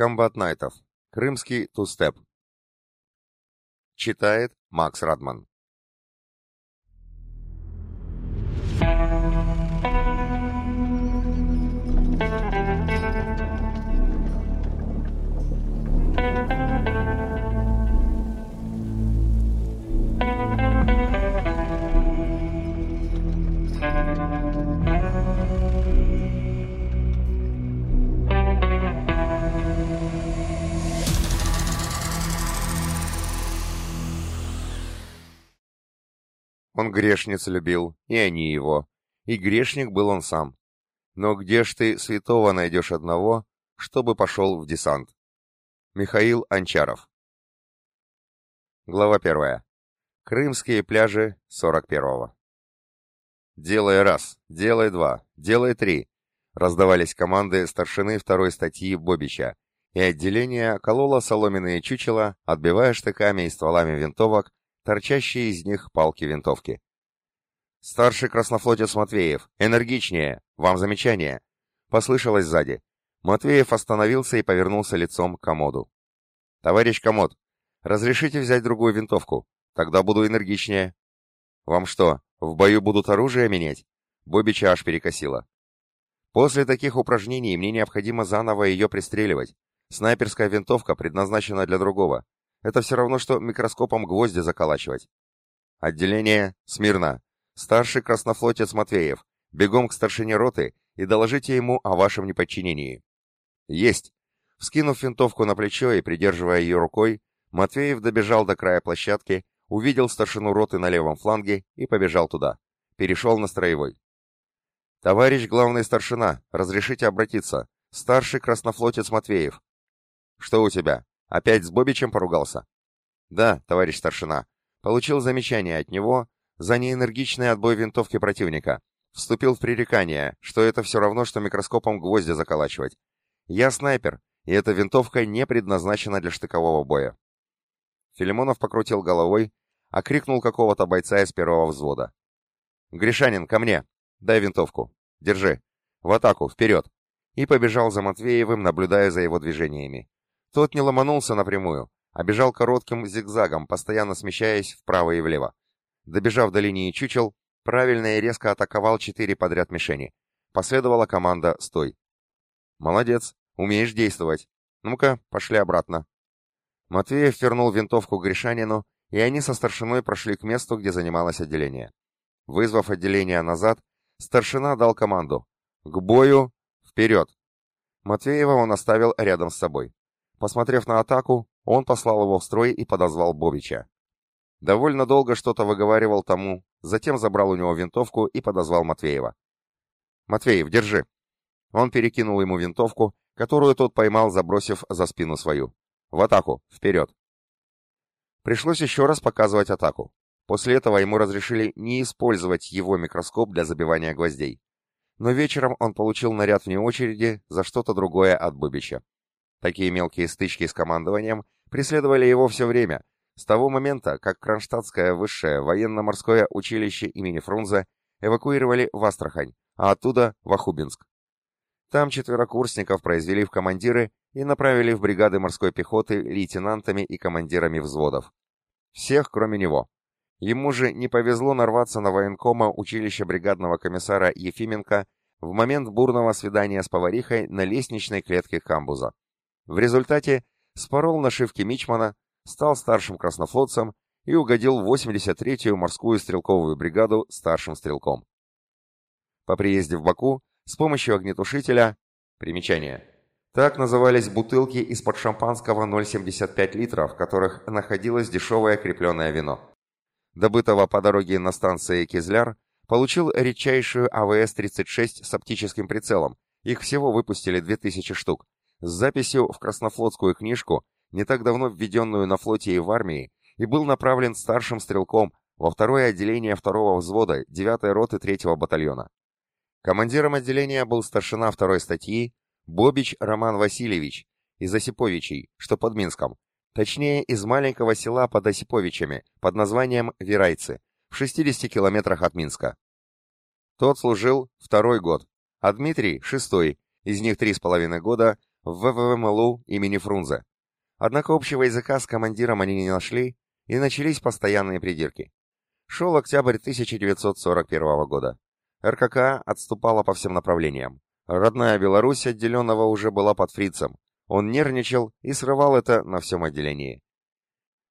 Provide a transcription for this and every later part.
Комбат Найтов. Крымский тустеп. Читает Макс Радман. Он грешниц любил, и они его. И грешник был он сам. Но где ж ты святого найдешь одного, чтобы пошел в десант? Михаил Анчаров Глава первая. Крымские пляжи 41-го. «Делай раз, делай два, делай три», раздавались команды старшины второй статьи Бобича, и отделение кололо соломенные чучела, отбивая штыками и стволами винтовок торчащие из них палки винтовки. «Старший краснофлотец Матвеев, энергичнее! Вам замечание!» Послышалось сзади. Матвеев остановился и повернулся лицом к комоду. «Товарищ комод, разрешите взять другую винтовку? Тогда буду энергичнее». «Вам что, в бою будут оружие менять?» Бобича аж перекосило. «После таких упражнений мне необходимо заново ее пристреливать. Снайперская винтовка предназначена для другого. Это все равно, что микроскопом гвозди заколачивать. Отделение «Смирно». Старший краснофлотец Матвеев. Бегом к старшине роты и доложите ему о вашем неподчинении. Есть. Вскинув винтовку на плечо и придерживая ее рукой, Матвеев добежал до края площадки, увидел старшину роты на левом фланге и побежал туда. Перешел на строевой. «Товарищ главный старшина, разрешите обратиться. Старший краснофлотец Матвеев». «Что у тебя?» Опять с Бобичем поругался? Да, товарищ старшина. Получил замечание от него за неэнергичный отбой винтовки противника. Вступил в пререкание, что это все равно, что микроскопом гвозди заколачивать. Я снайпер, и эта винтовка не предназначена для штыкового боя. Филимонов покрутил головой, окрикнул какого-то бойца из первого взвода. «Гришанин, ко мне! Дай винтовку! Держи! В атаку, вперед!» И побежал за Матвеевым, наблюдая за его движениями. Тот не ломанулся напрямую, а бежал коротким зигзагом, постоянно смещаясь вправо и влево. Добежав до линии чучел, правильно и резко атаковал четыре подряд мишени. Последовала команда «Стой». «Молодец, умеешь действовать. Ну-ка, пошли обратно». Матвеев вернул винтовку Гришанину, и они со старшиной прошли к месту, где занималось отделение. Вызвав отделение назад, старшина дал команду «К бою! Вперед!». Матвеева он оставил рядом с собой. Посмотрев на атаку, он послал его в строй и подозвал Бобича. Довольно долго что-то выговаривал тому, затем забрал у него винтовку и подозвал Матвеева. «Матвеев, держи!» Он перекинул ему винтовку, которую тот поймал, забросив за спину свою. «В атаку! Вперед!» Пришлось еще раз показывать атаку. После этого ему разрешили не использовать его микроскоп для забивания гвоздей. Но вечером он получил наряд вне очереди за что-то другое от Бубича. Такие мелкие стычки с командованием преследовали его все время, с того момента, как Кронштадтское высшее военно-морское училище имени Фрунзе эвакуировали в Астрахань, а оттуда в Ахубинск. Там четверокурсников произвели в командиры и направили в бригады морской пехоты лейтенантами и командирами взводов. Всех, кроме него. Ему же не повезло нарваться на военкома училища бригадного комиссара Ефименко в момент бурного свидания с поварихой на лестничной клетке камбуза. В результате спорол нашивки Мичмана, стал старшим краснофлотцем и угодил в 83-ю морскую стрелковую бригаду старшим стрелком. По приезде в Баку с помощью огнетушителя... Примечание. Так назывались бутылки из-под шампанского 0,75 литров, в которых находилось дешевое крепленное вино. Добытого по дороге на станции Кизляр, получил редчайшую АВС-36 с оптическим прицелом, их всего выпустили 2000 штук, с записью в краснофлотскую книжку, не так давно введенную на флоте и в армии, и был направлен старшим стрелком во второе отделение второго взвода 9-й роты 3-го батальона. Командиром отделения был старшина второй статьи Бобич Роман Васильевич из Осиповичей, что под Минском, точнее из маленького села под Осиповичами под названием Верайцы, в 60 километрах от Минска. Тот служил второй год, а Дмитрий — шестой, из них три с половиной года в ВВМЛУ имени Фрунзе. Однако общего языка с командиром они не нашли, и начались постоянные придирки. Шел октябрь 1941 года. РКК отступала по всем направлениям. Родная Беларусь отделенного уже была под фрицем. Он нервничал и срывал это на всем отделении.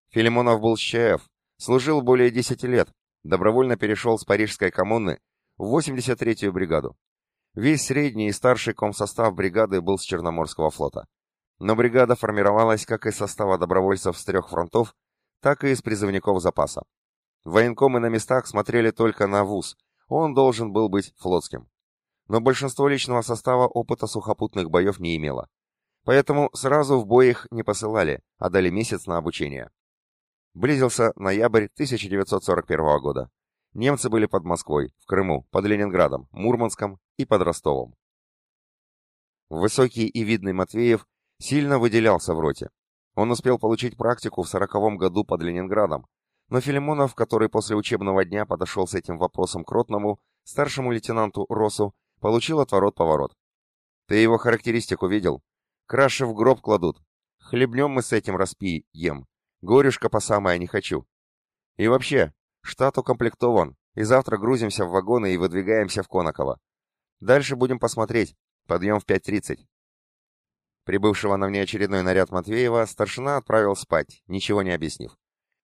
Филимонов был с ЧФ, служил более 10 лет, добровольно перешел с Парижской коммуны в 83-ю бригаду. Весь средний и старший комсостав бригады был с Черноморского флота. Но бригада формировалась как из состава добровольцев с трех фронтов, так и из призывников запаса. Военкомы на местах смотрели только на ВУЗ, он должен был быть флотским. Но большинство личного состава опыта сухопутных боев не имело. Поэтому сразу в бой их не посылали, а дали месяц на обучение. Близился ноябрь 1941 года. Немцы были под Москвой, в Крыму, под Ленинградом, Мурманском и под Ростовом. Высокий и видный Матвеев сильно выделялся в роте. Он успел получить практику в сороковом году под Ленинградом, но Филимонов, который после учебного дня подошел с этим вопросом к ротному, старшему лейтенанту Росу, получил отворот-поворот. «Ты его характеристику видел? Краши в гроб кладут. Хлебнем мы с этим распи, ем. Горюшка по самое не хочу. И вообще, штат укомплектован, и завтра грузимся в вагоны и выдвигаемся в Конаково. Дальше будем посмотреть. Подъем в 5.30. Прибывшего на внеочередной наряд Матвеева старшина отправил спать, ничего не объяснив.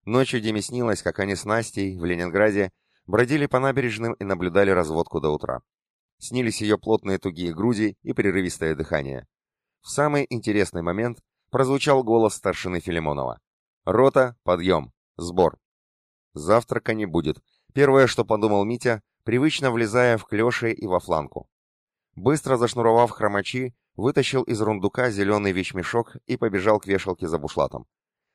Ночью Диме снилось, как они с Настей в Ленинграде бродили по набережным и наблюдали разводку до утра. Снились ее плотные тугие груди и прерывистое дыхание. В самый интересный момент прозвучал голос старшины Филимонова. «Рота, подъем! Сбор!» Завтрака не будет. Первое, что подумал Митя, привычно влезая в клёши и во фланку. Быстро зашнуровав хромачи, вытащил из рундука зеленый вещмешок и побежал к вешалке за бушлатом.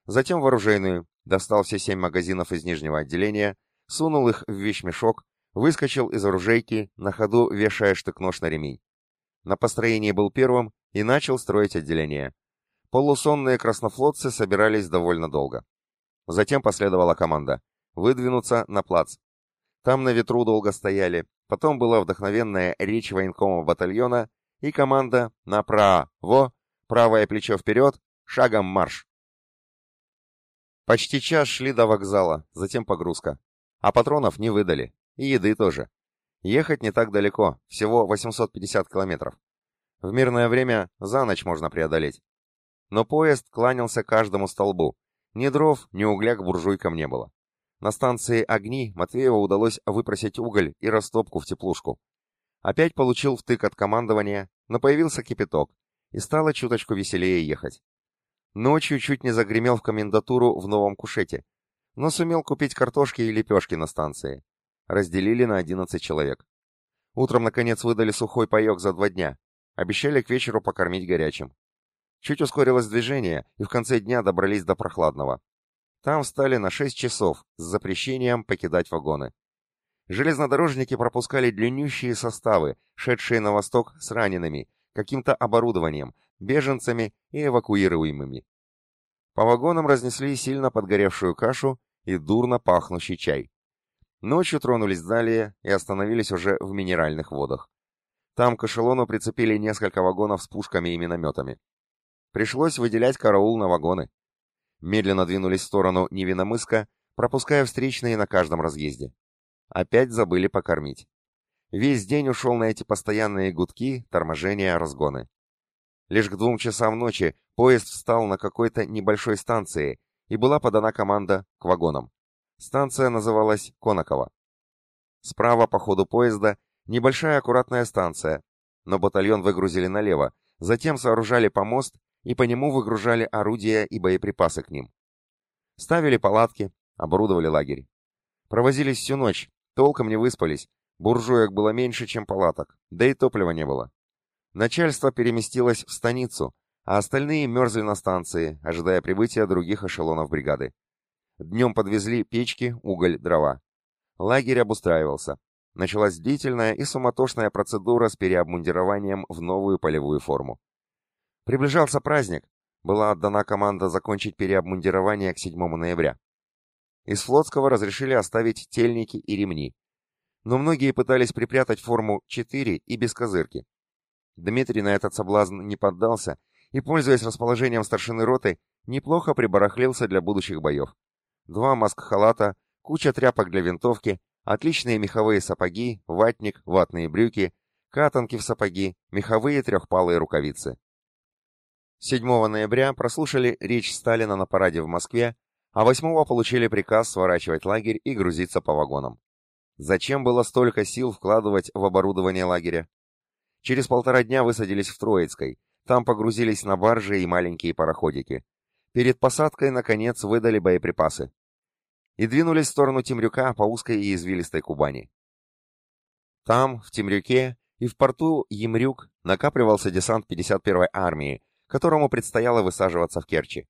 Затем в оружейную, достал все семь магазинов из нижнего отделения, сунул их в вещмешок, выскочил из оружейки, на ходу вешая штык-нож на ремень. На построении был первым и начал строить отделение. Полусонные краснофлотцы собирались довольно долго. Затем последовала команда выдвинуться на плац. Там на ветру долго стояли, потом была вдохновенная речь военкома батальона и команда «Направо! Правое плечо вперед! Шагом марш!» Почти час шли до вокзала, затем погрузка. А патронов не выдали. И еды тоже. Ехать не так далеко, всего 850 километров. В мирное время за ночь можно преодолеть. Но поезд кланялся каждому столбу. Ни дров, ни угля к буржуйкам не было. На станции «Огни» Матвееву удалось выпросить уголь и растопку в теплушку. Опять получил втык от командования, но появился кипяток, и стало чуточку веселее ехать. Ночью чуть не загремел в комендатуру в новом кушете, но сумел купить картошки и лепешки на станции. Разделили на 11 человек. Утром, наконец, выдали сухой паек за два дня. Обещали к вечеру покормить горячим. Чуть ускорилось движение, и в конце дня добрались до прохладного. Там встали на 6 часов с запрещением покидать вагоны. Железнодорожники пропускали длиннющие составы, шедшие на восток с ранеными, каким-то оборудованием, беженцами и эвакуируемыми. По вагонам разнесли сильно подгоревшую кашу и дурно пахнущий чай. Ночью тронулись далее и остановились уже в минеральных водах. Там к эшелону прицепили несколько вагонов с пушками и минометами. Пришлось выделять караул на вагоны медленно двинулись в сторону Невиномыска, пропуская встречные на каждом разъезде. Опять забыли покормить. Весь день ушел на эти постоянные гудки, торможения, разгоны. Лишь к двум часам ночи поезд встал на какой-то небольшой станции, и была подана команда к вагонам. Станция называлась Конаково. Справа по ходу поезда небольшая аккуратная станция, но батальон выгрузили налево, затем сооружали помост и по нему выгружали орудия и боеприпасы к ним. Ставили палатки, оборудовали лагерь. Провозились всю ночь, толком не выспались, буржуек было меньше, чем палаток, да и топлива не было. Начальство переместилось в станицу, а остальные мерзли на станции, ожидая прибытия других эшелонов бригады. Днем подвезли печки, уголь, дрова. Лагерь обустраивался. Началась длительная и суматошная процедура с переобмундированием в новую полевую форму. Приближался праздник. Была отдана команда закончить переобмундирование к 7 ноября. Из флотского разрешили оставить тельники и ремни. Но многие пытались припрятать форму 4 и без козырки. Дмитрий на этот соблазн не поддался и, пользуясь расположением старшины роты, неплохо прибарахлился для будущих боев. Два маск-халата, куча тряпок для винтовки, отличные меховые сапоги, ватник, ватные брюки, катанки в сапоги, меховые трехпалые рукавицы. 7 ноября прослушали речь Сталина на параде в Москве, а 8 получили приказ сворачивать лагерь и грузиться по вагонам. Зачем было столько сил вкладывать в оборудование лагеря? Через полтора дня высадились в Троицкой, там погрузились на баржи и маленькие пароходики. Перед посадкой, наконец, выдали боеприпасы. И двинулись в сторону Темрюка по узкой и извилистой Кубани. Там, в Темрюке и в порту Емрюк накапливался десант 51-й армии, которому предстояло высаживаться в Керчи.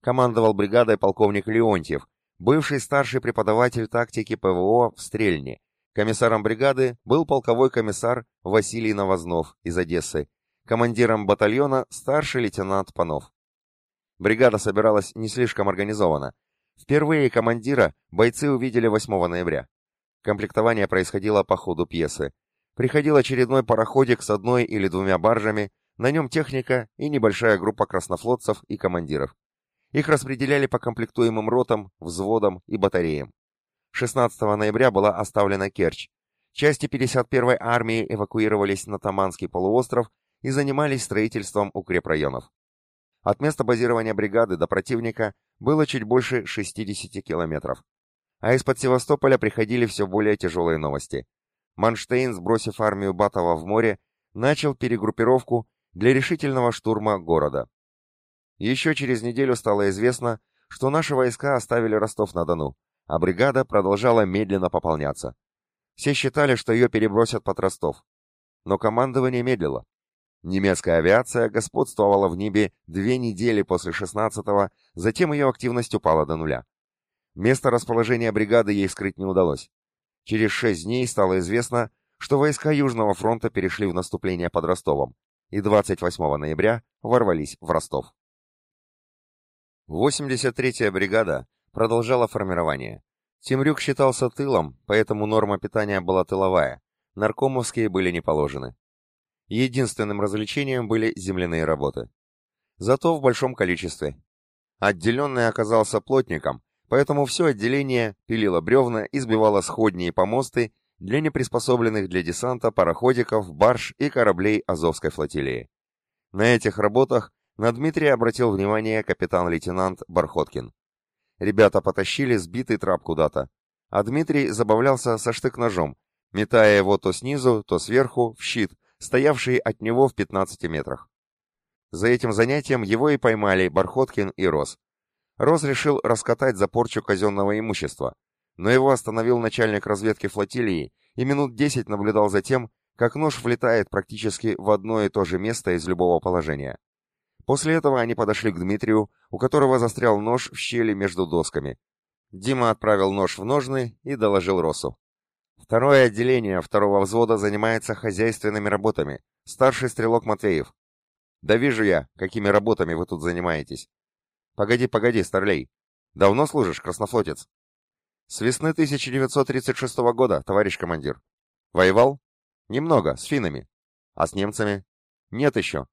Командовал бригадой полковник Леонтьев, бывший старший преподаватель тактики ПВО в Стрельне. Комиссаром бригады был полковой комиссар Василий Новознов из Одессы, командиром батальона старший лейтенант Панов. Бригада собиралась не слишком организованно. Впервые командира бойцы увидели 8 ноября. Комплектование происходило по ходу пьесы. Приходил очередной пароходик с одной или двумя баржами, на нем техника и небольшая группа краснофлотцев и командиров. Их распределяли по комплектуемым ротам, взводам и батареям. 16 ноября была оставлена Керчь. Части 51-й армии эвакуировались на Таманский полуостров и занимались строительством укрепрайонов. От места базирования бригады до противника было чуть больше 60 километров. А из-под Севастополя приходили все более тяжелые новости. Манштейн, сбросив армию Батова в море, начал перегруппировку для решительного штурма города. Еще через неделю стало известно, что наши войска оставили Ростов-на-Дону, а бригада продолжала медленно пополняться. Все считали, что ее перебросят под Ростов. Но командование медлило. Немецкая авиация господствовала в небе две недели после 16-го, затем ее активность упала до нуля. Место расположения бригады ей скрыть не удалось. Через шесть дней стало известно, что войска Южного фронта перешли в наступление под Ростовом и 28 ноября ворвались в Ростов. 83-я бригада продолжала формирование. Темрюк считался тылом, поэтому норма питания была тыловая, наркомовские были не положены. Единственным развлечением были земляные работы. Зато в большом количестве. Отделенный оказался плотником, поэтому все отделение пилило бревна и сбивало сходни и помосты для неприспособленных для десанта пароходиков, барж и кораблей Азовской флотилии. На этих работах на Дмитрия обратил внимание капитан-лейтенант Бархоткин. Ребята потащили сбитый трап куда-то, а Дмитрий забавлялся со штык-ножом, метая его то снизу, то сверху, в щит, стоявший от него в 15 метрах. За этим занятием его и поймали Бархоткин и Рос. Рос решил раскатать за порчу казенного имущества, но его остановил начальник разведки флотилии и минут 10 наблюдал за тем, как нож влетает практически в одно и то же место из любого положения. После этого они подошли к Дмитрию, у которого застрял нож в щели между досками. Дима отправил нож в ножны и доложил Росу. Второе отделение второго взвода занимается хозяйственными работами. Старший стрелок Матвеев. Да вижу я, какими работами вы тут занимаетесь. Погоди, погоди, старлей. Давно служишь, краснофлотец? С весны 1936 года, товарищ командир. Воевал? Немного, с финнами. А с немцами? Нет еще.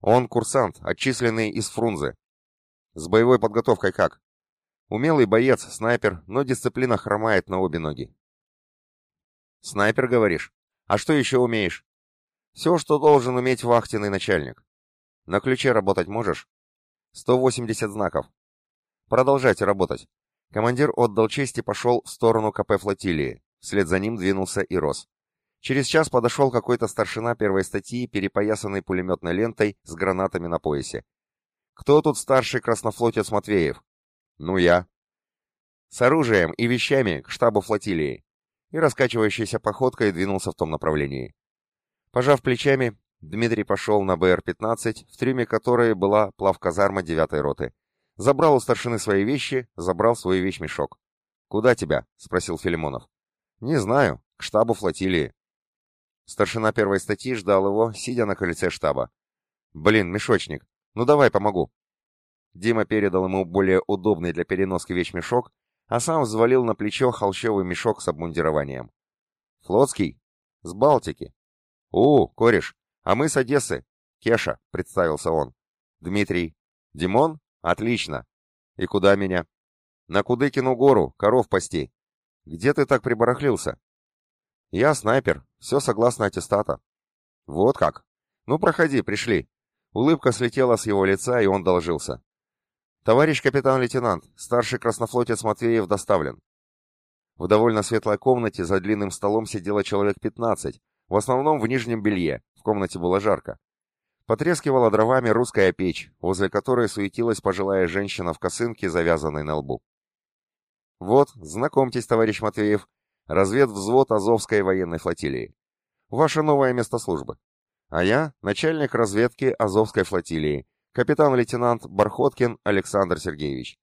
Он курсант, отчисленный из Фрунзе. С боевой подготовкой как? Умелый боец, снайпер, но дисциплина хромает на обе ноги. Снайпер, говоришь? А что еще умеешь? Все, что должен уметь вахтенный начальник. На ключе работать можешь? 180 знаков. Продолжайте работать. Командир отдал честь и пошел в сторону КП флотилии. Вслед за ним двинулся и Рос. Через час подошел какой-то старшина первой статьи, перепоясанный пулеметной лентой с гранатами на поясе. «Кто тут старший краснофлотец Матвеев?» «Ну, я». «С оружием и вещами к штабу флотилии и раскачивающейся походкой двинулся в том направлении. Пожав плечами, Дмитрий пошел на БР-15, в трюме которой была плавказарма девятой роты. Забрал у старшины свои вещи, забрал свой вещмешок. «Куда тебя?» — спросил Филимонов. «Не знаю. К штабу флотилии». Старшина первой статьи ждал его, сидя на крыльце штаба. «Блин, мешочник. Ну давай, помогу». Дима передал ему более удобный для переноски вещмешок, а сам взвалил на плечо холщовый мешок с обмундированием. «Флотский? С Балтики?» «У, кореш, а мы с Одессы. Кеша», — представился он. Дмитрий. Димон? Отлично. И куда меня? На Кудыкину гору, коров пасти. Где ты так прибарахлился? Я снайпер, все согласно аттестата. Вот как? Ну, проходи, пришли. Улыбка слетела с его лица, и он должился. «Товарищ капитан-лейтенант, старший краснофлотец Матвеев доставлен». В довольно светлой комнате за длинным столом сидело человек 15, в основном в нижнем белье, в комнате было жарко. Потрескивала дровами русская печь, возле которой суетилась пожилая женщина в косынке, завязанной на лбу. «Вот, знакомьтесь, товарищ Матвеев, разведвзвод Азовской военной флотилии. Ваше новое место службы. А я — начальник разведки Азовской флотилии, Капитан-лейтенант Бархоткин Александр Сергеевич.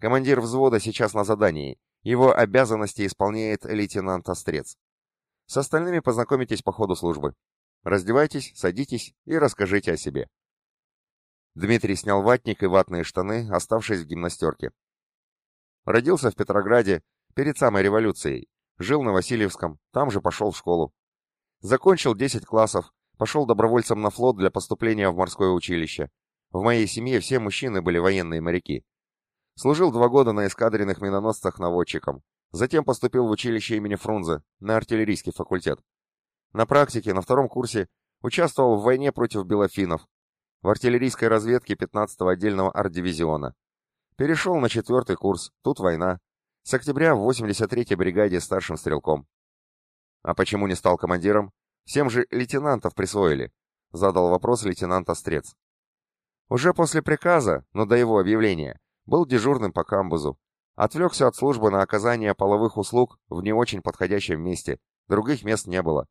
Командир взвода сейчас на задании. Его обязанности исполняет лейтенант Острец. С остальными познакомитесь по ходу службы. Раздевайтесь, садитесь и расскажите о себе. Дмитрий снял ватник и ватные штаны, оставшись в гимнастерке. Родился в Петрограде перед самой революцией. Жил на Васильевском, там же пошел в школу. Закончил 10 классов, пошел добровольцем на флот для поступления в морское училище. В моей семье все мужчины были военные моряки. Служил два года на эскадренных миноносцах наводчиком. Затем поступил в училище имени Фрунзе, на артиллерийский факультет. На практике, на втором курсе, участвовал в войне против белофинов, в артиллерийской разведке 15-го отдельного арт-дивизиона. Перешел на четвертый курс, тут война. С октября в 83-й бригаде старшим стрелком. А почему не стал командиром? Всем же лейтенантов присвоили, задал вопрос лейтенант Острец. Уже после приказа, но до его объявления, был дежурным по камбузу. Отвлекся от службы на оказание половых услуг в не очень подходящем месте. Других мест не было.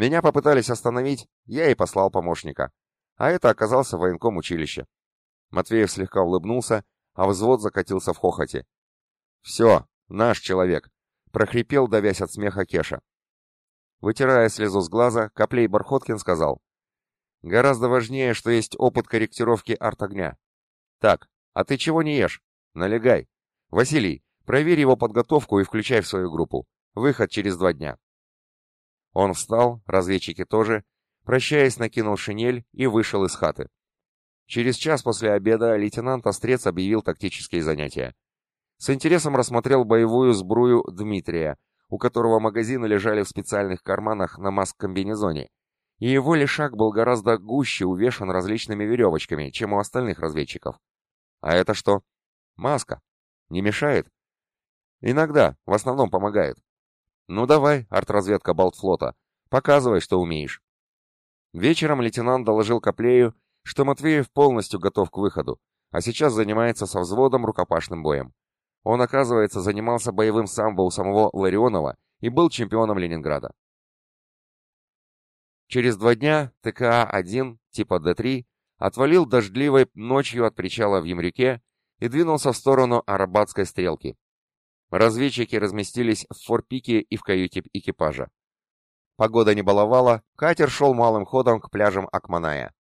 Меня попытались остановить, я и послал помощника. А это оказался военком училище. Матвеев слегка улыбнулся, а взвод закатился в хохоте. «Все, наш человек!» — прохрипел, давясь от смеха Кеша. Вытирая слезу с глаза, Коплей Бархоткин сказал. Гораздо важнее, что есть опыт корректировки арт-огня. Так, а ты чего не ешь? Налегай. Василий, проверь его подготовку и включай в свою группу. Выход через два дня. Он встал, разведчики тоже, прощаясь, накинул шинель и вышел из хаты. Через час после обеда лейтенант Острец объявил тактические занятия. С интересом рассмотрел боевую сбрую Дмитрия, у которого магазины лежали в специальных карманах на маск-комбинезоне, и его лишак был гораздо гуще увешан различными веревочками, чем у остальных разведчиков. А это что? Маска. Не мешает? Иногда, в основном помогает. Ну давай, артразведка Балтфлота, показывай, что умеешь. Вечером лейтенант доложил Коплею, что Матвеев полностью готов к выходу, а сейчас занимается со взводом рукопашным боем. Он, оказывается, занимался боевым самбо у самого Ларионова и был чемпионом Ленинграда. Через два дня ТКА-1 типа Д-3 отвалил дождливой ночью от причала в Ямрюке и двинулся в сторону Арабатской стрелки. Разведчики разместились в форпике и в каюте экипажа. Погода не баловала, катер шел малым ходом к пляжам Акманая.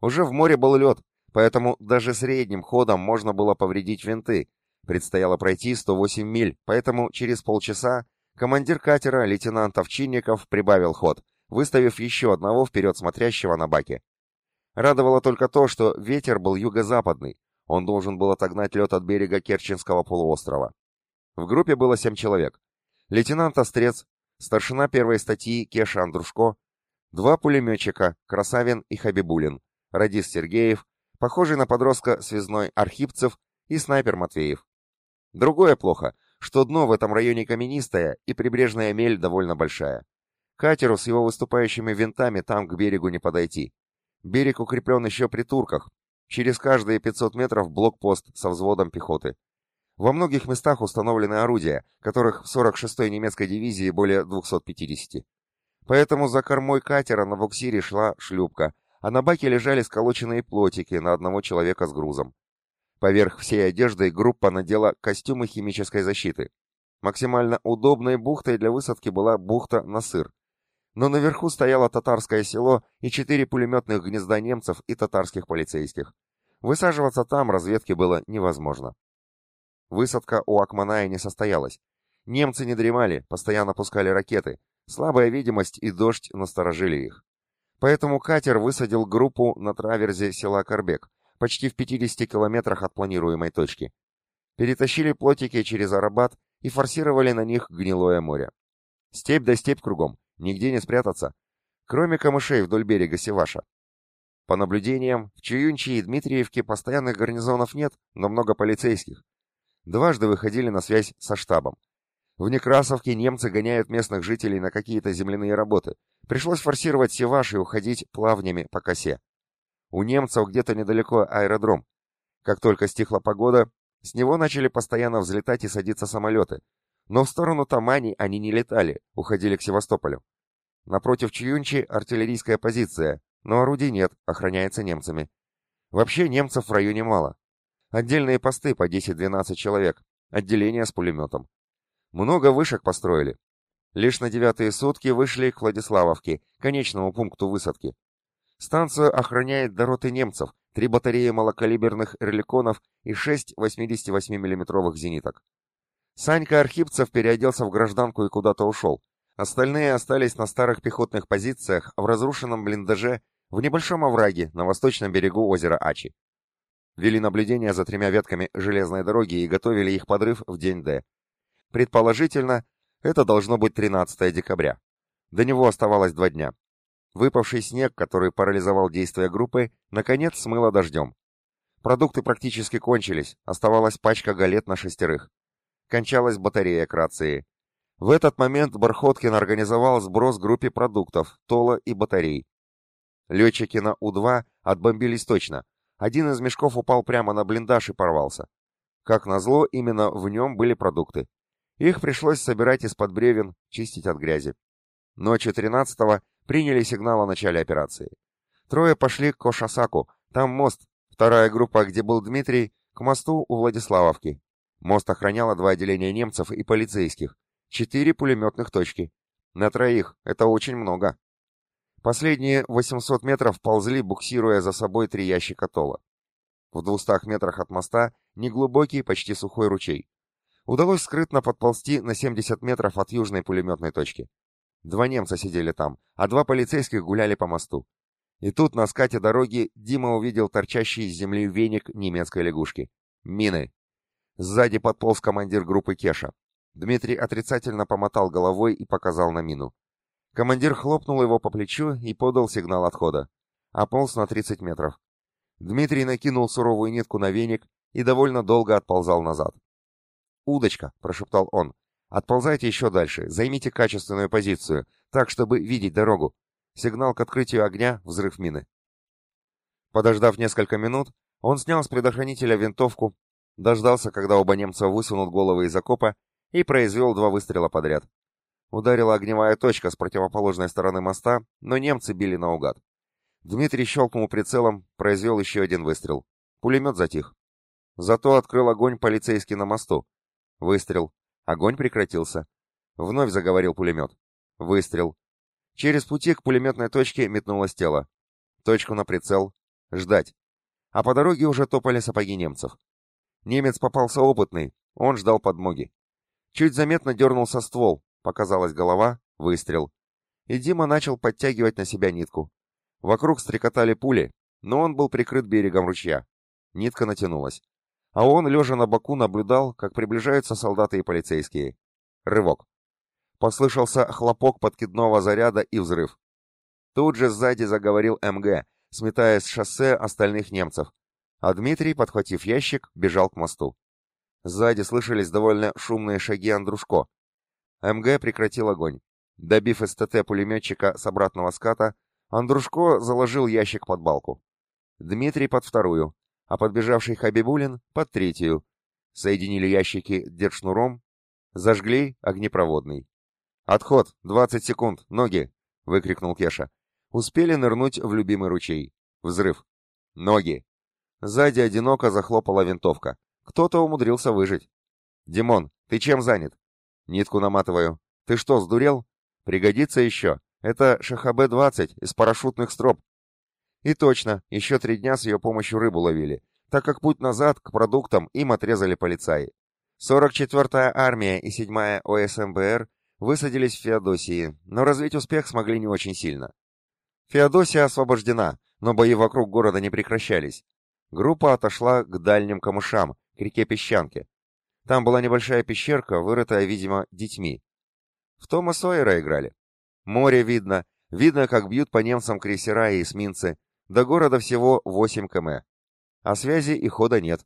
Уже в море был лед, поэтому даже средним ходом можно было повредить винты. Предстояло пройти 108 миль, поэтому через полчаса командир катера, лейтенант Овчинников, прибавил ход, выставив еще одного вперед смотрящего на баке. Радовало только то, что ветер был юго-западный, он должен был отогнать лед от берега Керченского полуострова. В группе было семь человек. Лейтенант Острец, старшина первой статьи Кеша Андрушко, два пулеметчика, Красавин и Хабибулин, радист Сергеев, похожий на подростка связной Архипцев и снайпер Матвеев. Другое плохо, что дно в этом районе каменистое и прибрежная мель довольно большая. Катеру с его выступающими винтами там к берегу не подойти. Берег укреплен еще при турках. Через каждые 500 метров блокпост со взводом пехоты. Во многих местах установлены орудия, которых в 46-й немецкой дивизии более 250. Поэтому за кормой катера на буксире шла шлюпка, а на баке лежали сколоченные плотики на одного человека с грузом. Поверх всей одежды группа надела костюмы химической защиты. Максимально удобной бухтой для высадки была бухта Насыр, но наверху стояло татарское село и четыре пулеметных гнезда немцев и татарских полицейских. Высаживаться там разведке было невозможно. Высадка у Акманая не состоялась. Немцы не дремали, постоянно пускали ракеты. Слабая видимость и дождь насторожили их. Поэтому катер высадил группу на траверзе села Карбек, почти в 50 километрах от планируемой точки. Перетащили плотики через Арабат и форсировали на них гнилое море. Степь да степь кругом, нигде не спрятаться, кроме камышей вдоль берега Севаша. По наблюдениям, в Чуюнчи и Дмитриевке постоянных гарнизонов нет, но много полицейских. Дважды выходили на связь со штабом. В Некрасовке немцы гоняют местных жителей на какие-то земляные работы. Пришлось форсировать Севаш и уходить плавнями по косе. У немцев где-то недалеко аэродром. Как только стихла погода, с него начали постоянно взлетать и садиться самолеты. Но в сторону Тамани они не летали, уходили к Севастополю. Напротив Чуюнчи артиллерийская позиция, но орудий нет, охраняется немцами. Вообще немцев в районе мало. Отдельные посты по 10-12 человек, отделение с пулеметом. Много вышек построили. Лишь на девятые сутки вышли к Владиславовке, конечному пункту высадки. Станцию охраняет до немцев, три батареи малокалиберных эрликонов и шесть 88 миллиметровых зениток. Санька Архипцев переоделся в гражданку и куда-то ушел. Остальные остались на старых пехотных позициях в разрушенном блиндаже в небольшом овраге на восточном берегу озера Ачи. Вели наблюдение за тремя ветками железной дороги и готовили их подрыв в день Д. Предположительно, это должно быть 13 декабря. До него оставалось два дня. Выпавший снег, который парализовал действия группы, наконец смыло дождем. Продукты практически кончились, оставалась пачка галет на шестерых. Кончалась батарея к рации. В этот момент Бархоткин организовал сброс группе продуктов, тола и батарей. Летчики на У-2 отбомбились точно. Один из мешков упал прямо на блиндаж и порвался. Как назло, именно в нем были продукты. Их пришлось собирать из-под бревен, чистить от грязи. Ночью 13-го Приняли сигнал о начале операции. Трое пошли к Кошасаку, там мост. Вторая группа, где был Дмитрий, к мосту у Владиславовки. Мост охраняло два отделения немцев и полицейских. Четыре пулеметных точки. На троих. Это очень много. Последние 800 метров ползли, буксируя за собой три ящика тола. В двухстах метрах от моста неглубокий, почти сухой ручей. Удалось скрытно подползти на 70 метров от южной пулеметной точки. Два немца сидели там, а два полицейских гуляли по мосту. И тут на скате дороги Дима увидел торчащий из земли веник немецкой лягушки. Мины. Сзади подполз командир группы Кеша. Дмитрий отрицательно помотал головой и показал на мину. Командир хлопнул его по плечу и подал сигнал отхода. Ополз на 30 метров. Дмитрий накинул суровую нитку на веник и довольно долго отползал назад. «Удочка!» — прошептал он. Отползайте еще дальше, займите качественную позицию, так, чтобы видеть дорогу. Сигнал к открытию огня — взрыв мины. Подождав несколько минут, он снял с предохранителя винтовку, дождался, когда оба немца высунут головы из окопа, и произвел два выстрела подряд. Ударила огневая точка с противоположной стороны моста, но немцы били наугад. Дмитрий щелкнул прицелом, произвел еще один выстрел. Пулемет затих. Зато открыл огонь полицейский на мосту. Выстрел. Огонь прекратился. Вновь заговорил пулемет. Выстрел. Через пути к пулеметной точке метнулось тело. Точку на прицел. Ждать. А по дороге уже топали сапоги немцев. Немец попался опытный, он ждал подмоги. Чуть заметно дернулся ствол, показалась голова, выстрел. И Дима начал подтягивать на себя нитку. Вокруг стрекотали пули, но он был прикрыт берегом ручья. Нитка натянулась а он, лежа на боку, наблюдал, как приближаются солдаты и полицейские. Рывок. Послышался хлопок подкидного заряда и взрыв. Тут же сзади заговорил МГ, сметая с шоссе остальных немцев, а Дмитрий, подхватив ящик, бежал к мосту. Сзади слышались довольно шумные шаги Андрушко. МГ прекратил огонь. Добив СТТ пулеметчика с обратного ската, Андрушко заложил ящик под балку. Дмитрий под вторую, а подбежавший Хабибулин — под третью. Соединили ящики держшнуром, зажгли огнепроводный. «Отход! Двадцать секунд! Ноги!» — выкрикнул Кеша. Успели нырнуть в любимый ручей. Взрыв. Ноги. Сзади одиноко захлопала винтовка. Кто-то умудрился выжить. «Димон, ты чем занят?» «Нитку наматываю. Ты что, сдурел?» «Пригодится еще. Это ШХБ-20 из парашютных строп. И точно, еще три дня с ее помощью рыбу ловили, так как путь назад к продуктам им отрезали полицаи. 44-я армия и 7-я ОСМБР высадились в Феодосии, но развить успех смогли не очень сильно. Феодосия освобождена, но бои вокруг города не прекращались. Группа отошла к дальним камышам, к реке Песчанке. Там была небольшая пещерка, вырытая, видимо, детьми. В Тома Сойера играли. Море видно, видно, как бьют по немцам крейсера и эсминцы. До города всего 8 км. А связи и хода нет.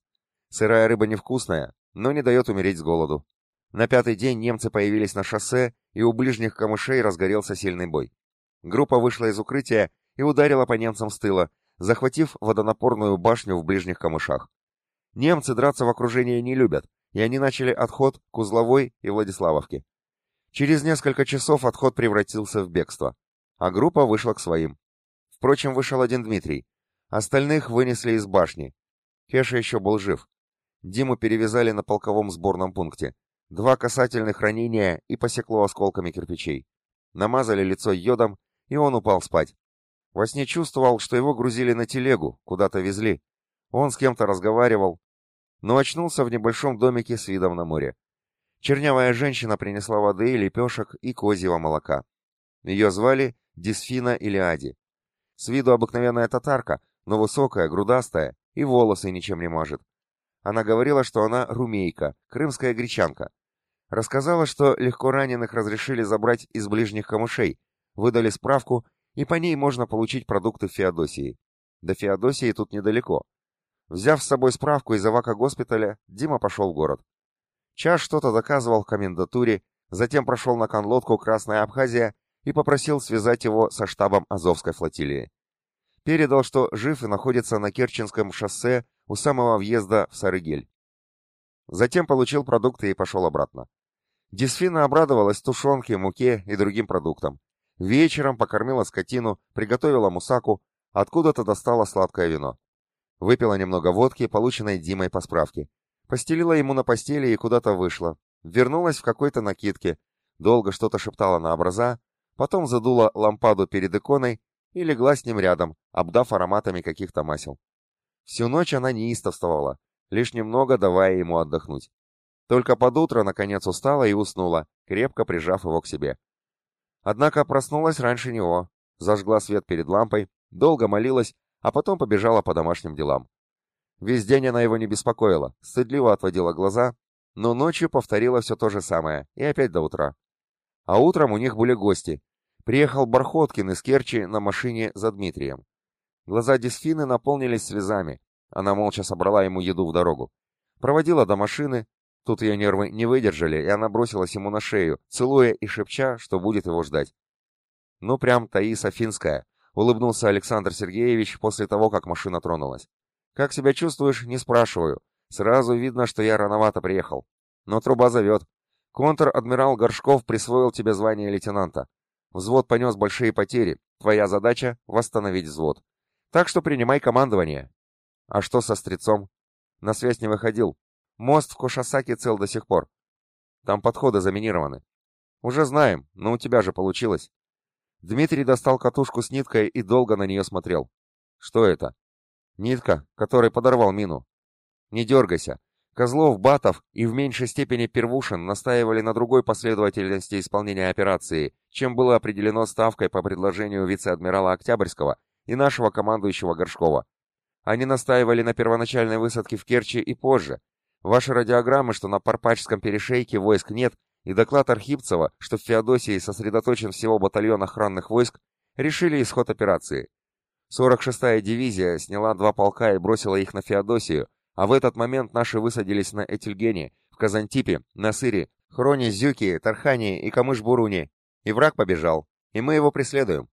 Сырая рыба невкусная, но не дает умереть с голоду. На пятый день немцы появились на шоссе, и у ближних камышей разгорелся сильный бой. Группа вышла из укрытия и ударила по немцам с тыла, захватив водонапорную башню в ближних камышах. Немцы драться в окружении не любят, и они начали отход к Узловой и Владиславовке. Через несколько часов отход превратился в бегство, а группа вышла к своим. Впрочем, вышел один Дмитрий. Остальных вынесли из башни. Кеша еще был жив. Диму перевязали на полковом сборном пункте. Два касательных ранения и посекло осколками кирпичей. Намазали лицо йодом, и он упал спать. Во сне чувствовал, что его грузили на телегу, куда-то везли. Он с кем-то разговаривал, но очнулся в небольшом домике с видом на море. Чернявая женщина принесла воды, лепешек и козьего молока. Ее звали Дисфина Илиади. С виду обыкновенная татарка, но высокая, грудастая, и волосы ничем не мажет. Она говорила, что она румейка, крымская гречанка. Рассказала, что легко раненых разрешили забрать из ближних камышей, выдали справку, и по ней можно получить продукты в Феодосии. До Феодосии тут недалеко. Взяв с собой справку из Авака госпиталя, Дима пошел в город. Чаш что-то доказывал в комендатуре, затем прошел на конлодку «Красная Абхазия» и попросил связать его со штабом Азовской флотилии. Передал, что жив и находится на Керченском шоссе у самого въезда в Сарыгель. Затем получил продукты и пошел обратно. Дисфина обрадовалась тушенке, муке и другим продуктам. Вечером покормила скотину, приготовила мусаку, откуда-то достала сладкое вино. Выпила немного водки, полученной Димой по справке. Постелила ему на постели и куда-то вышла. Вернулась в какой-то накидке. Долго что-то шептала на образа, потом задула лампаду перед иконой и легла с ним рядом, обдав ароматами каких-то масел. Всю ночь она неистовствовала, лишь немного давая ему отдохнуть. Только под утро, наконец, устала и уснула, крепко прижав его к себе. Однако проснулась раньше него, зажгла свет перед лампой, долго молилась, а потом побежала по домашним делам. Весь день она его не беспокоила, стыдливо отводила глаза, но ночью повторила все то же самое, и опять до утра. А утром у них были гости. Приехал Бархоткин из Керчи на машине за Дмитрием. Глаза Дисфины наполнились слезами. Она молча собрала ему еду в дорогу. Проводила до машины. Тут ее нервы не выдержали, и она бросилась ему на шею, целуя и шепча, что будет его ждать. Ну, прям Таиса Финская, улыбнулся Александр Сергеевич после того, как машина тронулась. Как себя чувствуешь, не спрашиваю. Сразу видно, что я рановато приехал. Но труба зовет. Контр-адмирал Горшков присвоил тебе звание лейтенанта. Взвод понес большие потери. Твоя задача — восстановить взвод. Так что принимай командование. А что со стрецом? На связь не выходил. Мост в Кошасаке цел до сих пор. Там подходы заминированы. Уже знаем, но у тебя же получилось. Дмитрий достал катушку с ниткой и долго на нее смотрел. Что это? Нитка, который подорвал мину. Не дергайся. Козлов, Батов и в меньшей степени Первушин настаивали на другой последовательности исполнения операции, чем было определено ставкой по предложению вице-адмирала Октябрьского и нашего командующего Горшкова. Они настаивали на первоначальной высадке в Керчи и позже. Ваши радиограммы, что на Парпачском перешейке войск нет, и доклад Архипцева, что в Феодосии сосредоточен всего батальон охранных войск, решили исход операции. 46-я дивизия сняла два полка и бросила их на Феодосию, а в этот момент наши высадились на Этильгене, в Казантипе, Насыре, Хроне, Зюки, Тархане и Камыш-Буруне. И враг побежал, и мы его преследуем.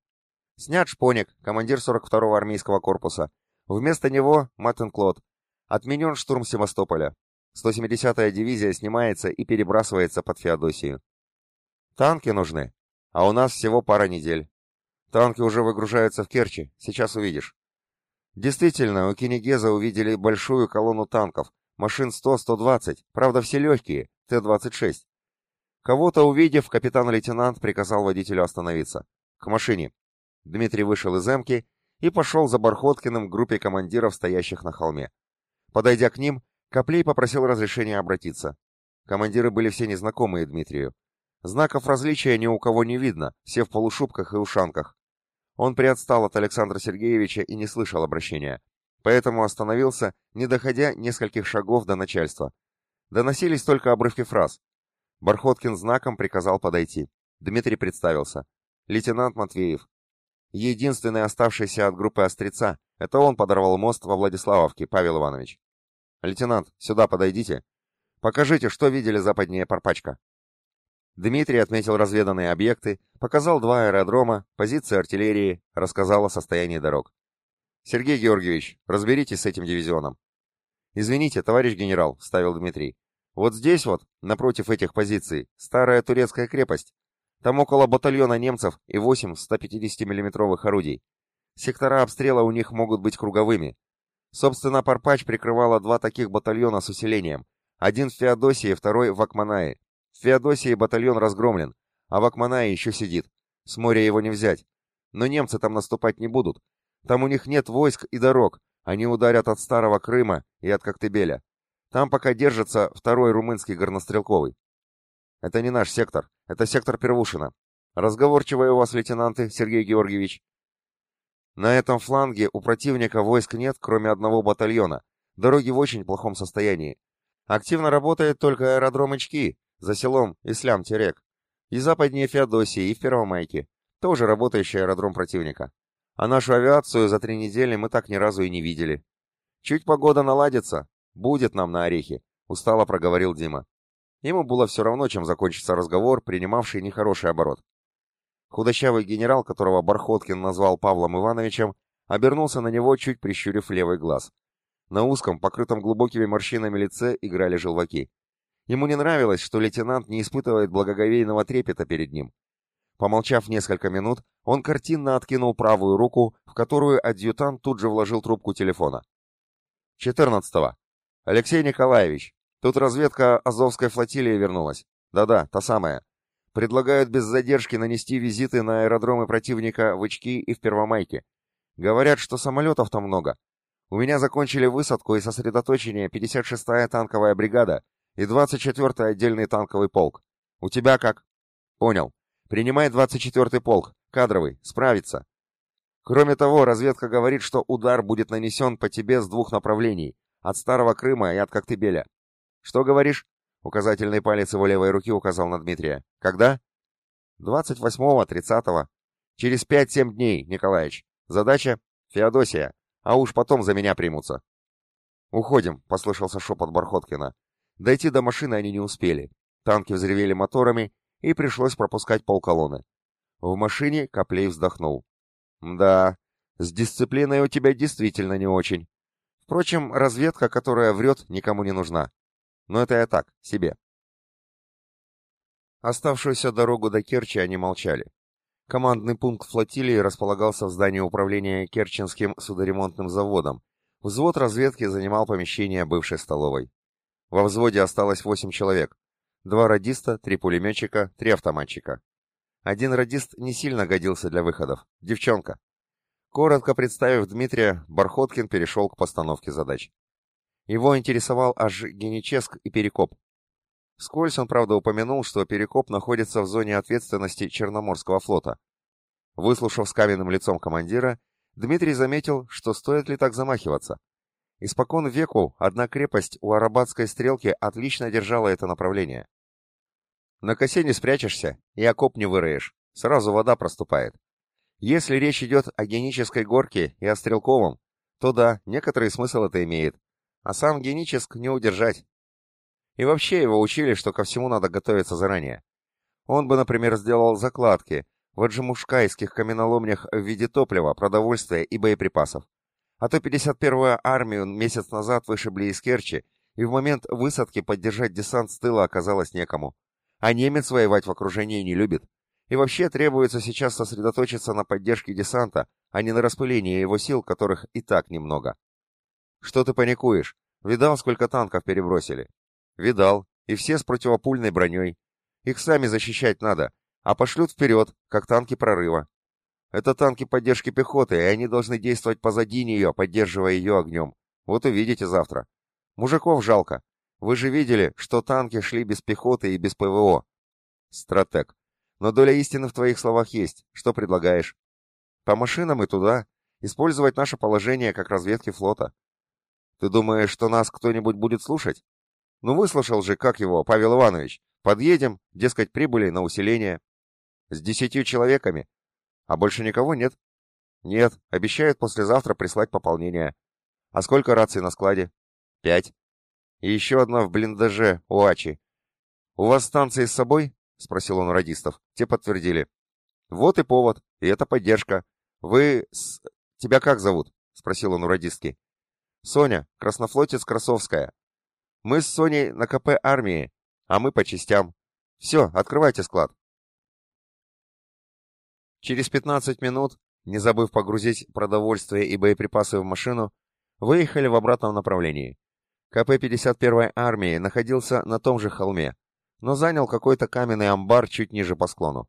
Снят Шпоник, командир 42-го армейского корпуса. Вместо него Маттенклот. Отменен штурм Севастополя. 170-я дивизия снимается и перебрасывается под Феодосию. Танки нужны, а у нас всего пара недель. Танки уже выгружаются в Керчи, сейчас увидишь. Действительно, у Кенигеза увидели большую колонну танков, машин 100-120, правда все легкие, Т-26. Кого-то увидев, капитан-лейтенант приказал водителю остановиться. К машине. Дмитрий вышел из эмки и пошел за Бархоткиным к группе командиров, стоящих на холме. Подойдя к ним, Коплей попросил разрешения обратиться. Командиры были все незнакомые Дмитрию. Знаков различия ни у кого не видно, все в полушубках и ушанках. Он приотстал от Александра Сергеевича и не слышал обращения. поэтому остановился, не доходя нескольких шагов до начальства. Доносились только обрывки фраз. Бархоткин знаком приказал подойти. Дмитрий представился. Лейтенант Матвеев. Единственный оставшийся от группы Остреца. Это он подорвал мост во Владиславовке, Павел Иванович. Лейтенант, сюда подойдите. Покажите, что видели западнее Парпачка. Дмитрий отметил разведанные объекты, показал два аэродрома, позиции артиллерии, рассказал о состоянии дорог. «Сергей Георгиевич, разберитесь с этим дивизионом». «Извините, товарищ генерал», — вставил Дмитрий. «Вот здесь вот, напротив этих позиций, старая турецкая крепость. Там около батальона немцев и 8 150 миллиметровых орудий. Сектора обстрела у них могут быть круговыми. Собственно, Парпач прикрывала два таких батальона с усилением. Один в Феодосии, второй в Акманае. В Феодосии батальон разгромлен, а в Акманае еще сидит. С моря его не взять. Но немцы там наступать не будут. Там у них нет войск и дорог. Они ударят от Старого Крыма и от Коктебеля. Там пока держится второй румынский горнострелковый. Это не наш сектор, это сектор Первушина. Разговорчивые у вас, лейтенанты, Сергей Георгиевич. На этом фланге у противника войск нет, кроме одного батальона. Дороги в очень плохом состоянии. Активно работает только аэродром Ички, за селом Ислам-Терек. И западнее Феодосии, и в Первомайке. Тоже работающий аэродром противника. А нашу авиацию за три недели мы так ни разу и не видели. Чуть погода наладится, будет нам на орехи, устало проговорил Дима. Ему было все равно, чем закончится разговор, принимавший нехороший оборот. Худощавый генерал, которого Бархоткин назвал Павлом Ивановичем, обернулся на него, чуть прищурив левый глаз. На узком, покрытом глубокими морщинами лице играли желваки. Ему не нравилось, что лейтенант не испытывает благоговейного трепета перед ним. Помолчав несколько минут, он картинно откинул правую руку, в которую адъютант тут же вложил трубку телефона. 14. Алексей Николаевич, тут разведка Азовской флотилии вернулась. Да-да, та самая. Предлагают без задержки нанести визиты на аэродромы противника в Ички и в Первомайке. Говорят, что самолетов там много. У меня закончили высадку и сосредоточение 56-я танковая бригада и 24-й отдельный танковый полк. У тебя как? Понял. Принимай 24-й полк, кадровый, справится. Кроме того, разведка говорит, что удар будет нанесен по тебе с двух направлений, от Старого Крыма и от Коктебеля. Что говоришь? Указательный палец его левой руки указал на Дмитрия. Когда? 28-го, 30-го. Через 5-7 дней, Николаевич. Задача — Феодосия. А уж потом за меня примутся. «Уходим», — послышался шепот Бархоткина. Дойти до машины они не успели. Танки взревели моторами, и пришлось пропускать полколонны. В машине Коплей вздохнул. «Да, с дисциплиной у тебя действительно не очень. Впрочем, разведка, которая врет, никому не нужна. Но это я так, себе». Оставшуюся дорогу до Керчи они молчали. Командный пункт флотилии располагался в здании управления Керченским судоремонтным заводом. Взвод разведки занимал помещение бывшей столовой. Во взводе осталось восемь человек. Два радиста, три пулеметчика, три автоматчика. Один радист не сильно годился для выходов. Девчонка. Коротко представив Дмитрия, Бархоткин перешел к постановке задач. Его интересовал аж Геническ и Перекоп. Вскользь он, правда, упомянул, что Перекоп находится в зоне ответственности Черноморского флота. Выслушав с каменным лицом командира, Дмитрий заметил, что стоит ли так замахиваться. Испокон веку одна крепость у Арабатской стрелки отлично держала это направление. На косе не спрячешься и окоп не выроешь, сразу вода проступает. Если речь идет о генической горке и о стрелковом, то да, некоторый смысл это имеет, а сам геническ не удержать. И вообще его учили, что ко всему надо готовиться заранее. Он бы, например, сделал закладки в аджимушкайских каменоломнях в виде топлива, продовольствия и боеприпасов. А то 51-ю армию месяц назад вышибли из Керчи, и в момент высадки поддержать десант с тыла оказалось некому. А немец воевать в окружении не любит. И вообще требуется сейчас сосредоточиться на поддержке десанта, а не на распылении его сил, которых и так немного. Что ты паникуешь? Видал, сколько танков перебросили? Видал. И все с противопульной броней. Их сами защищать надо, а пошлют вперед, как танки прорыва. Это танки поддержки пехоты, и они должны действовать позади нее, поддерживая ее огнем. Вот увидите завтра. Мужиков жалко. Вы же видели, что танки шли без пехоты и без ПВО. Стратег. Но доля истины в твоих словах есть. Что предлагаешь? По машинам и туда. Использовать наше положение как разведки флота. Ты думаешь, что нас кто-нибудь будет слушать? Ну выслушал же, как его, Павел Иванович. Подъедем, дескать, прибыли на усиление. С десятью человеками. А больше никого нет? Нет, обещают послезавтра прислать пополнение. А сколько раций на складе? Пять. И еще одна в блиндаже у Ачи. У вас станции с собой? Спросил он радистов. Те подтвердили. Вот и повод, и это поддержка. Вы с... Тебя как зовут? Спросил он у радистки. Соня, краснофлотец Красовская. Мы с Соней на КП армии, а мы по частям. Все, открывайте склад. Через 15 минут, не забыв погрузить продовольствие и боеприпасы в машину, выехали в обратном направлении. КП 51-й армии находился на том же холме, но занял какой-то каменный амбар чуть ниже по склону.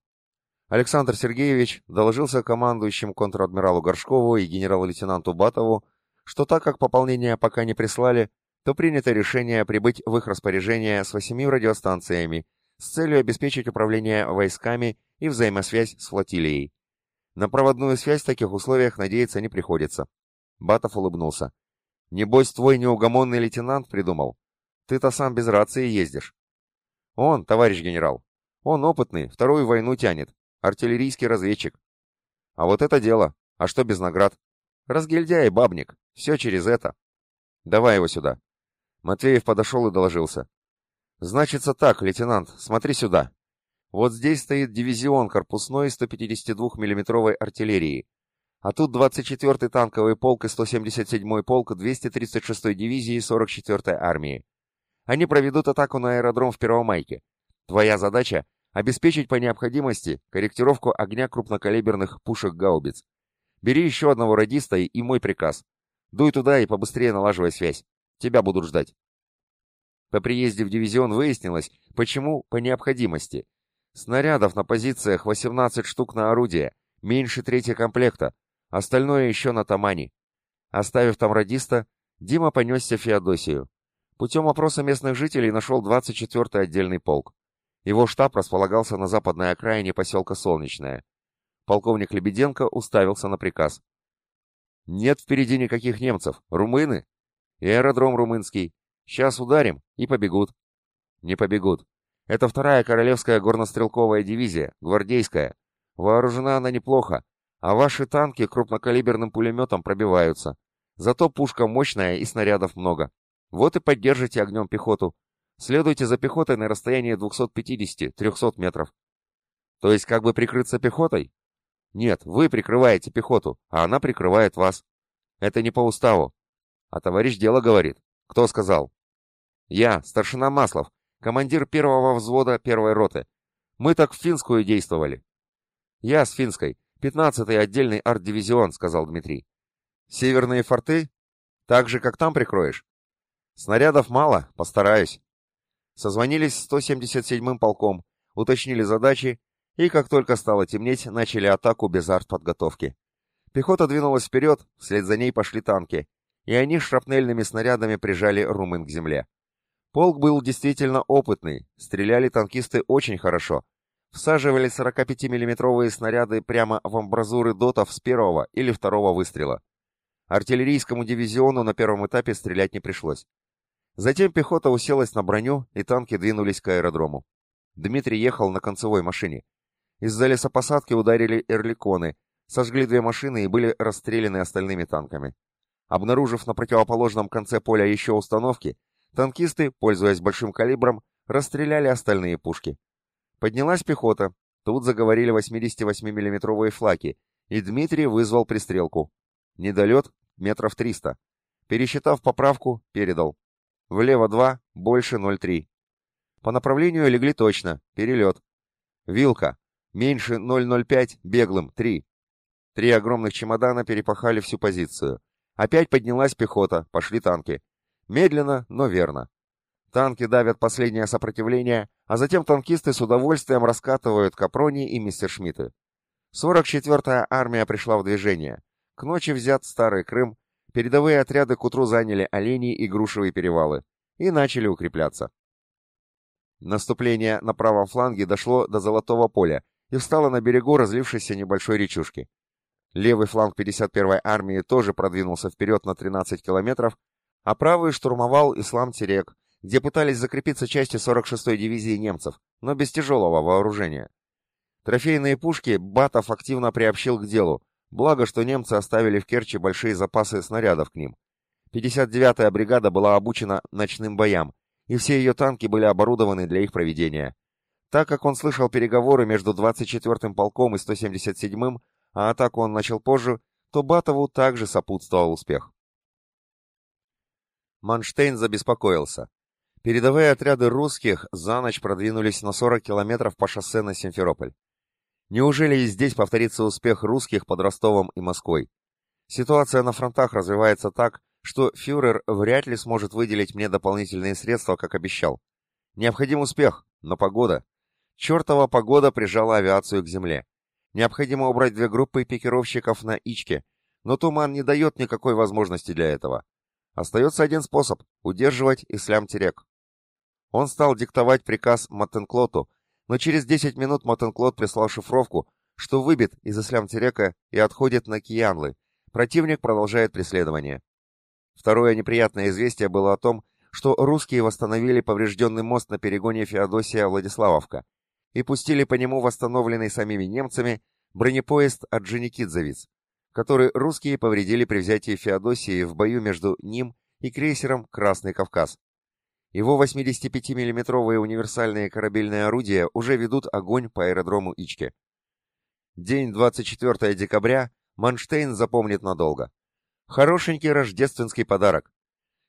Александр Сергеевич доложился командующим контр-адмиралу Горшкову и генерал-лейтенанту Батову, что так как пополнения пока не прислали, то принято решение прибыть в их распоряжение с восемью радиостанциями с целью обеспечить управление войсками и взаимосвязь с флотилией. На проводную связь в таких условиях надеяться не приходится. Батов улыбнулся. «Небось, твой неугомонный лейтенант придумал? Ты-то сам без рации ездишь». «Он, товарищ генерал. Он опытный, вторую войну тянет. Артиллерийский разведчик». «А вот это дело. А что без наград?» «Разгильдяй, бабник. Все через это. Давай его сюда. Матвеев подошел и доложился. Значится так, лейтенант, смотри сюда. Вот здесь стоит дивизион корпусной 152 миллиметровой артиллерии. А тут 24-й танковый полк и 177-й полк 236-й дивизии 44-й армии. Они проведут атаку на аэродром в Первомайке. Твоя задача — обеспечить по необходимости корректировку огня крупнокалиберных пушек-гаубиц. Бери еще одного радиста и мой приказ. Дуй туда и побыстрее налаживай связь. Тебя будут ждать. По приезде в дивизион выяснилось, почему по необходимости. Снарядов на позициях 18 штук на орудие, меньше трети комплекта, остальное еще на Тамани. Оставив там радиста, Дима понесся в Феодосию. Путем опроса местных жителей нашел 24-й отдельный полк. Его штаб располагался на западной окраине поселка Солнечное. Полковник Лебеденко уставился на приказ. Нет впереди никаких немцев. Румыны? И аэродром румынский. Сейчас ударим, и побегут. Не побегут. Это вторая королевская горнострелковая дивизия, гвардейская. Вооружена она неплохо, а ваши танки крупнокалиберным пулеметом пробиваются. Зато пушка мощная и снарядов много. Вот и поддержите огнем пехоту. Следуйте за пехотой на расстоянии 250-300 метров. То есть как бы прикрыться пехотой? Нет, вы прикрываете пехоту, а она прикрывает вас. Это не по уставу. А товарищ дело говорит. Кто сказал? Я, старшина Маслов, командир первого взвода первой роты. Мы так в финскую действовали. Я с финской, пятнадцатый отдельный арт-дивизион, сказал Дмитрий. Северные форты? Так же, как там прикроешь? Снарядов мало, постараюсь. Созвонились с 177-м полком, уточнили задачи и как только стало темнеть, начали атаку без артподготовки. Пехота двинулась вперед, вслед за ней пошли танки, и они шрапнельными снарядами прижали румын к земле. Полк был действительно опытный, стреляли танкисты очень хорошо. Всаживали 45 миллиметровые снаряды прямо в амбразуры дотов с первого или второго выстрела. Артиллерийскому дивизиону на первом этапе стрелять не пришлось. Затем пехота уселась на броню, и танки двинулись к аэродрому. Дмитрий ехал на концевой машине. Из-за лесопосадки ударили эрликоны, сожгли две машины и были расстреляны остальными танками. Обнаружив на противоположном конце поля еще установки, танкисты, пользуясь большим калибром, расстреляли остальные пушки. Поднялась пехота, тут заговорили 88 миллиметровые флаки, и Дмитрий вызвал пристрелку. Недолет метров 300. Пересчитав поправку, передал. Влево 2, больше 0,3. По направлению легли точно, перелет. Вилка, Меньше 0,05, беглым, 3. Три огромных чемодана перепахали всю позицию. Опять поднялась пехота, пошли танки. Медленно, но верно. Танки давят последнее сопротивление, а затем танкисты с удовольствием раскатывают Капрони и Мессершмитты. 44-я армия пришла в движение. К ночи взят Старый Крым, передовые отряды к утру заняли Оленей и Грушевые перевалы и начали укрепляться. Наступление на правом фланге дошло до Золотого поля, и встала на берегу разлившейся небольшой речушки. Левый фланг 51-й армии тоже продвинулся вперед на 13 километров, а правый штурмовал Ислам-Терек, где пытались закрепиться части 46-й дивизии немцев, но без тяжелого вооружения. Трофейные пушки Батов активно приобщил к делу, благо, что немцы оставили в Керчи большие запасы снарядов к ним. 59-я бригада была обучена ночным боям, и все ее танки были оборудованы для их проведения. Так как он слышал переговоры между 24-м полком и 177-м, а атаку он начал позже, то Батову также сопутствовал успех. Манштейн забеспокоился. Передовые отряды русских за ночь продвинулись на 40 километров по шоссе на Симферополь. Неужели и здесь повторится успех русских под Ростовом и Москвой? Ситуация на фронтах развивается так, что фюрер вряд ли сможет выделить мне дополнительные средства, как обещал. Необходим успех, но погода. Чертова погода прижала авиацию к земле. Необходимо убрать две группы пикировщиков на Ичке, но туман не дает никакой возможности для этого. Остается один способ — удерживать Ислам-Терек. Он стал диктовать приказ Маттенклоту, но через 10 минут Маттенклот прислал шифровку, что выбит из Ислам-Терека и отходит на Киянлы. Противник продолжает преследование. Второе неприятное известие было о том, что русские восстановили поврежденный мост на перегоне Феодосия-Владиславовка, и пустили по нему восстановленный самими немцами бронепоезд от Дженикидзевиц, который русские повредили при взятии Феодосии в бою между ним и крейсером «Красный Кавказ». Его 85 миллиметровые универсальные корабельные орудия уже ведут огонь по аэродрому Ичке. День 24 декабря Манштейн запомнит надолго. Хорошенький рождественский подарок.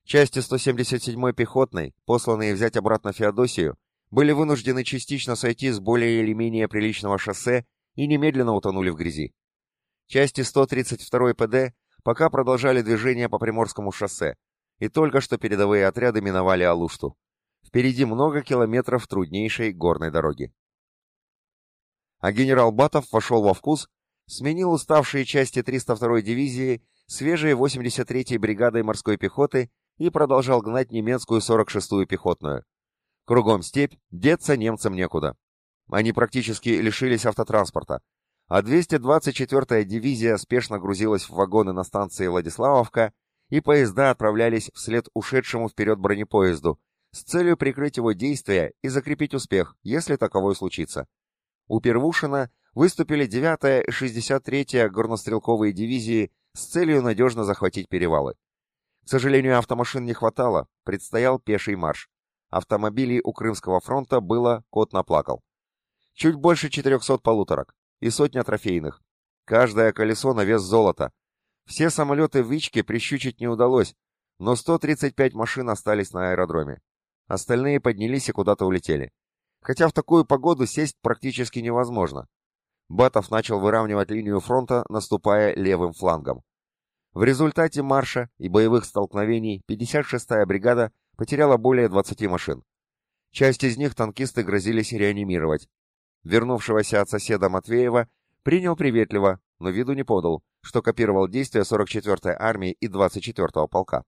Части 177-й пехотной, посланные взять обратно Феодосию, были вынуждены частично сойти с более или менее приличного шоссе и немедленно утонули в грязи. Части 132-й ПД пока продолжали движение по Приморскому шоссе, и только что передовые отряды миновали Алушту. Впереди много километров труднейшей горной дороги. А генерал Батов вошел во вкус, сменил уставшие части 302-й дивизии свежей 83-й бригадой морской пехоты и продолжал гнать немецкую 46-ю пехотную. Кругом степь, деться немцам некуда. Они практически лишились автотранспорта, а 224-я дивизия спешно грузилась в вагоны на станции Владиславовка, и поезда отправлялись вслед ушедшему вперед бронепоезду с целью прикрыть его действия и закрепить успех, если таковой случится. У Первушина выступили 9-я и 63-я горнострелковые дивизии с целью надежно захватить перевалы. К сожалению, автомашин не хватало, предстоял пеший марш. Автомобилей у Крымского фронта было, кот наплакал. Чуть больше 400 полуторок и сотня трофейных. Каждое колесо на вес золота. Все самолеты в Ичке прищучить не удалось, но 135 машин остались на аэродроме. Остальные поднялись и куда-то улетели. Хотя в такую погоду сесть практически невозможно. Батов начал выравнивать линию фронта, наступая левым флангом. В результате марша и боевых столкновений 56-я бригада потеряла более 20 машин. Часть из них танкисты грозились реанимировать. Вернувшегося от соседа Матвеева принял приветливо, но виду не подал, что копировал действия 44-й армии и 24-го полка.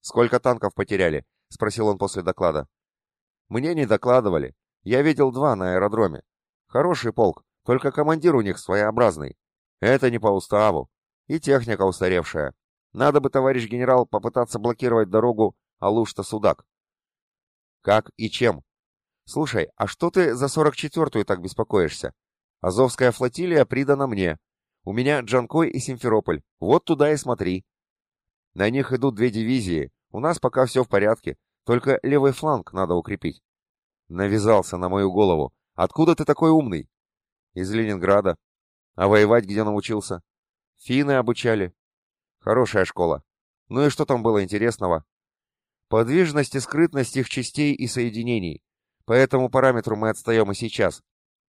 «Сколько танков потеряли?» — спросил он после доклада. «Мне не докладывали. Я видел два на аэродроме. Хороший полк, только командир у них своеобразный. Это не по уставу. И техника устаревшая. Надо бы, товарищ генерал, попытаться блокировать дорогу Алушта-Судак. Как и чем? Слушай, а что ты за 44-ю так беспокоишься? Азовская флотилия придана мне. У меня Джанкой и Симферополь. Вот туда и смотри. На них идут две дивизии. У нас пока все в порядке. Только левый фланг надо укрепить. Навязался на мою голову. Откуда ты такой умный? Из Ленинграда. А воевать где научился? Финны обучали. Хорошая школа. Ну и что там было интересного? Подвижность и скрытность их частей и соединений. По этому параметру мы отстаем и сейчас.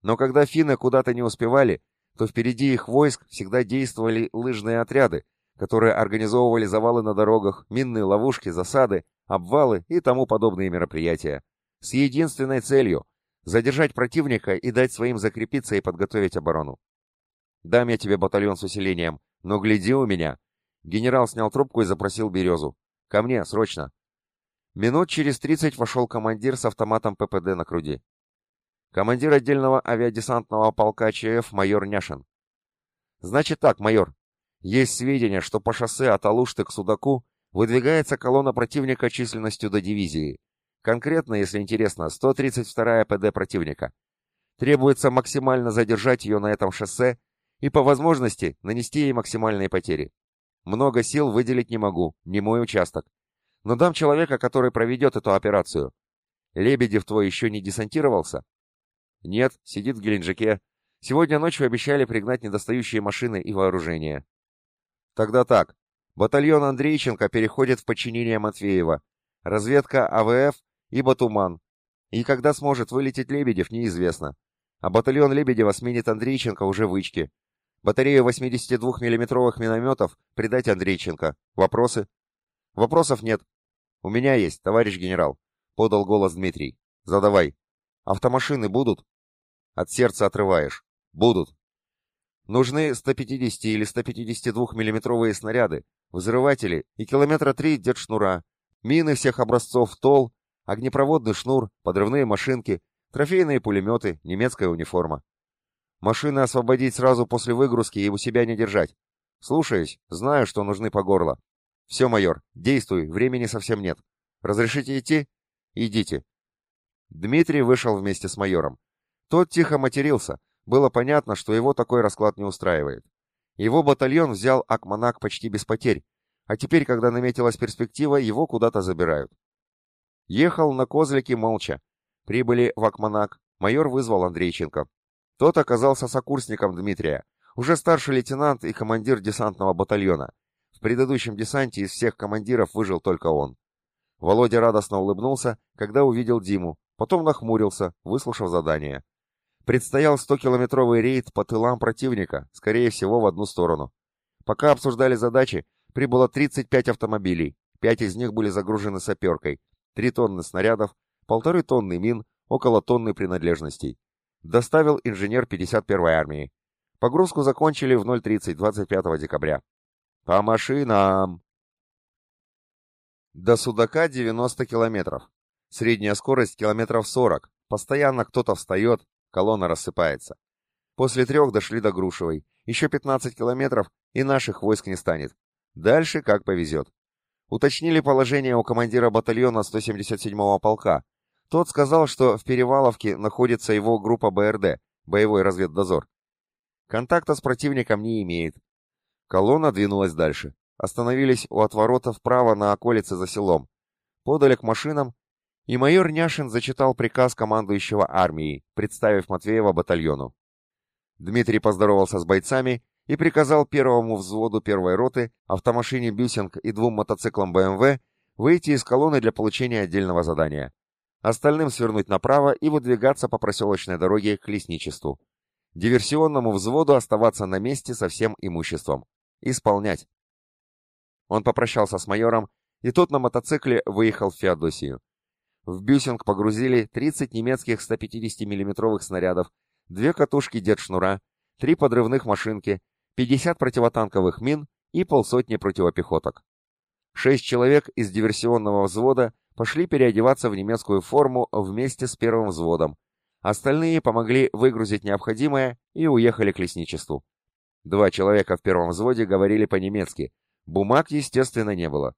Но когда финны куда-то не успевали, то впереди их войск всегда действовали лыжные отряды, которые организовывали завалы на дорогах, минные ловушки, засады, обвалы и тому подобные мероприятия. С единственной целью – задержать противника и дать своим закрепиться и подготовить оборону. Дам я тебе батальон с усилением, но гляди у меня. Генерал снял трубку и запросил Березу. Ко мне, срочно. Минут через тридцать вошел командир с автоматом ППД на груди. Командир отдельного авиадесантного полка ЧФ майор Няшин. Значит так, майор. Есть сведения, что по шоссе от Алушты к Судаку выдвигается колонна противника численностью до дивизии. Конкретно, если интересно, 132-я ПД противника. Требуется максимально задержать ее на этом шоссе и по возможности нанести ей максимальные потери. Много сил выделить не могу, не мой участок. Но дам человека, который проведет эту операцию. Лебедев твой еще не десантировался? Нет, сидит в Геленджике. Сегодня ночью обещали пригнать недостающие машины и вооружение. Тогда так. Батальон Андрейченко переходит в подчинение Матвеева. Разведка АВФ и Батуман. И когда сможет вылететь Лебедев, неизвестно. А батальон Лебедева сменит Андрейченко уже в Ичке. Батарею 82 миллиметровых минометов придать Андрейченко. Вопросы? Вопросов нет. У меня есть, товарищ генерал. Подал голос Дмитрий. Задавай. Автомашины будут? От сердца отрываешь. Будут. Нужны 150 или 152 миллиметровые снаряды, взрыватели и километра три шнура, мины всех образцов ТОЛ, огнепроводный шнур, подрывные машинки, трофейные пулеметы, немецкая униформа. Машины освободить сразу после выгрузки и у себя не держать. Слушаюсь, знаю, что нужны по горло. Все, майор, действуй, времени совсем нет. Разрешите идти? Идите. Дмитрий вышел вместе с майором. Тот тихо матерился. Было понятно, что его такой расклад не устраивает. Его батальон взял Акманак почти без потерь, а теперь, когда наметилась перспектива, его куда-то забирают. Ехал на козлике молча. Прибыли в Акманак. Майор вызвал Андрейченко. Тот оказался сокурсником Дмитрия, уже старший лейтенант и командир десантного батальона. Предыдущем десанте из всех командиров выжил только он. Володя радостно улыбнулся, когда увидел Диму, потом нахмурился, выслушав задание. Предстоял 100-километровый рейд по тылам противника, скорее всего, в одну сторону. Пока обсуждали задачи, прибыло 35 автомобилей, 5 из них были загружены саперкой, 3 тонны снарядов, полторы тонны мин, около тонны принадлежностей. Доставил инженер 51-й армии. Погрузку закончили в 0.30 25 декабря. По машинам! До Судака 90 километров. Средняя скорость километров 40. Постоянно кто-то встает, колонна рассыпается. После трех дошли до Грушевой. Еще 15 километров, и наших войск не станет. Дальше как повезет. Уточнили положение у командира батальона 177-го полка. Тот сказал, что в Переваловке находится его группа БРД, боевой разведдозор. Контакта с противником не имеет. Колонна двинулась дальше остановились у отворота вправо на околице за селом, подали к машинам, и майор Няшин зачитал приказ командующего армией, представив Матвеева батальону. Дмитрий поздоровался с бойцами и приказал первому взводу первой роты, автомашине «Бюсинг» и двум мотоциклам БМВ выйти из колонны для получения отдельного задания. Остальным свернуть направо и выдвигаться по проселочной дороге к лесничеству. Диверсионному взводу оставаться на месте со всем имуществом. Исполнять. Он попрощался с майором, и тот на мотоцикле выехал в Феодосию. В Бюсинг погрузили 30 немецких 150 миллиметровых снарядов, две катушки дед-шнура, три подрывных машинки, 50 противотанковых мин и полсотни противопехоток. Шесть человек из диверсионного взвода пошли переодеваться в немецкую форму вместе с первым взводом. Остальные помогли выгрузить необходимое и уехали к лесничеству. Два человека в первом взводе говорили по-немецки, Бумаг, естественно, не было.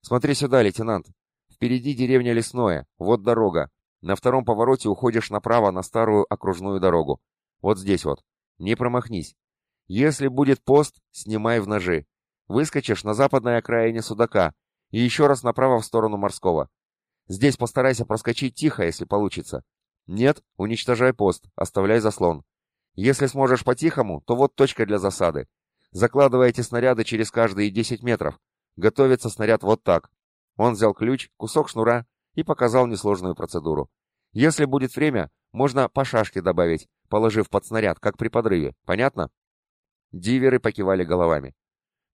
«Смотри сюда, лейтенант. Впереди деревня Лесное, вот дорога. На втором повороте уходишь направо на старую окружную дорогу. Вот здесь вот. Не промахнись. Если будет пост, снимай в ножи. Выскочишь на западной окраине Судака и еще раз направо в сторону Морского. Здесь постарайся проскочить тихо, если получится. Нет, уничтожай пост, оставляй заслон. Если сможешь по-тихому, то вот точка для засады. Закладываете снаряды через каждые 10 метров. Готовится снаряд вот так. Он взял ключ, кусок шнура и показал несложную процедуру. Если будет время, можно по шашке добавить, положив под снаряд, как при подрыве. Понятно? Диверы покивали головами.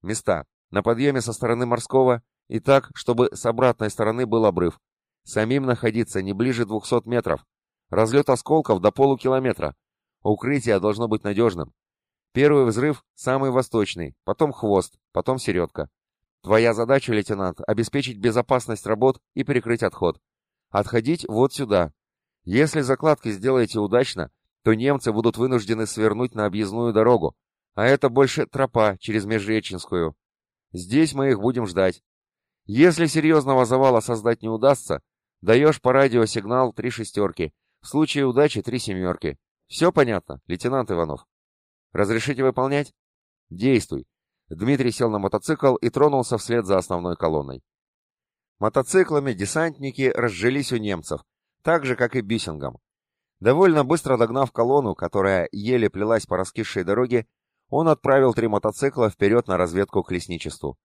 Места. На подъеме со стороны морского и так, чтобы с обратной стороны был обрыв. Самим находиться не ближе 200 метров. Разлет осколков до полукилометра. Укрытие должно быть надежным. Первый взрыв самый восточный, потом хвост, потом середка. Твоя задача, лейтенант, обеспечить безопасность работ и прикрыть отход. Отходить вот сюда. Если закладки сделаете удачно, то немцы будут вынуждены свернуть на объездную дорогу, А это больше тропа через Межреченскую. Здесь мы их будем ждать. Если серьезного завала создать не удастся, даешь по радио сигнал три шестерки, в случае удачи три семерки. Все понятно, лейтенант Иванов? Разрешите выполнять? Действуй. Дмитрий сел на мотоцикл и тронулся вслед за основной колонной. Мотоциклами десантники разжились у немцев, так же, как и бисингом. Довольно быстро догнав колонну, которая еле плелась по раскисшей дороге, он отправил три мотоцикла вперед на разведку к лесничеству.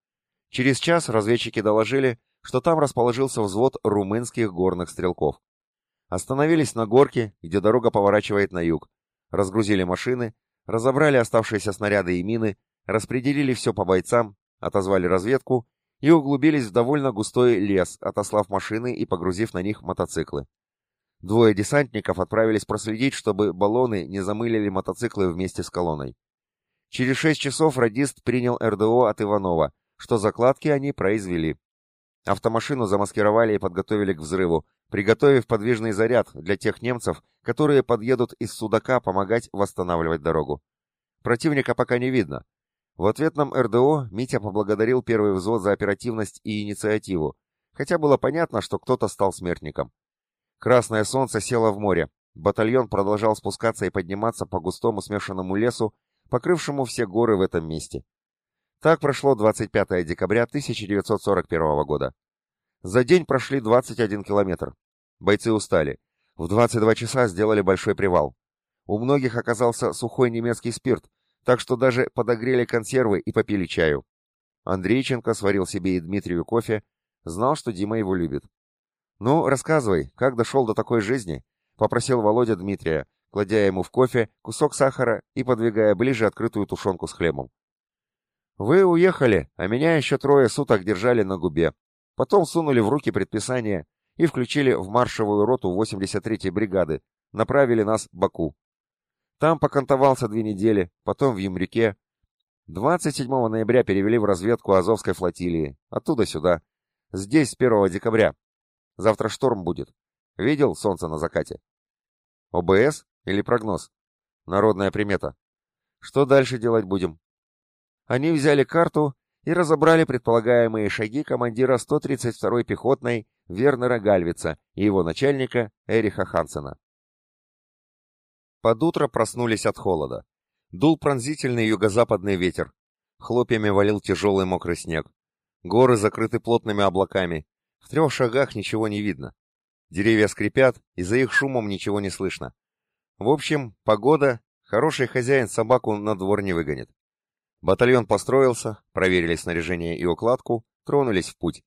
Через час разведчики доложили, что там расположился взвод румынских горных стрелков. Остановились на горке, где дорога поворачивает на юг, разгрузили машины, разобрали оставшиеся снаряды и мины, распределили все по бойцам, отозвали разведку и углубились в довольно густой лес, отослав машины и погрузив на них мотоциклы. Двое десантников отправились проследить, чтобы баллоны не замылили мотоциклы вместе с колонной. Через шесть часов радист принял РДО от Иванова, что закладки они произвели. Автомашину замаскировали и подготовили к взрыву, приготовив подвижный заряд для тех немцев, которые подъедут из Судака помогать восстанавливать дорогу. Противника пока не видно. В ответном РДО Митя поблагодарил первый взвод за оперативность и инициативу, хотя было понятно, что кто-то стал смертником. Красное солнце село в море. Батальон продолжал спускаться и подниматься по густому смешанному лесу, покрывшему все горы в этом месте. Так прошло 25 декабря 1941 года. За день прошли 21 километр. Бойцы устали. В 22 часа сделали большой привал. У многих оказался сухой немецкий спирт, так что даже подогрели консервы и попили чаю. Андрейченко сварил себе и Дмитрию кофе, знал, что Дима его любит. «Ну, рассказывай, как дошел до такой жизни?» — попросил Володя Дмитрия, кладя ему в кофе кусок сахара и подвигая ближе открытую тушенку с хлебом. «Вы уехали, а меня еще трое суток держали на губе. Потом сунули в руки предписание и включили в маршевую роту 83-й бригады, направили нас в Баку. Там покантовался две недели, потом в Юмрике. 27 ноября перевели в разведку Азовской флотилии, оттуда сюда. Здесь с 1 декабря, Завтра шторм будет. Видел солнце на закате? ОБС или прогноз? Народная примета. Что дальше делать будем? Они взяли карту и разобрали предполагаемые шаги командира 132-й пехотной Вернера Гальвица и его начальника Эриха Хансена. Под утро проснулись от холода. Дул пронзительный юго-западный ветер. Хлопьями валил тяжелый мокрый снег. Горы закрыты плотными облаками, в трех шагах ничего не видно. Деревья скрипят, и за их шумом ничего не слышно. В общем, погода, хороший хозяин собаку на двор не выгонит. Батальон построился, проверили снаряжение и укладку, тронулись в путь.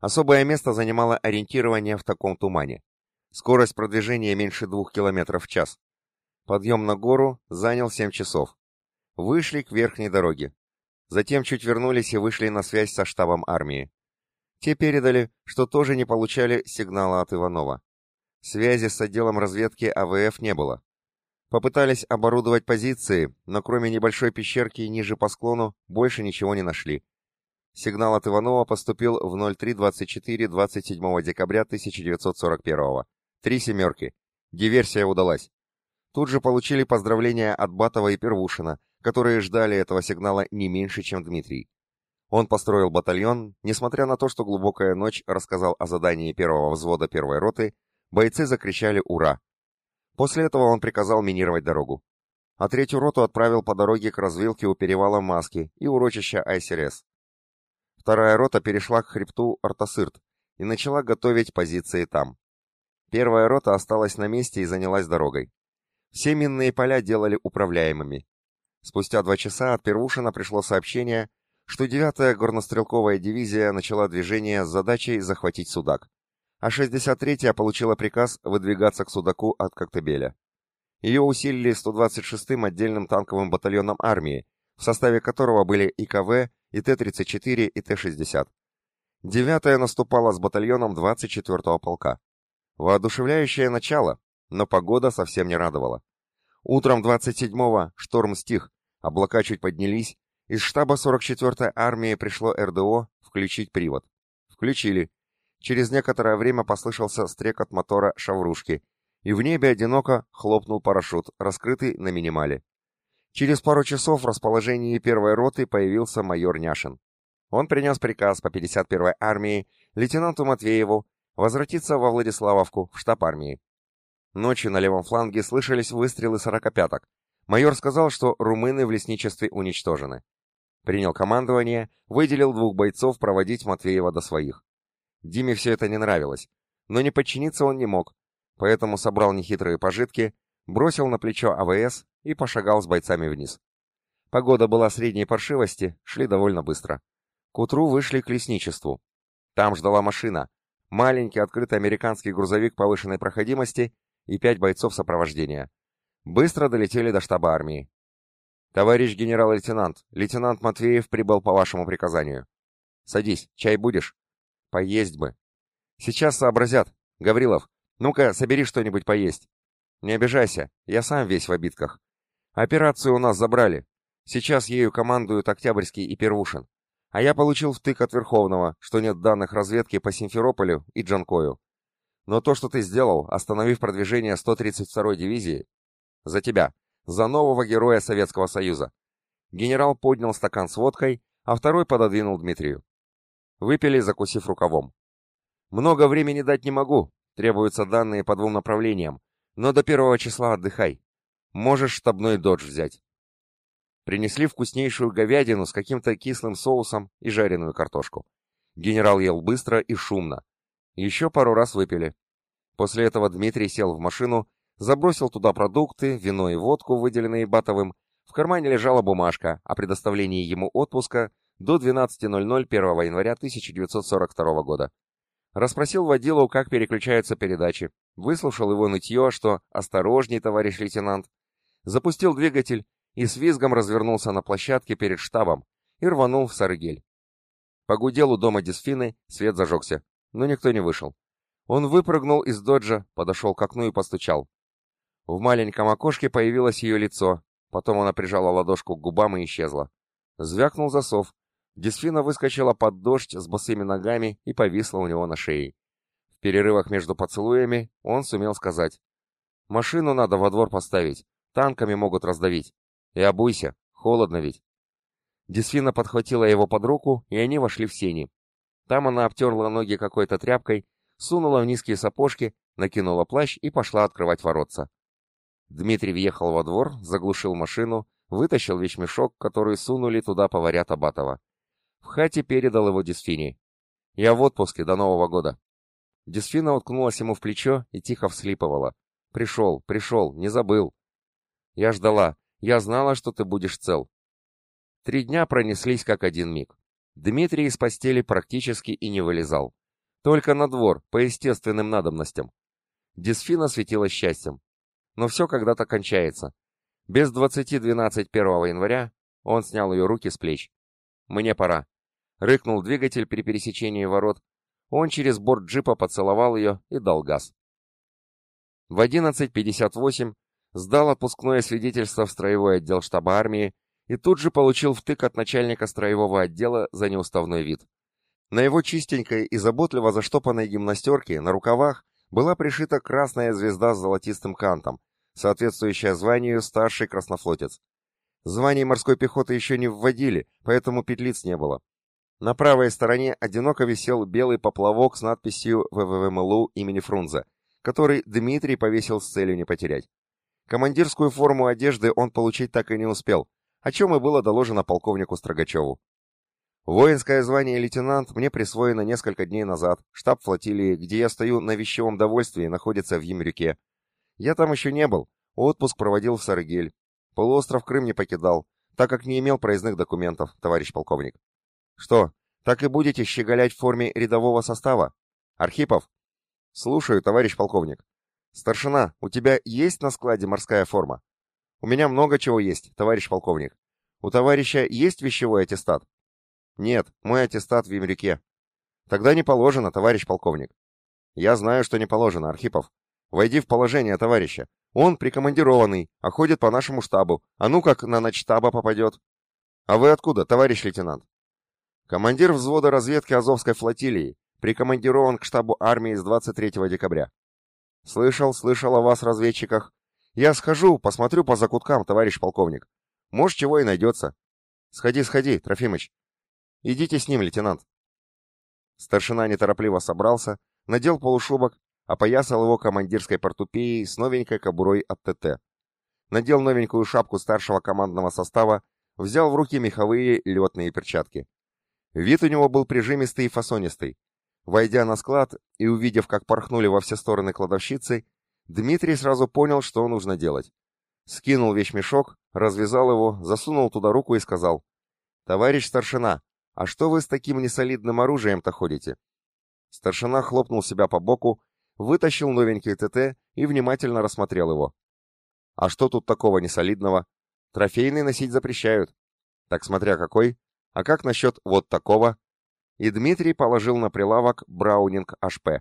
Особое место занимало ориентирование в таком тумане. Скорость продвижения меньше двух километров в час. Подъем на гору занял семь часов. Вышли к верхней дороге. Затем чуть вернулись и вышли на связь со штабом армии. Те передали, что тоже не получали сигнала от Иванова. Связи с отделом разведки АВФ не было. Попытались оборудовать позиции, но кроме небольшой пещерки ниже по склону больше ничего не нашли. Сигнал от Иванова поступил в 03.24 27 декабря 1941 Три семерки. Диверсия удалась. Тут же получили поздравления от Батова и Первушина, которые ждали этого сигнала не меньше, чем Дмитрий. Он построил батальон, несмотря на то, что глубокая ночь рассказал о задании первого взвода первой роты, бойцы закричали «Ура!». После этого он приказал минировать дорогу. А третью роту отправил по дороге к развилке у перевала Маски и урочища Айсерес. Вторая рота перешла к хребту Артасырт и начала готовить позиции там. Первая рота осталась на месте и занялась дорогой. Все минные поля делали управляемыми. Спустя два часа от Первушина пришло сообщение, что 9-я горнострелковая дивизия начала движение с задачей захватить Судак, а 63-я получила приказ выдвигаться к Судаку от Коктебеля. Ее усилили 126-м отдельным танковым батальоном армии, в составе которого были и КВ, и Т-34, и Т-60. Девятая наступала с батальоном 24-го полка. Воодушевляющее начало, но погода совсем не радовала. Утром 27-го шторм стих, облака чуть поднялись, из штаба 44-й армии пришло РДО включить привод. Включили. Через некоторое время послышался стрекот мотора «Шаврушки», и в небе одиноко хлопнул парашют, раскрытый на минимале. Через пару часов в расположении первой роты появился майор Няшин. Он принес приказ по 51-й армии лейтенанту Матвееву возвратиться во Владиславовку, в штаб армии. Ночью на левом фланге слышались выстрелы сорокопяток. Майор сказал, что румыны в лесничестве уничтожены. Принял командование, выделил двух бойцов проводить Матвеева до своих. Диме все это не нравилось, но не подчиниться он не мог, поэтому собрал нехитрые пожитки, бросил на плечо АВС и пошагал с бойцами вниз. Погода была средней паршивости, шли довольно быстро. К утру вышли к лесничеству. Там ждала машина, маленький открытый американский грузовик повышенной проходимости и пять бойцов сопровождения. Быстро долетели до штаба армии. «Товарищ генерал-лейтенант, лейтенант Матвеев прибыл по вашему приказанию. Садись, чай будешь?» «Поесть бы». «Сейчас сообразят. Гаврилов, ну-ка, собери что-нибудь поесть. Не обижайся, я сам весь в обидках. Операцию у нас забрали. Сейчас ею командуют Октябрьский и Первушин. А я получил втык от Верховного, что нет данных разведки по Симферополю и Джанкою. Но то, что ты сделал, остановив продвижение 132-й дивизии, за тебя, за нового героя Советского Союза. Генерал поднял стакан с водкой, а второй пододвинул Дмитрию. Выпили, закусив рукавом. Много времени дать не могу, требуются данные по двум направлениям, но до первого числа отдыхай. Можешь штабной додж взять. Принесли вкуснейшую говядину с каким-то кислым соусом и жареную картошку. Генерал ел быстро и шумно. Еще пару раз выпили. После этого Дмитрий сел в машину, забросил туда продукты, вино и водку, выделенные Батовым. В кармане лежала бумажка о предоставлении ему отпуска до 12.00 1 января 1942 года. Расспросил водилу, как переключаются передачи, выслушал его нытье, что «осторожней, товарищ лейтенант», запустил двигатель и с визгом развернулся на площадке перед штабом и рванул в Сарыгель. Погудел у дома Дисфины, свет зажегся, но никто не вышел. Он выпрыгнул из доджа, подошел к окну и постучал. В маленьком окошке появилось ее лицо, потом она прижала ладошку к губам и исчезла. Звякнул засов. Дисфина выскочила под дождь с босыми ногами и повисла у него на шее. В перерывах между поцелуями он сумел сказать. «Машину надо во двор поставить, танками могут раздавить. И обуйся, холодно ведь. Дисфина подхватила его под руку, и они вошли в сени. Там она обтерла ноги какой-то тряпкой, сунула в низкие сапожки, накинула плащ и пошла открывать воротца. Дмитрий въехал во двор, заглушил машину, вытащил вещмешок, который сунули туда поваря Табатова. В хате передал его Дисфине. «Я в отпуске до Нового года». Дисфина уткнулась ему в плечо и тихо вслипывала. «Пришел, пришел, не забыл». Я ждала, я знала, что ты будешь цел. Три дня пронеслись как один миг. Дмитрий из постели практически и не вылезал. Только на двор, по естественным надобностям. Дисфина светила счастьем. Но все когда-то кончается. Без 20.12 1 января он снял ее руки с плеч. «Мне пора». Рыкнул двигатель при пересечении ворот. Он через борт джипа поцеловал ее и дал газ. В 11.58 сдал отпускное свидетельство в строевой отдел штаба армии и тут же получил втык от начальника строевого отдела за неуставной вид. На его чистенькой и заботливо заштопанной гимнастерке на рукавах была пришита красная звезда с золотистым кантом, соответствующая званию старший краснофлотец. Званий морской пехоты еще не вводили, поэтому петлиц не было. На правой стороне одиноко висел белый поплавок с надписью ВВВМЛУ имени Фрунзе, который Дмитрий повесил с целью не потерять. Командирскую форму одежды он получить так и не успел, о чем и было доложено полковнику Строгачеву. Воинское звание лейтенант мне присвоено несколько дней назад. Штаб флотилии, где я стою на вещевом довольствии, находится в Емрюке. Я там еще не был. Отпуск проводил в Сарыгель. Полуостров Крым не покидал, так как не имел проездных документов, товарищ полковник. Что, так и будете щеголять в форме рядового состава? Архипов? Слушаю, товарищ полковник. «Старшина, у тебя есть на складе морская форма?» «У меня много чего есть, товарищ полковник. У товарища есть вещевой аттестат?» «Нет, мой аттестат в Емрюке». «Тогда не положено, товарищ полковник». «Я знаю, что не положено, Архипов. Войди в положение товарища. Он прикомандированный, а ходит по нашему штабу. А ну как на начтаба попадет?» «А вы откуда, товарищ лейтенант?» «Командир взвода разведки Азовской флотилии, прикомандирован к штабу армии с 23 декабря». «Слышал, слышал о вас, разведчиках. Я схожу, посмотрю по закуткам, товарищ полковник. Может, чего и найдется. Сходи, сходи, Трофимыч. Идите с ним, лейтенант. Старшина неторопливо собрался, надел полушубок, опоясал его командирской портупеей с новенькой кобурой от ТТ. Надел новенькую шапку старшего командного состава, взял в руки меховые летные перчатки. Вид у него был прижимистый и фасонистый. Войдя на склад и увидев, как порхнули во все стороны кладовщицы, Дмитрий сразу понял, что нужно делать. Скинул вещмешок, развязал его, засунул туда руку и сказал, «Товарищ старшина, а что вы с таким несолидным оружием-то ходите?» Старшина хлопнул себя по боку, вытащил новенький ТТ и внимательно рассмотрел его. «А что тут такого несолидного? Трофейный носить запрещают. Так смотря какой. А как насчет вот такого?» И Дмитрий положил на прилавок Браунинг HP.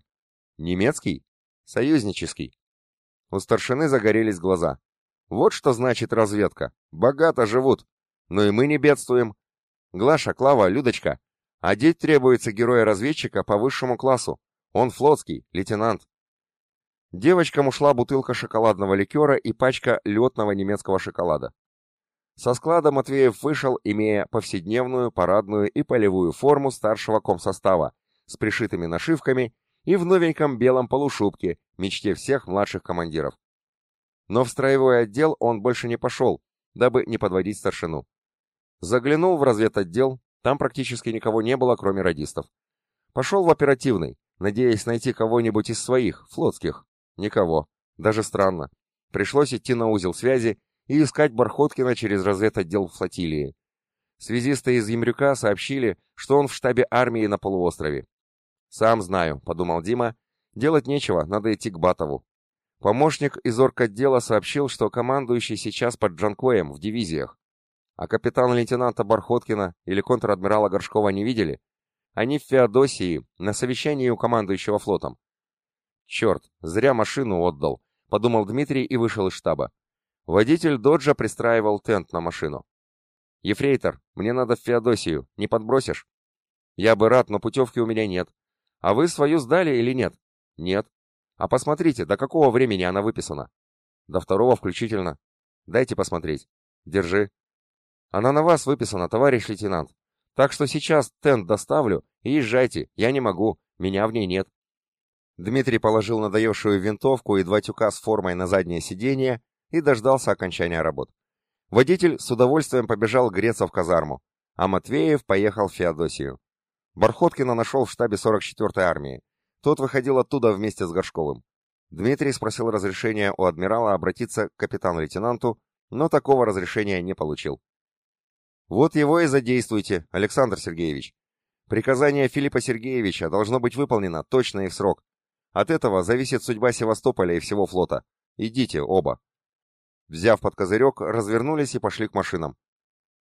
«Немецкий? Союзнический?» У старшины загорелись глаза. Вот что значит разведка. Богато живут. Но и мы не бедствуем. Глаша, Клава, Людочка. Одеть требуется героя-разведчика по высшему классу. Он флотский, лейтенант. Девочкам ушла бутылка шоколадного ликера и пачка летного немецкого шоколада. Со склада Матвеев вышел, имея повседневную, парадную и полевую форму старшего комсостава с пришитыми нашивками и в новеньком белом полушубке, мечте всех младших командиров. Но в строевой отдел он больше не пошел, дабы не подводить старшину. Заглянул в разведотдел, там практически никого не было, кроме радистов. Пошел в оперативный, надеясь найти кого-нибудь из своих, флотских. Никого. Даже странно. Пришлось идти на узел связи и искать Бархоткина через разведотдел флотилии. Связисты из Емрюка сообщили, что он в штабе армии на полуострове. «Сам знаю», — подумал Дима. «Делать нечего, надо идти к Батову». Помощник из орготдела сообщил, что командующий сейчас под Джанкоем в дивизиях. А капитана-лейтенанта Бархоткина или контр-адмирала Горшкова не видели? Они в Феодосии, на совещании у командующего флотом. «Черт, зря машину отдал», — подумал Дмитрий и вышел из штаба. Водитель доджа пристраивал тент на машину. «Ефрейтор, мне надо в Феодосию, не подбросишь?» «Я бы рад, но путевки у меня нет. А вы свою сдали или нет? Нет. А посмотрите, до какого времени она выписана? До второго включительно. Дайте посмотреть. Держи. Она на вас выписана, товарищ лейтенант. Так что сейчас тент доставлю и езжайте. Я не могу, меня в ней нет. Дмитрий положил надоевшую винтовку и два тюка с формой на заднее сиденье и дождался окончания работ. Водитель с удовольствием побежал греться в казарму, а Матвеев поехал в Феодосию. Бархоткина нашел в штабе 44-й армии. Тот выходил оттуда вместе с Горшковым. Дмитрий спросил разрешения у адмирала обратиться к капитану-лейтенанту, но такого разрешения не получил. «Вот его и задействуйте, Александр Сергеевич. Приказание Филиппа Сергеевича должно быть выполнено точно и в срок. От этого зависит судьба Севастополя и всего флота. Идите, оба». Взяв под козырек, развернулись и пошли к машинам.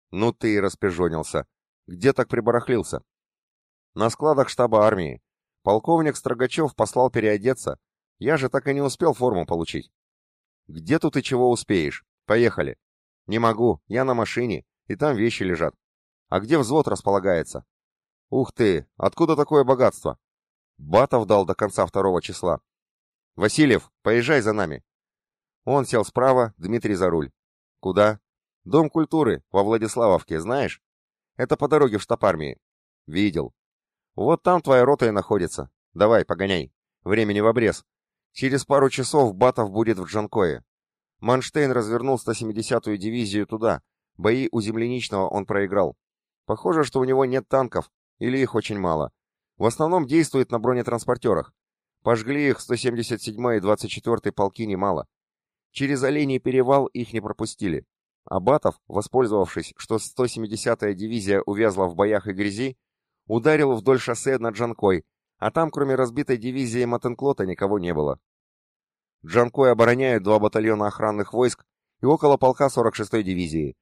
«Ну ты и распижонился. Где так прибарахлился?» На складах штаба армии. Полковник Строгачев послал переодеться. Я же так и не успел форму получить. Где тут и чего успеешь? Поехали. Не могу, я на машине, и там вещи лежат. А где взвод располагается? Ух ты, откуда такое богатство? Батов дал до конца второго числа. Васильев, поезжай за нами. Он сел справа, Дмитрий за руль. Куда? Дом культуры, во Владиславовке, знаешь? Это по дороге в штаб армии. Видел. Вот там твоя рота и находится. Давай, погоняй. Времени в обрез. Через пару часов Батов будет в Джанкое. Манштейн развернул 170-ю дивизию туда. Бои у Земляничного он проиграл. Похоже, что у него нет танков, или их очень мало. В основном действует на бронетранспортерах. Пожгли их 177 и 24 полки немало. Через Оленей перевал их не пропустили. А Батов, воспользовавшись, что 170-я дивизия увязла в боях и грязи, ударил вдоль шоссе над Джанкой, а там, кроме разбитой дивизии Матенклота, никого не было. Джанкой обороняют два батальона охранных войск и около полка 46-й дивизии.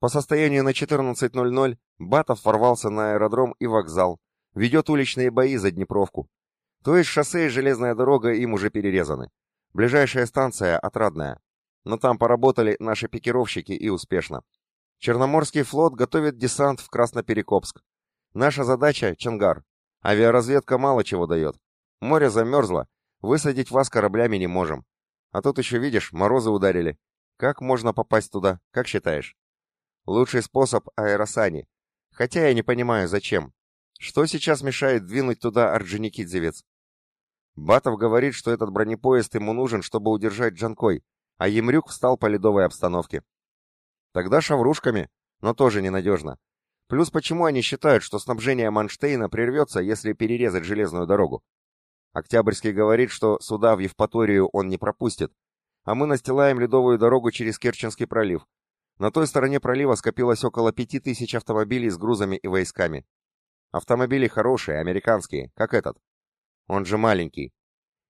По состоянию на 14.00 Батов ворвался на аэродром и вокзал, ведет уличные бои за Днепровку. То есть шоссе и железная дорога им уже перерезаны. Ближайшая станция — Отрадная. Но там поработали наши пикировщики и успешно. Черноморский флот готовит десант в Красноперекопск. Наша задача — Чангар. Авиаразведка мало чего дает. Море замерзло, высадить вас кораблями не можем. А тут еще, видишь, морозы ударили. Как можно попасть туда, как считаешь? Лучший способ — аэросани. Хотя я не понимаю, зачем. Что сейчас мешает двинуть туда Орджоникидзевец? Батов говорит, что этот бронепоезд ему нужен, чтобы удержать Джанкой, а Емрюк встал по ледовой обстановке. Тогда шаврушками, но тоже ненадежно. Плюс почему они считают, что снабжение Манштейна прервется, если перерезать железную дорогу? Октябрьский говорит, что суда в Евпаторию он не пропустит, а мы настилаем ледовую дорогу через Керченский пролив. На той стороне пролива скопилось около пяти тысяч автомобилей с грузами и войсками. Автомобили хорошие, американские, как этот. Он же маленький.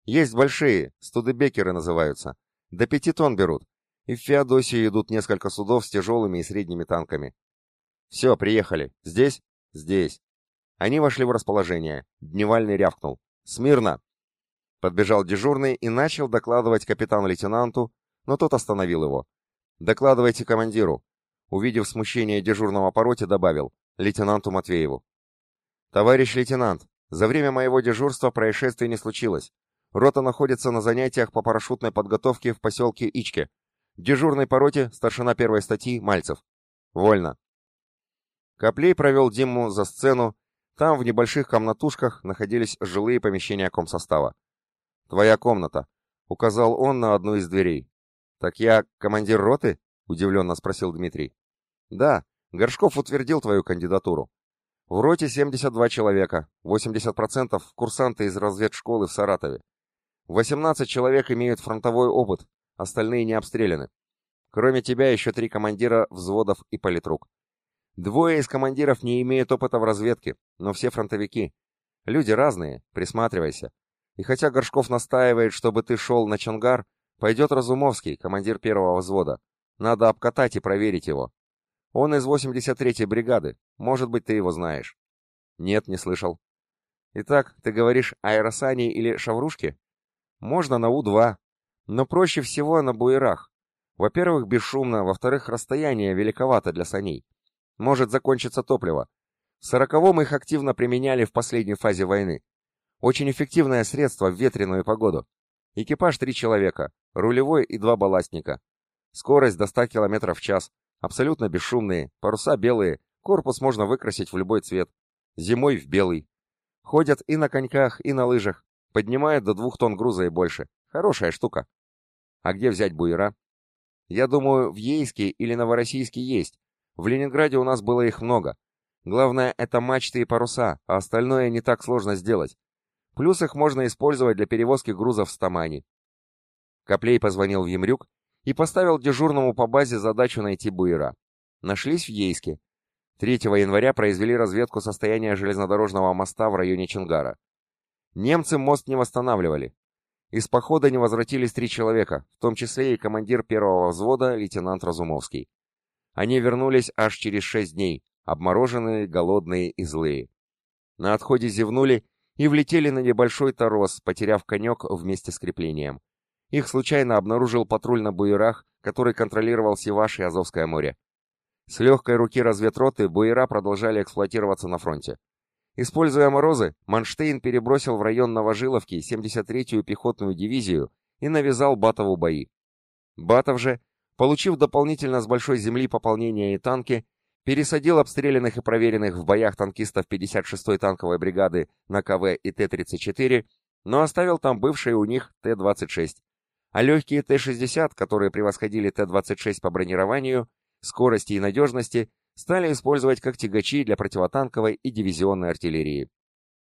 Есть большие, студебекеры называются. До пяти тонн берут. И в Феодосию идут несколько судов с тяжелыми и средними танками. Все, приехали. Здесь? Здесь. Они вошли в расположение. Дневальный рявкнул. «Смирно!» Подбежал дежурный и начал докладывать капитан-лейтенанту, но тот остановил его. «Докладывайте командиру». Увидев смущение дежурного по роте, добавил лейтенанту Матвееву. «Товарищ лейтенант, за время моего дежурства происшествий не случилось. Рота находится на занятиях по парашютной подготовке в поселке Ичке. Дежурный по роте, старшина первой статьи, Мальцев. Вольно. Коплей провел Диму за сцену. Там в небольших комнатушках находились жилые помещения комсостава. «Твоя комната», — указал он на одну из дверей. «Так я командир роты?» — удивленно спросил Дмитрий. «Да, Горшков утвердил твою кандидатуру. В роте 72 человека, 80% курсанты из разведшколы в Саратове. 18 человек имеют фронтовой опыт, остальные не обстреляны. Кроме тебя еще три командира взводов и политрук. Двое из командиров не имеют опыта в разведке, но все фронтовики. Люди разные, присматривайся. И хотя Горшков настаивает, чтобы ты шел на Чангар, пойдет Разумовский, командир первого взвода. Надо обкатать и проверить его. Он из 83-й бригады. Может быть, ты его знаешь. Нет, не слышал. Итак, ты говоришь аэросани или шаврушки? Можно на У-2, но проще всего на буерах. Во-первых, бесшумно, во-вторых, расстояние великовато для саней. Может закончиться топливо. В сороковом их активно применяли в последней фазе войны. Очень эффективное средство в ветреную погоду. Экипаж три человека, рулевой и два балластника. Скорость до 100 км в час, Абсолютно бесшумные, паруса белые, корпус можно выкрасить в любой цвет. Зимой в белый. Ходят и на коньках, и на лыжах. Поднимают до двух тонн груза и больше. Хорошая штука. А где взять буера? Я думаю, в Ейске или Новороссийске есть. В Ленинграде у нас было их много. Главное, это мачты и паруса, а остальное не так сложно сделать. Плюс их можно использовать для перевозки грузов с Тамани. Коплей позвонил в Емрюк и поставил дежурному по базе задачу найти буера. Нашлись в Ейске. 3 января произвели разведку состояния железнодорожного моста в районе Чингара. Немцы мост не восстанавливали. Из похода не возвратились три человека, в том числе и командир первого взвода, лейтенант Разумовский. Они вернулись аж через шесть дней, обмороженные, голодные и злые. На отходе зевнули и влетели на небольшой торос, потеряв конек вместе с креплением. Их случайно обнаружил патруль на буерах, который контролировал Севаш и Азовское море. С легкой руки разведроты буера продолжали эксплуатироваться на фронте. Используя морозы, Манштейн перебросил в район Новожиловки 73-ю пехотную дивизию и навязал Батову бои. Батов же, получив дополнительно с большой земли пополнение и танки, пересадил обстрелянных и проверенных в боях танкистов 56-й танковой бригады на КВ и Т-34, но оставил там бывшие у них Т-26 а легкие Т-60, которые превосходили Т-26 по бронированию, скорости и надежности, стали использовать как тягачи для противотанковой и дивизионной артиллерии.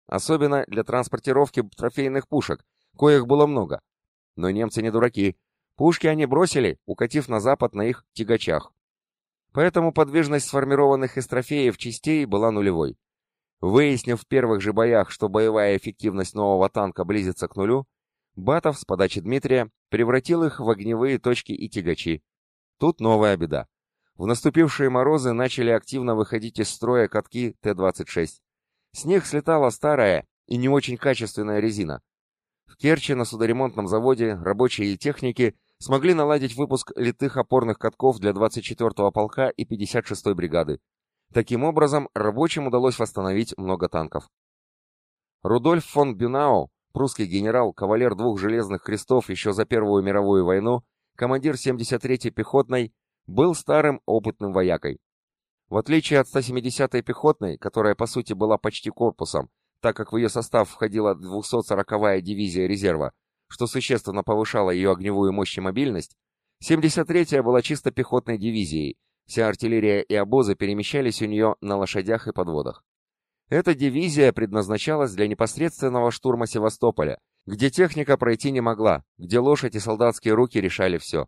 Особенно для транспортировки трофейных пушек, коих было много. Но немцы не дураки. Пушки они бросили, укатив на запад на их тягачах. Поэтому подвижность сформированных из трофеев частей была нулевой. Выяснив в первых же боях, что боевая эффективность нового танка близится к нулю, Батов с подачи Дмитрия превратил их в огневые точки и тягачи. Тут новая беда. В наступившие морозы начали активно выходить из строя катки Т-26. С них слетала старая и не очень качественная резина. В Керчи на судоремонтном заводе рабочие и техники смогли наладить выпуск литых опорных катков для 24-го полка и 56-й бригады. Таким образом, рабочим удалось восстановить много танков. Рудольф фон Бюнау Прусский генерал, кавалер двух железных крестов еще за Первую мировую войну, командир 73-й пехотной, был старым опытным воякой. В отличие от 170-й пехотной, которая по сути была почти корпусом, так как в ее состав входила 240-я дивизия резерва, что существенно повышало ее огневую мощь и мобильность, 73-я была чисто пехотной дивизией, вся артиллерия и обозы перемещались у нее на лошадях и подводах. Эта дивизия предназначалась для непосредственного штурма Севастополя, где техника пройти не могла, где лошадь и солдатские руки решали все.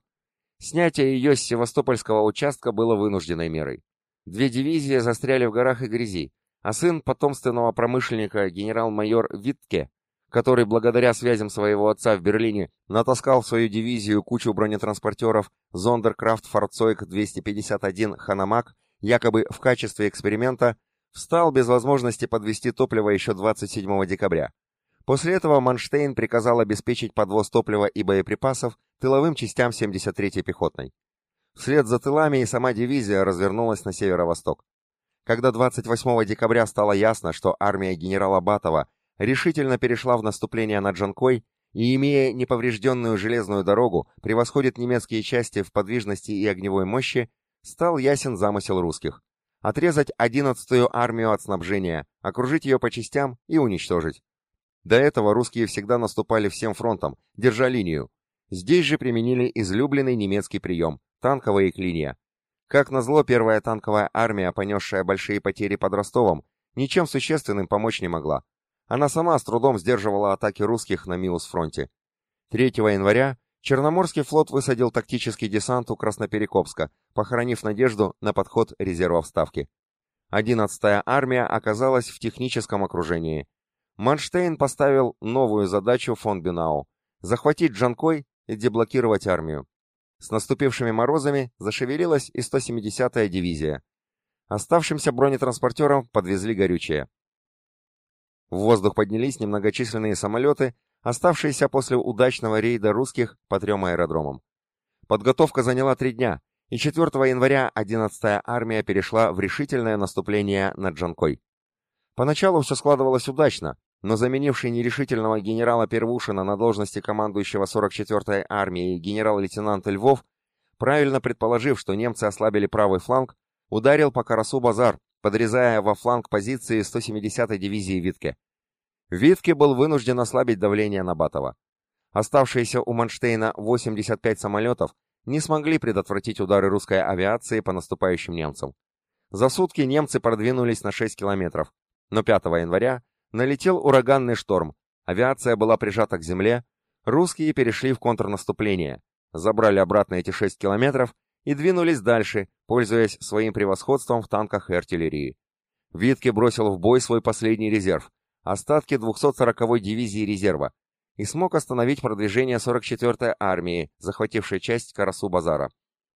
Снятие ее с севастопольского участка было вынужденной мерой. Две дивизии застряли в горах и грязи, а сын потомственного промышленника генерал-майор Витке, который благодаря связям своего отца в Берлине натаскал в свою дивизию кучу бронетранспортеров Зондеркрафт Форцойк 251 Ханамак, якобы в качестве эксперимента, встал без возможности подвести топливо еще 27 декабря. После этого Манштейн приказал обеспечить подвоз топлива и боеприпасов тыловым частям 73-й пехотной. Вслед за тылами и сама дивизия развернулась на северо-восток. Когда 28 декабря стало ясно, что армия генерала Батова решительно перешла в наступление на Джанкой и, имея неповрежденную железную дорогу, превосходит немецкие части в подвижности и огневой мощи, стал ясен замысел русских отрезать 11-ю армию от снабжения, окружить ее по частям и уничтожить. До этого русские всегда наступали всем фронтом, держа линию. Здесь же применили излюбленный немецкий прием – танковая клинья. Как назло, первая танковая армия, понесшая большие потери под Ростовом, ничем существенным помочь не могла. Она сама с трудом сдерживала атаки русских на Миус-фронте. 3 января Черноморский флот высадил тактический десант у Красноперекопска, похоронив надежду на подход резервов Ставки. 11-я армия оказалась в техническом окружении. Манштейн поставил новую задачу фон Бинау – захватить Джанкой и деблокировать армию. С наступившими морозами зашевелилась и 170-я дивизия. Оставшимся бронетранспортерам подвезли горючее. В воздух поднялись немногочисленные самолеты, оставшиеся после удачного рейда русских по трем аэродромам. Подготовка заняла три дня, и 4 января 11-я армия перешла в решительное наступление на Джанкой. Поначалу все складывалось удачно, но заменивший нерешительного генерала Первушина на должности командующего 44-й армией генерал-лейтенант Львов, правильно предположив, что немцы ослабили правый фланг, ударил по Карасу-Базар, подрезая во фланг позиции 170-й дивизии Витке. Витке был вынужден ослабить давление на Батова. Оставшиеся у Манштейна 85 самолетов не смогли предотвратить удары русской авиации по наступающим немцам. За сутки немцы продвинулись на 6 километров, но 5 января налетел ураганный шторм, авиация была прижата к земле, русские перешли в контрнаступление, забрали обратно эти 6 километров и двинулись дальше, пользуясь своим превосходством в танках и артиллерии. Витке бросил в бой свой последний резерв, остатки 240-й дивизии резерва и смог остановить продвижение 44-й армии, захватившей часть Карасу-Базара.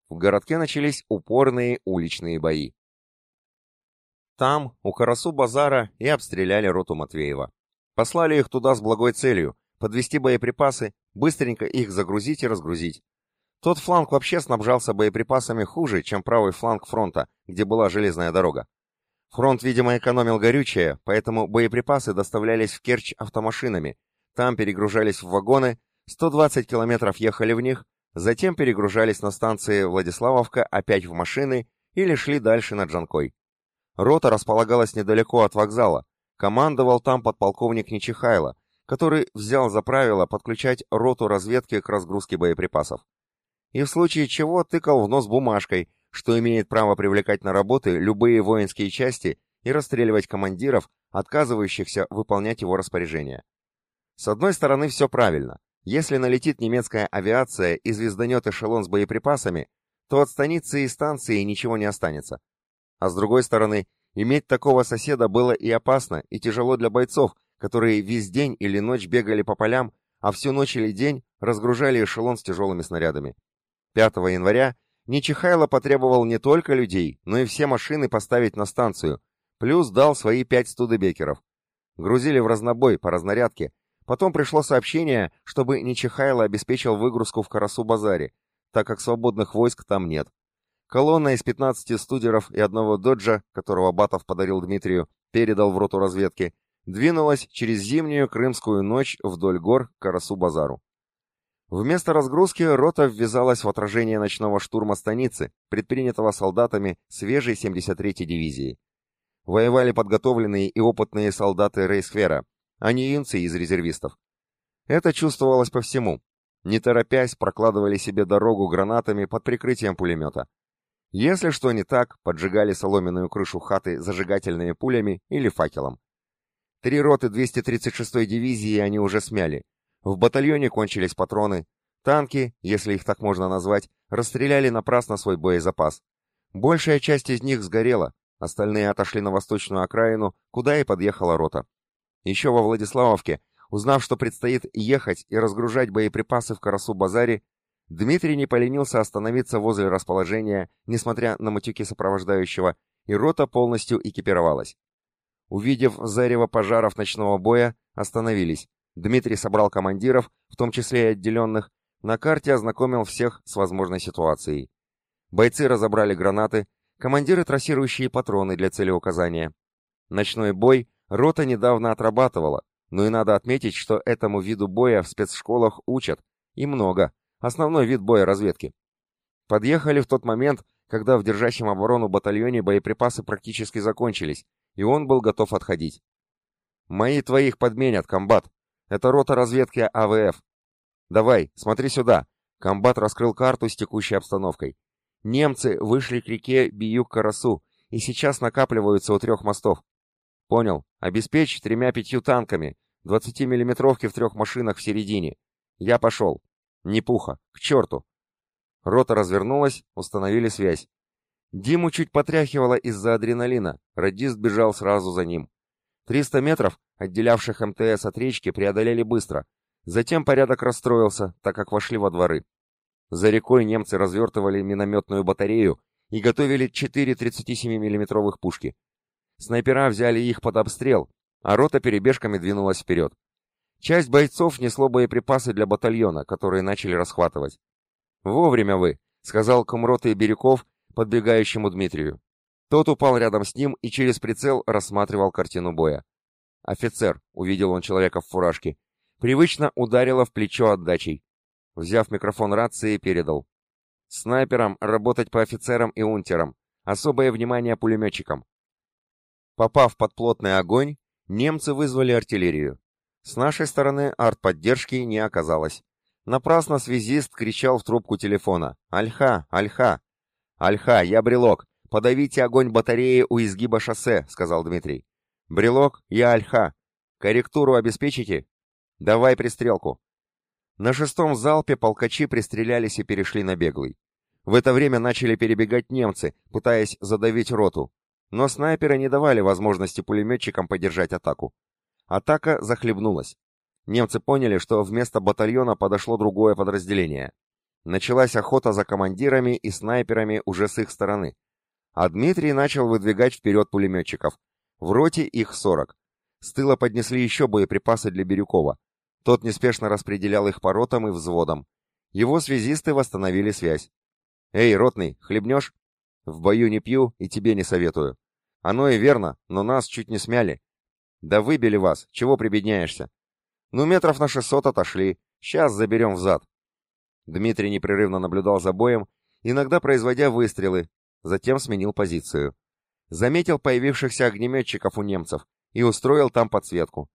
В городке начались упорные уличные бои. Там, у Карасу-Базара, и обстреляли роту Матвеева. Послали их туда с благой целью – подвести боеприпасы, быстренько их загрузить и разгрузить. Тот фланг вообще снабжался боеприпасами хуже, чем правый фланг фронта, где была железная дорога. Фронт, видимо, экономил горючее, поэтому боеприпасы доставлялись в Керчь автомашинами. Там перегружались в вагоны, 120 километров ехали в них, затем перегружались на станции Владиславовка опять в машины или шли дальше на Джанкой. Рота располагалась недалеко от вокзала. Командовал там подполковник Нечихайло, который взял за правило подключать роту разведки к разгрузке боеприпасов. И в случае чего тыкал в нос бумажкой, что имеет право привлекать на работы любые воинские части и расстреливать командиров, отказывающихся выполнять его распоряжения. С одной стороны, все правильно. Если налетит немецкая авиация и звезданет эшелон с боеприпасами, то от станицы и станции ничего не останется. А с другой стороны, иметь такого соседа было и опасно, и тяжело для бойцов, которые весь день или ночь бегали по полям, а всю ночь или день разгружали эшелон с тяжелыми снарядами. 5 января Нечихайло потребовал не только людей, но и все машины поставить на станцию, плюс дал свои пять студебекеров. Грузили в разнобой по разнарядке. Потом пришло сообщение, чтобы Нечихайло обеспечил выгрузку в Карасу-базаре, так как свободных войск там нет. Колонна из 15 студеров и одного доджа, которого Батов подарил Дмитрию, передал в роту разведки, двинулась через зимнюю крымскую ночь вдоль гор к Карасу-базару. Вместо разгрузки рота ввязалась в отражение ночного штурма станицы, предпринятого солдатами свежей 73-й дивизии. Воевали подготовленные и опытные солдаты Рейсхвера, а не юнцы из резервистов. Это чувствовалось по всему. Не торопясь, прокладывали себе дорогу гранатами под прикрытием пулемета. Если что не так, поджигали соломенную крышу хаты зажигательными пулями или факелом. Три роты 236-й дивизии они уже смяли. В батальоне кончились патроны. Танки, если их так можно назвать, расстреляли напрасно свой боезапас. Большая часть из них сгорела, остальные отошли на восточную окраину, куда и подъехала рота. Еще во Владиславовке, узнав, что предстоит ехать и разгружать боеприпасы в Карасу-базаре, Дмитрий не поленился остановиться возле расположения, несмотря на матюки сопровождающего, и рота полностью экипировалась. Увидев зарево пожаров ночного боя, остановились. Дмитрий собрал командиров, в том числе и отделенных, на карте ознакомил всех с возможной ситуацией. Бойцы разобрали гранаты, командиры трассирующие патроны для целеуказания. Ночной бой рота недавно отрабатывала, но и надо отметить, что этому виду боя в спецшколах учат, и много, основной вид боя разведки. Подъехали в тот момент, когда в держащем оборону батальоне боеприпасы практически закончились, и он был готов отходить. «Мои твоих подменят, комбат. Это рота разведки АВФ. Давай, смотри сюда». Комбат раскрыл карту с текущей обстановкой. Немцы вышли к реке Биюк-Карасу и сейчас накапливаются у трех мостов. Понял. Обеспечь тремя-пятью танками, 20-миллиметровки в трех машинах в середине. Я пошел. Не пуха. К черту. Рота развернулась, установили связь. Диму чуть потряхивало из-за адреналина. Радист бежал сразу за ним. 300 метров, отделявших МТС от речки, преодолели быстро. Затем порядок расстроился, так как вошли во дворы. За рекой немцы развертывали минометную батарею и готовили 4 37 миллиметровых пушки. Снайпера взяли их под обстрел, а рота перебежками двинулась вперед. Часть бойцов несло боеприпасы для батальона, которые начали расхватывать. «Вовремя вы», — сказал комроты Бирюков, подбегающему Дмитрию. Тот упал рядом с ним и через прицел рассматривал картину боя. «Офицер», — увидел он человека в фуражке, привычно ударило в плечо отдачей. Взяв микрофон рации, передал. «Снайперам работать по офицерам и унтерам. Особое внимание пулеметчикам». Попав под плотный огонь, немцы вызвали артиллерию. С нашей стороны артподдержки не оказалось. Напрасно связист кричал в трубку телефона. «Альха! Альха!» «Альха, я Брелок! Подавите огонь батареи у изгиба шоссе», — сказал Дмитрий. «Брелок, я Альха. Корректуру обеспечите?» «Давай пристрелку». На шестом залпе полкачи пристрелялись и перешли на беглый. В это время начали перебегать немцы, пытаясь задавить роту. Но снайперы не давали возможности пулеметчикам поддержать атаку. Атака захлебнулась. Немцы поняли, что вместо батальона подошло другое подразделение. Началась охота за командирами и снайперами уже с их стороны. А Дмитрий начал выдвигать вперед пулеметчиков. В роте их 40. С тыла поднесли еще боеприпасы для Бирюкова. Тот неспешно распределял их по ротам и взводам. Его связисты восстановили связь. «Эй, ротный, хлебнешь?» «В бою не пью и тебе не советую. Оно и верно, но нас чуть не смяли. Да выбили вас, чего прибедняешься? Ну, метров на шестьсот отошли, сейчас заберем взад. Дмитрий непрерывно наблюдал за боем, иногда производя выстрелы, затем сменил позицию. Заметил появившихся огнеметчиков у немцев и устроил там подсветку.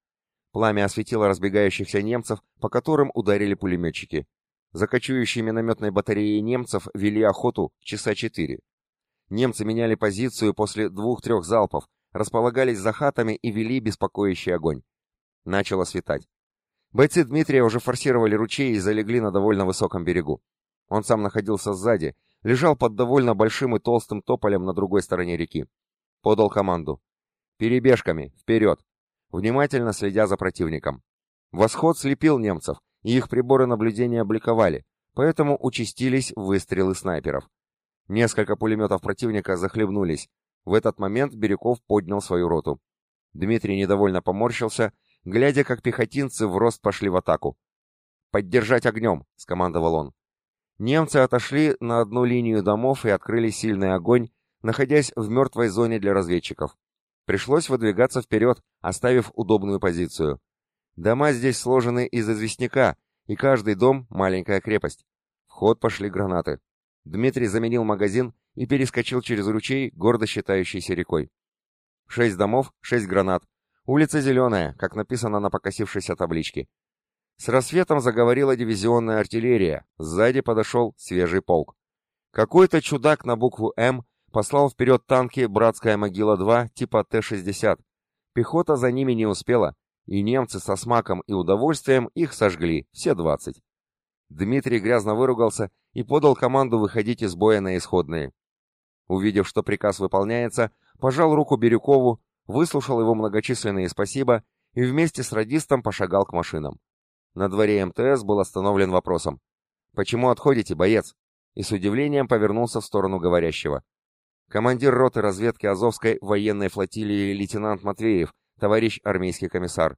Пламя осветило разбегающихся немцев, по которым ударили пулеметчики. За кочующей минометной батареей немцев вели охоту часа четыре. Немцы меняли позицию после двух-трех залпов, располагались за хатами и вели беспокоящий огонь. Начало светать. Бойцы Дмитрия уже форсировали ручей и залегли на довольно высоком берегу. Он сам находился сзади, лежал под довольно большим и толстым тополем на другой стороне реки. Подал команду. «Перебежками! Вперед!» Внимательно следя за противником. Восход слепил немцев, и их приборы наблюдения бликовали, поэтому участились выстрелы снайперов. Несколько пулеметов противника захлебнулись, в этот момент Бирюков поднял свою роту. Дмитрий недовольно поморщился, глядя, как пехотинцы в рост пошли в атаку. «Поддержать огнем!» — скомандовал он. Немцы отошли на одну линию домов и открыли сильный огонь, находясь в мертвой зоне для разведчиков. Пришлось выдвигаться вперед, оставив удобную позицию. Дома здесь сложены из известняка, и каждый дом — маленькая крепость. В ход пошли гранаты. Дмитрий заменил магазин и перескочил через ручей, гордо считающийся рекой. Шесть домов, шесть гранат. Улица зеленая, как написано на покосившейся табличке. С рассветом заговорила дивизионная артиллерия, сзади подошел свежий полк. Какой-то чудак на букву «М» послал вперед танки «Братская могила-2» типа Т-60. Пехота за ними не успела, и немцы со смаком и удовольствием их сожгли, все двадцать. Дмитрий грязно выругался и подал команду выходить из боя на исходные. Увидев, что приказ выполняется, пожал руку Бирюкову, выслушал его многочисленные спасибо и вместе с радистом пошагал к машинам. На дворе МТС был остановлен вопросом. «Почему отходите, боец?» И с удивлением повернулся в сторону говорящего. Командир роты разведки Азовской военной флотилии лейтенант Матвеев, товарищ армейский комиссар.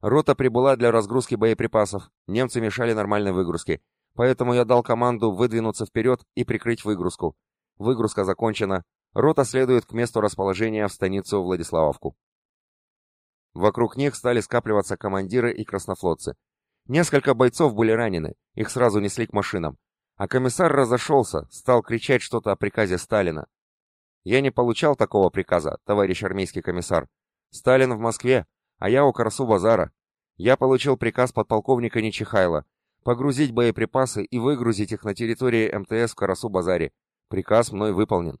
Рота прибыла для разгрузки боеприпасов, немцы мешали нормальной выгрузке, поэтому я дал команду выдвинуться вперед и прикрыть выгрузку. Выгрузка закончена, рота следует к месту расположения в станицу Владиславовку. Вокруг них стали скапливаться командиры и краснофлотцы. Несколько бойцов были ранены, их сразу несли к машинам. А комиссар разошелся, стал кричать что-то о приказе Сталина. Я не получал такого приказа, товарищ армейский комиссар. Сталин в Москве, а я у Карасу-базара. Я получил приказ подполковника Нечихайла погрузить боеприпасы и выгрузить их на территории МТС в Карасу-базаре. Приказ мной выполнен.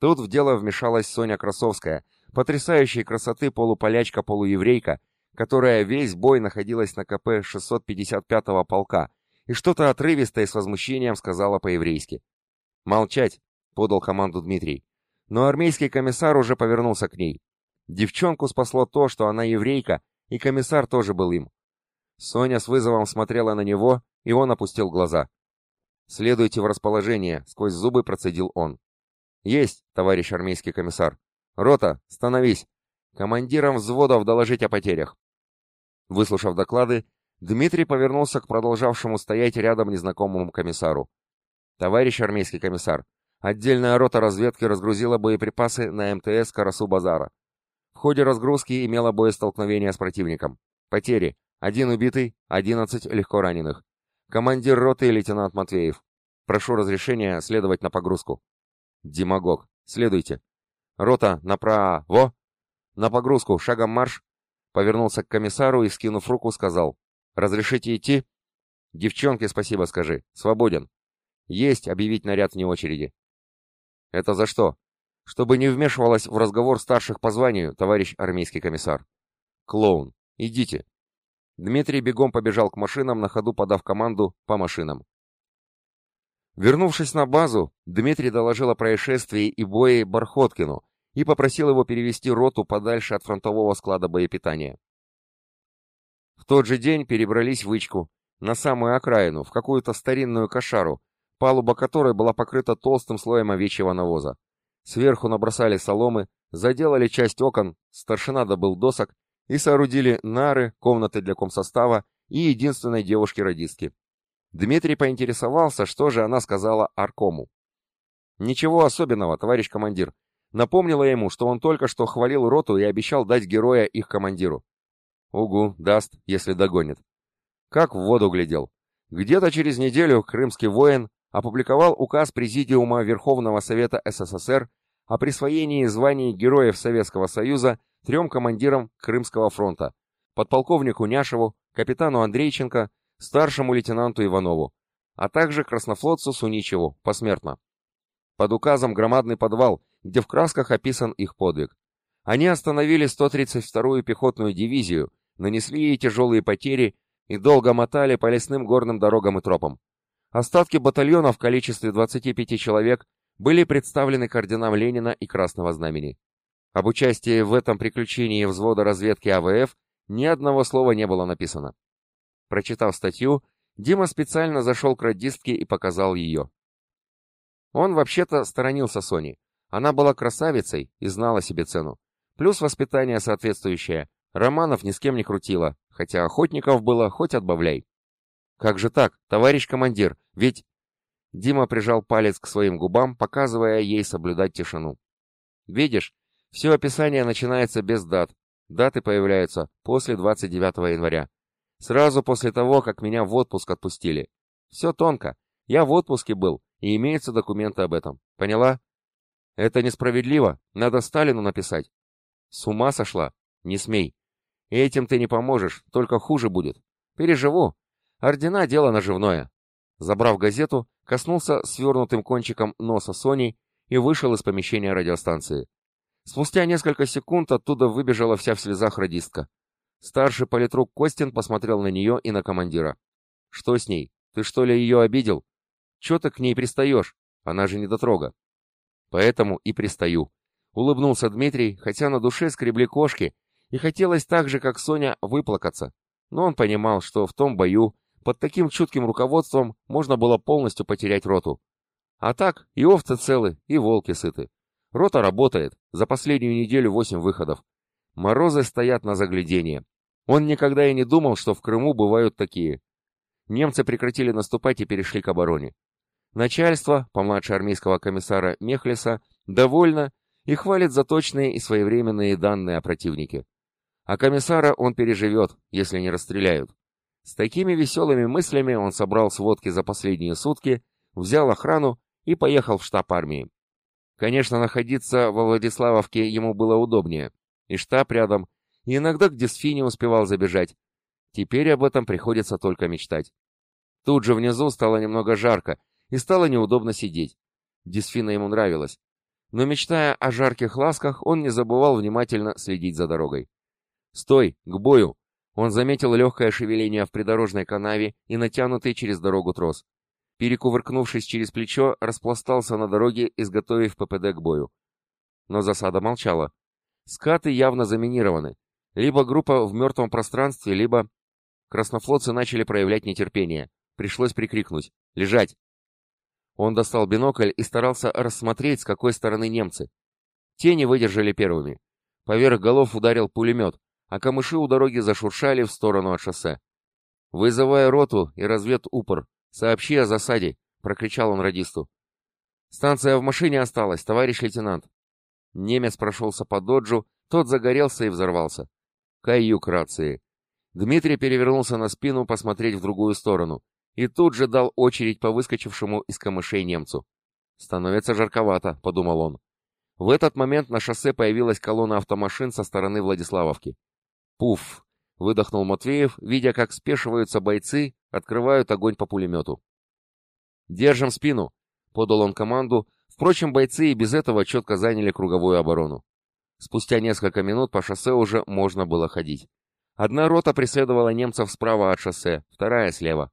Тут в дело вмешалась Соня Красовская, потрясающей красоты полуполячка-полуеврейка, которая весь бой находилась на КП 655-го полка и что-то отрывистое с возмущением сказала по-еврейски. «Молчать!» — подал команду Дмитрий. Но армейский комиссар уже повернулся к ней. Девчонку спасло то, что она еврейка, и комиссар тоже был им. Соня с вызовом смотрела на него, и он опустил глаза. «Следуйте в расположение», — сквозь зубы процедил он. «Есть, товарищ армейский комиссар. Рота, становись. Командирам взводов доложить о потерях». Выслушав доклады, Дмитрий повернулся к продолжавшему стоять рядом незнакомому комиссару. «Товарищ армейский комиссар, отдельная рота разведки разгрузила боеприпасы на МТС Карасу-Базара. В ходе разгрузки имела боестолкновение с противником. Потери. Один убитый, одиннадцать легко раненых. Командир роты лейтенант Матвеев. Прошу разрешения следовать на погрузку. Демагог. Следуйте. Рота, направо. На погрузку, шагом марш. Повернулся к комиссару и, скинув руку, сказал. Разрешите идти? Девчонке спасибо скажи. Свободен. Есть объявить наряд вне очереди. Это за что? чтобы не вмешивалась в разговор старших по званию, товарищ армейский комиссар. Клоун, идите. Дмитрий бегом побежал к машинам, на ходу подав команду по машинам. Вернувшись на базу, Дмитрий доложил о происшествии и бое Бархоткину и попросил его перевести роту подальше от фронтового склада боепитания. В тот же день перебрались в Ичку, на самую окраину, в какую-то старинную кошару, палуба которой была покрыта толстым слоем овечьего навоза. Сверху набросали соломы, заделали часть окон, старшина добыл досок и соорудили нары, комнаты для комсостава и единственной девушки-радистки. Дмитрий поинтересовался, что же она сказала Аркому. «Ничего особенного, товарищ командир. Напомнила ему, что он только что хвалил роту и обещал дать героя их командиру. Угу, даст, если догонит. Как в воду глядел. Где-то через неделю крымский воин опубликовал указ Президиума Верховного Совета СССР о присвоении званий Героев Советского Союза трем командирам Крымского фронта, подполковнику Няшеву, капитану Андрейченко, старшему лейтенанту Иванову, а также краснофлотцу Суничеву, посмертно. Под указом громадный подвал, где в красках описан их подвиг. Они остановили 132-ю пехотную дивизию, нанесли ей тяжелые потери и долго мотали по лесным горным дорогам и тропам. Остатки батальона в количестве 25 человек были представлены к орденам Ленина и Красного Знамени. Об участии в этом приключении взвода разведки АВФ ни одного слова не было написано. Прочитав статью, Дима специально зашел к радистке и показал ее. Он вообще-то сторонился Сони. Она была красавицей и знала себе цену. Плюс воспитание соответствующее. Романов ни с кем не крутила, хотя охотников было хоть отбавляй. «Как же так, товарищ командир? Ведь...» Дима прижал палец к своим губам, показывая ей соблюдать тишину. «Видишь, все описание начинается без дат. Даты появляются после 29 января. Сразу после того, как меня в отпуск отпустили. Все тонко. Я в отпуске был, и имеются документы об этом. Поняла? Это несправедливо. Надо Сталину написать. С ума сошла? Не смей. Этим ты не поможешь, только хуже будет. Переживу. Ордена — дело наживное. Забрав газету, коснулся свернутым кончиком носа Сони и вышел из помещения радиостанции. Спустя несколько секунд оттуда выбежала вся в слезах радистка. Старший политрук Костин посмотрел на нее и на командира. «Что с ней? Ты что ли ее обидел? Че ты к ней пристаешь? Она же не дотрога». «Поэтому и пристаю», — улыбнулся Дмитрий, хотя на душе скребли кошки, и хотелось так же, как Соня, выплакаться. Но он понимал, что в том бою под таким чутким руководством можно было полностью потерять роту. А так и овцы целы, и волки сыты. Рота работает, за последнюю неделю восемь выходов. Морозы стоят на заглядение. Он никогда и не думал, что в Крыму бывают такие. Немцы прекратили наступать и перешли к обороне. Начальство, помладше армейского комиссара Мехлиса, довольно и хвалит за точные и своевременные данные о противнике. А комиссара он переживет, если не расстреляют. С такими веселыми мыслями он собрал сводки за последние сутки, взял охрану и поехал в штаб армии. Конечно, находиться во Владиславовке ему было удобнее. И штаб рядом, и иногда к Дисфине успевал забежать. Теперь об этом приходится только мечтать. Тут же внизу стало немного жарко, и стало неудобно сидеть. Дисфина ему нравилась. Но мечтая о жарких ласках, он не забывал внимательно следить за дорогой. «Стой! К бою!» Он заметил легкое шевеление в придорожной канаве и натянутый через дорогу трос. Перекувыркнувшись через плечо, распластался на дороге, изготовив ППД к бою. Но засада молчала. Скаты явно заминированы. Либо группа в мертвом пространстве, либо... Краснофлотцы начали проявлять нетерпение. Пришлось прикрикнуть «Лежать!». Он достал бинокль и старался рассмотреть, с какой стороны немцы. Те не выдержали первыми. Поверх голов ударил пулемет, а камыши у дороги зашуршали в сторону от шоссе. «Вызывая роту и разведупор, сообщи о засаде», — прокричал он радисту. «Станция в машине осталась, товарищ лейтенант». Немец прошелся по доджу, тот загорелся и взорвался. Каюк рации. Дмитрий перевернулся на спину посмотреть в другую сторону и тут же дал очередь по выскочившему из камышей немцу. «Становится жарковато», — подумал он. В этот момент на шоссе появилась колонна автомашин со стороны Владиславовки. «Пуф!» — выдохнул Матвеев, видя, как спешиваются бойцы, открывают огонь по пулемету. «Держим спину!» — подал он команду. Впрочем, бойцы и без этого четко заняли круговую оборону. Спустя несколько минут по шоссе уже можно было ходить. Одна рота преследовала немцев справа от шоссе, вторая слева.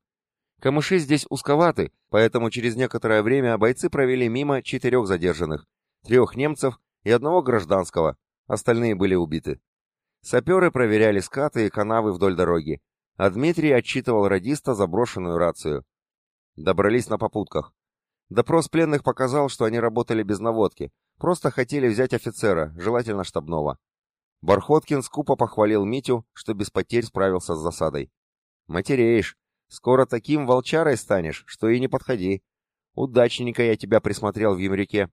Камыши здесь узковаты, поэтому через некоторое время бойцы провели мимо четырех задержанных, трех немцев и одного гражданского, остальные были убиты. Саперы проверяли скаты и канавы вдоль дороги, а Дмитрий отчитывал радиста заброшенную рацию. Добрались на попутках. Допрос пленных показал, что они работали без наводки, просто хотели взять офицера, желательно штабного. Бархоткин скупо похвалил Митю, что без потерь справился с засадой. «Матереешь. Скоро таким волчарой станешь, что и не подходи. Удачненько я тебя присмотрел в Емряке.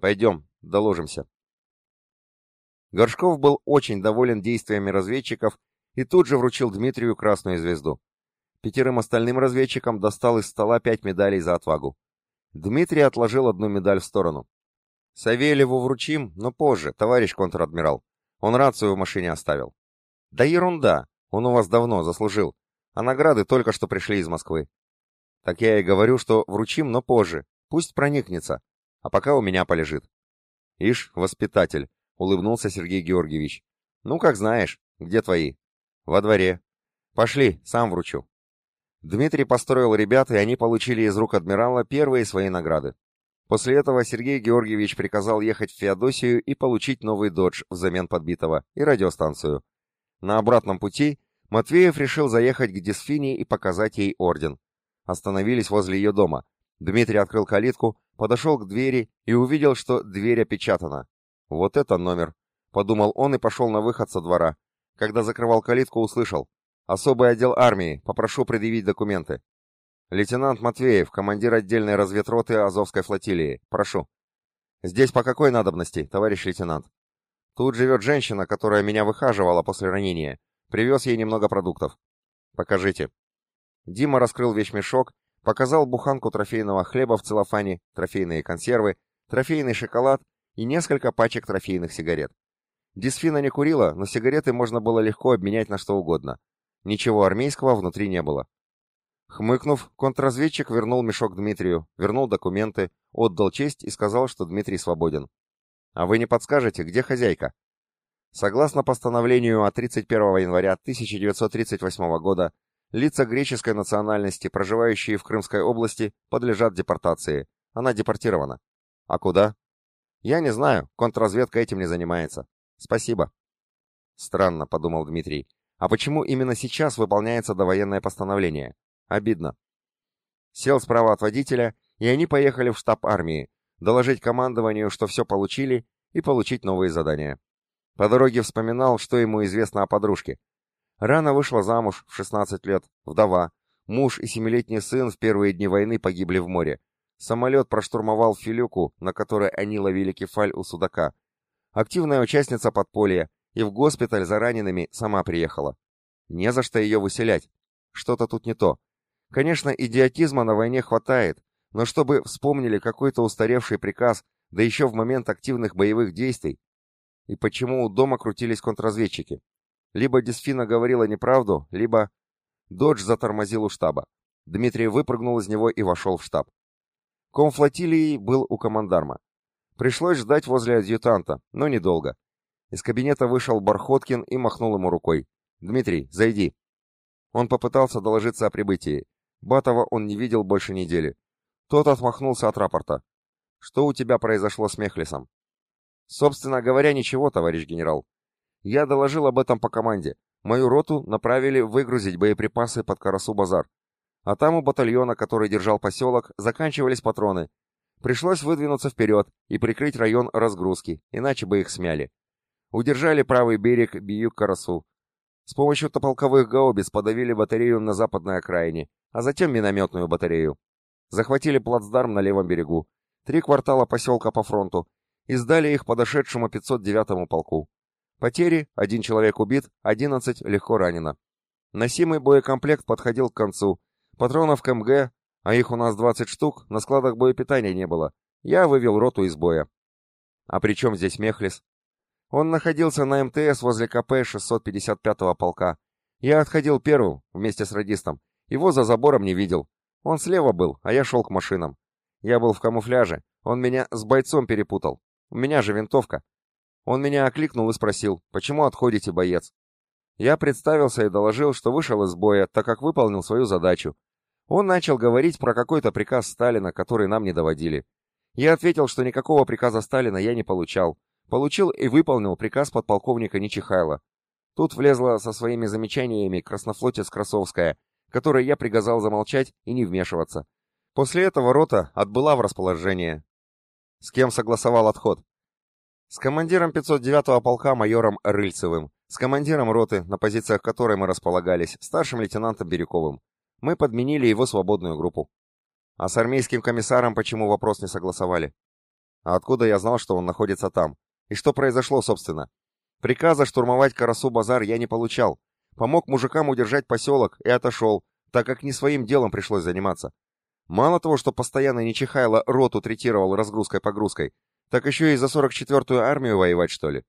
Пойдем, доложимся». Горшков был очень доволен действиями разведчиков и тут же вручил Дмитрию красную звезду. Пятерым остальным разведчикам достал из стола пять медалей за отвагу. Дмитрий отложил одну медаль в сторону. «Савельеву вручим, но позже, товарищ контр-адмирал. Он рацию в машине оставил». «Да ерунда, он у вас давно заслужил, а награды только что пришли из Москвы». «Так я и говорю, что вручим, но позже, пусть проникнется, а пока у меня полежит». «Ишь, воспитатель, — улыбнулся Сергей Георгиевич. «Ну, как знаешь. Где твои?» «Во дворе». «Пошли, сам вручу». Дмитрий построил ребят, и они получили из рук адмирала первые свои награды. После этого Сергей Георгиевич приказал ехать в Феодосию и получить новый додж взамен подбитого и радиостанцию. На обратном пути Матвеев решил заехать к Дисфине и показать ей орден. Остановились возле ее дома. Дмитрий открыл калитку, подошел к двери и увидел, что дверь опечатана. «Вот это номер!» — подумал он и пошел на выход со двора. Когда закрывал калитку, услышал. «Особый отдел армии. Попрошу предъявить документы». «Лейтенант Матвеев, командир отдельной разведроты Азовской флотилии. Прошу». «Здесь по какой надобности, товарищ лейтенант?» «Тут живет женщина, которая меня выхаживала после ранения. Привез ей немного продуктов». Покажите. Дима раскрыл вещмешок, показал буханку трофейного хлеба в целлофане, трофейные консервы, трофейный шоколад и несколько пачек трофейных сигарет. Дисфина не курила, но сигареты можно было легко обменять на что угодно. Ничего армейского внутри не было. Хмыкнув, контрразведчик вернул мешок Дмитрию, вернул документы, отдал честь и сказал, что Дмитрий свободен. «А вы не подскажете, где хозяйка?» Согласно постановлению от 31 января 1938 года, лица греческой национальности, проживающие в Крымской области, подлежат депортации. Она депортирована. А куда? Я не знаю, контрразведка этим не занимается. Спасибо. Странно, подумал Дмитрий. А почему именно сейчас выполняется довоенное постановление? Обидно. Сел справа от водителя, и они поехали в штаб армии, доложить командованию, что все получили, и получить новые задания. По дороге вспоминал, что ему известно о подружке. Рано вышла замуж, в 16 лет, вдова. Муж и семилетний сын в первые дни войны погибли в море. Самолет проштурмовал Филюку, на которой они ловили кефаль у судака. Активная участница подполья, и в госпиталь за ранеными сама приехала. Не за что ее выселять. Что-то тут не то. Конечно, идиотизма на войне хватает, но чтобы вспомнили какой-то устаревший приказ, да еще в момент активных боевых действий. И почему у дома крутились контрразведчики? Либо Дисфина говорила неправду, либо... Додж затормозил у штаба. Дмитрий выпрыгнул из него и вошел в штаб. Комфлотилии был у командарма. Пришлось ждать возле адъютанта, но недолго. Из кабинета вышел Бархоткин и махнул ему рукой. «Дмитрий, зайди». Он попытался доложиться о прибытии. Батова он не видел больше недели. Тот отмахнулся от рапорта. «Что у тебя произошло с Мехлисом?» «Собственно говоря, ничего, товарищ генерал. Я доложил об этом по команде. Мою роту направили выгрузить боеприпасы под Карасу-базар. А там у батальона, который держал поселок, заканчивались патроны. Пришлось выдвинуться вперед и прикрыть район разгрузки, иначе бы их смяли. Удержали правый берег Биюк-Карасу. С помощью тополковых гаубиц подавили батарею на западной окраине, а затем минометную батарею. Захватили плацдарм на левом берегу, три квартала поселка по фронту, и сдали их подошедшему 509-му полку. Потери – один человек убит, 11 легко ранено. Носимый боекомплект подходил к концу. Патронов к МГ, а их у нас 20 штук, на складах боепитания не было. Я вывел роту из боя. А при чем здесь Мехлис? Он находился на МТС возле КП 655-го полка. Я отходил первым, вместе с радистом. Его за забором не видел. Он слева был, а я шел к машинам. Я был в камуфляже. Он меня с бойцом перепутал. У меня же винтовка. Он меня окликнул и спросил, почему отходите, боец? Я представился и доложил, что вышел из боя, так как выполнил свою задачу. Он начал говорить про какой-то приказ Сталина, который нам не доводили. Я ответил, что никакого приказа Сталина я не получал. Получил и выполнил приказ подполковника Нечихайла. Тут влезла со своими замечаниями краснофлотец Красовская, которой я приказал замолчать и не вмешиваться. После этого рота отбыла в расположение. С кем согласовал отход? С командиром 509-го полка майором Рыльцевым, с командиром роты, на позициях которой мы располагались, старшим лейтенантом Бирюковым. Мы подменили его свободную группу. А с армейским комиссаром почему вопрос не согласовали? А откуда я знал, что он находится там? И что произошло, собственно? Приказа штурмовать Карасу-базар я не получал. Помог мужикам удержать поселок и отошел, так как не своим делом пришлось заниматься. Мало того, что постоянно Нечихайло роту третировал разгрузкой-погрузкой, так еще и за 44-ю армию воевать, что ли?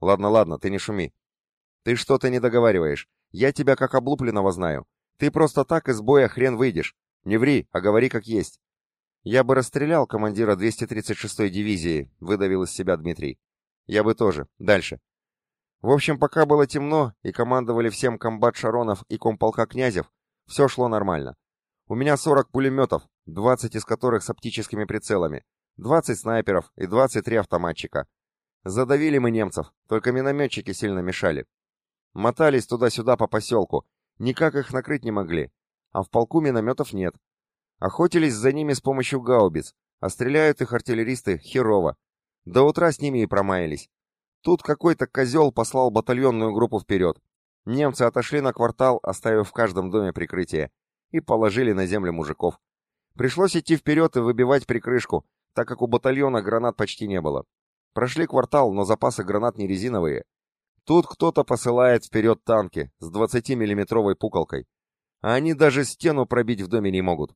Ладно, ладно, ты не шуми. Ты что-то не договариваешь. Я тебя как облупленного знаю. Ты просто так из боя хрен выйдешь. Не ври, а говори как есть. Я бы расстрелял командира 236-й дивизии, выдавил из себя Дмитрий. Я бы тоже. Дальше. В общем, пока было темно и командовали всем комбат Шаронов и комполка Князев, все шло нормально. У меня 40 пулеметов, 20 из которых с оптическими прицелами, 20 снайперов и 23 автоматчика. Задавили мы немцев, только минометчики сильно мешали. Мотались туда-сюда по поселку, никак их накрыть не могли, а в полку минометов нет. Охотились за ними с помощью гаубиц, а стреляют их артиллеристы херово. До утра с ними и промаялись. Тут какой-то козел послал батальонную группу вперед. Немцы отошли на квартал, оставив в каждом доме прикрытие, и положили на землю мужиков. Пришлось идти вперед и выбивать прикрышку, так как у батальона гранат почти не было. Прошли квартал, но запасы гранат не резиновые. Тут кто-то посылает вперед танки с 20-миллиметровой пуколкой. А они даже стену пробить в доме не могут.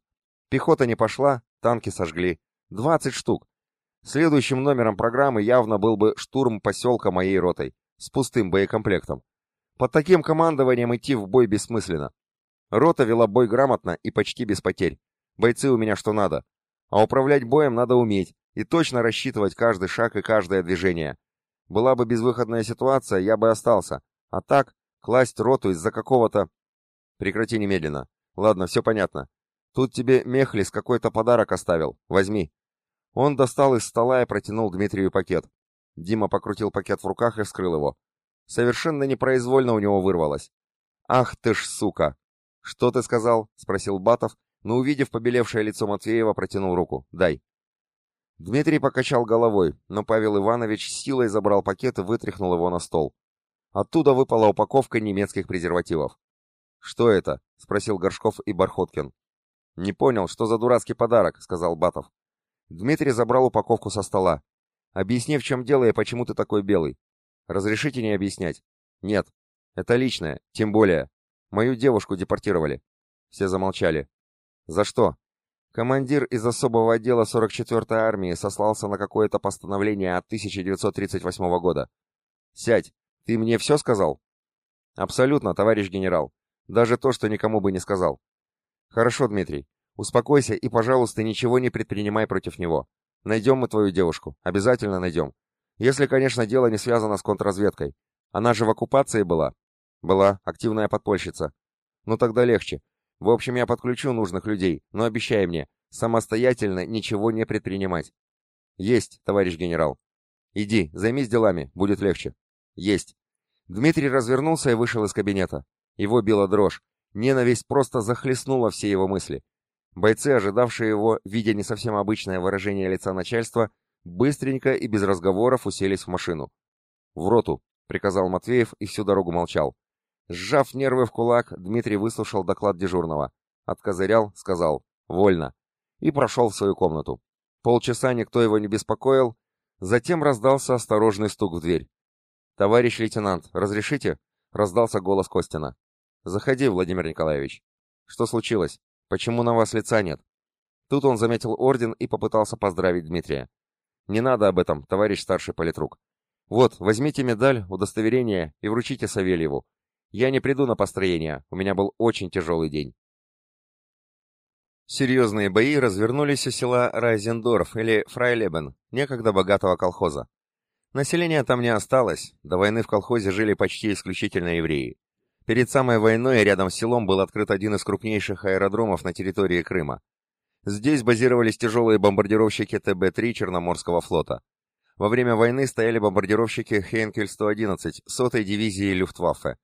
Пехота не пошла, танки сожгли. 20 штук. Следующим номером программы явно был бы штурм поселка моей ротой, с пустым боекомплектом. Под таким командованием идти в бой бессмысленно. Рота вела бой грамотно и почти без потерь. Бойцы у меня что надо. А управлять боем надо уметь и точно рассчитывать каждый шаг и каждое движение. Была бы безвыходная ситуация, я бы остался. А так, класть роту из-за какого-то... Прекрати немедленно. Ладно, все понятно. Тут тебе Мехлис какой-то подарок оставил. Возьми. Он достал из стола и протянул Дмитрию пакет. Дима покрутил пакет в руках и вскрыл его. Совершенно непроизвольно у него вырвалось. «Ах ты ж сука!» «Что ты сказал?» — спросил Батов, но, увидев побелевшее лицо Матвеева, протянул руку. «Дай». Дмитрий покачал головой, но Павел Иванович силой забрал пакет и вытряхнул его на стол. Оттуда выпала упаковка немецких презервативов. «Что это?» — спросил Горшков и Бархоткин. «Не понял, что за дурацкий подарок», — сказал Батов. Дмитрий забрал упаковку со стола. «Объясни, в чем дело и почему ты такой белый. Разрешите не объяснять?» «Нет. Это личное, тем более. Мою девушку депортировали». Все замолчали. «За что?» Командир из особого отдела 44-й армии сослался на какое-то постановление от 1938 года. «Сядь! Ты мне все сказал?» «Абсолютно, товарищ генерал. Даже то, что никому бы не сказал». «Хорошо, Дмитрий. Успокойся и, пожалуйста, ничего не предпринимай против него. Найдем мы твою девушку. Обязательно найдем. Если, конечно, дело не связано с контрразведкой. Она же в оккупации была?» «Была. Активная подпольщица». «Ну тогда легче. В общем, я подключу нужных людей, но обещай мне, самостоятельно ничего не предпринимать. Есть, товарищ генерал. Иди, займись делами, будет легче. Есть. Дмитрий развернулся и вышел из кабинета. Его била дрожь. Ненависть просто захлестнула все его мысли. Бойцы, ожидавшие его, видя не совсем обычное выражение лица начальства, быстренько и без разговоров уселись в машину. «В роту», — приказал Матвеев и всю дорогу молчал. Сжав нервы в кулак, Дмитрий выслушал доклад дежурного. Откозырял, сказал «Вольно» и прошел в свою комнату. Полчаса никто его не беспокоил, затем раздался осторожный стук в дверь. «Товарищ лейтенант, разрешите?» — раздался голос Костина. «Заходи, Владимир Николаевич». «Что случилось? Почему на вас лица нет?» Тут он заметил орден и попытался поздравить Дмитрия. «Не надо об этом, товарищ старший политрук. Вот, возьмите медаль, удостоверение и вручите Савельеву. Я не приду на построение, у меня был очень тяжелый день. Серьезные бои развернулись у села Райзендорф или Фрайлебен, некогда богатого колхоза. Населения там не осталось, до войны в колхозе жили почти исключительно евреи. Перед самой войной рядом с селом был открыт один из крупнейших аэродромов на территории Крыма. Здесь базировались тяжелые бомбардировщики ТБ-3 Черноморского флота. Во время войны стояли бомбардировщики Хейнкель-111 сотой дивизии Люфтваффе.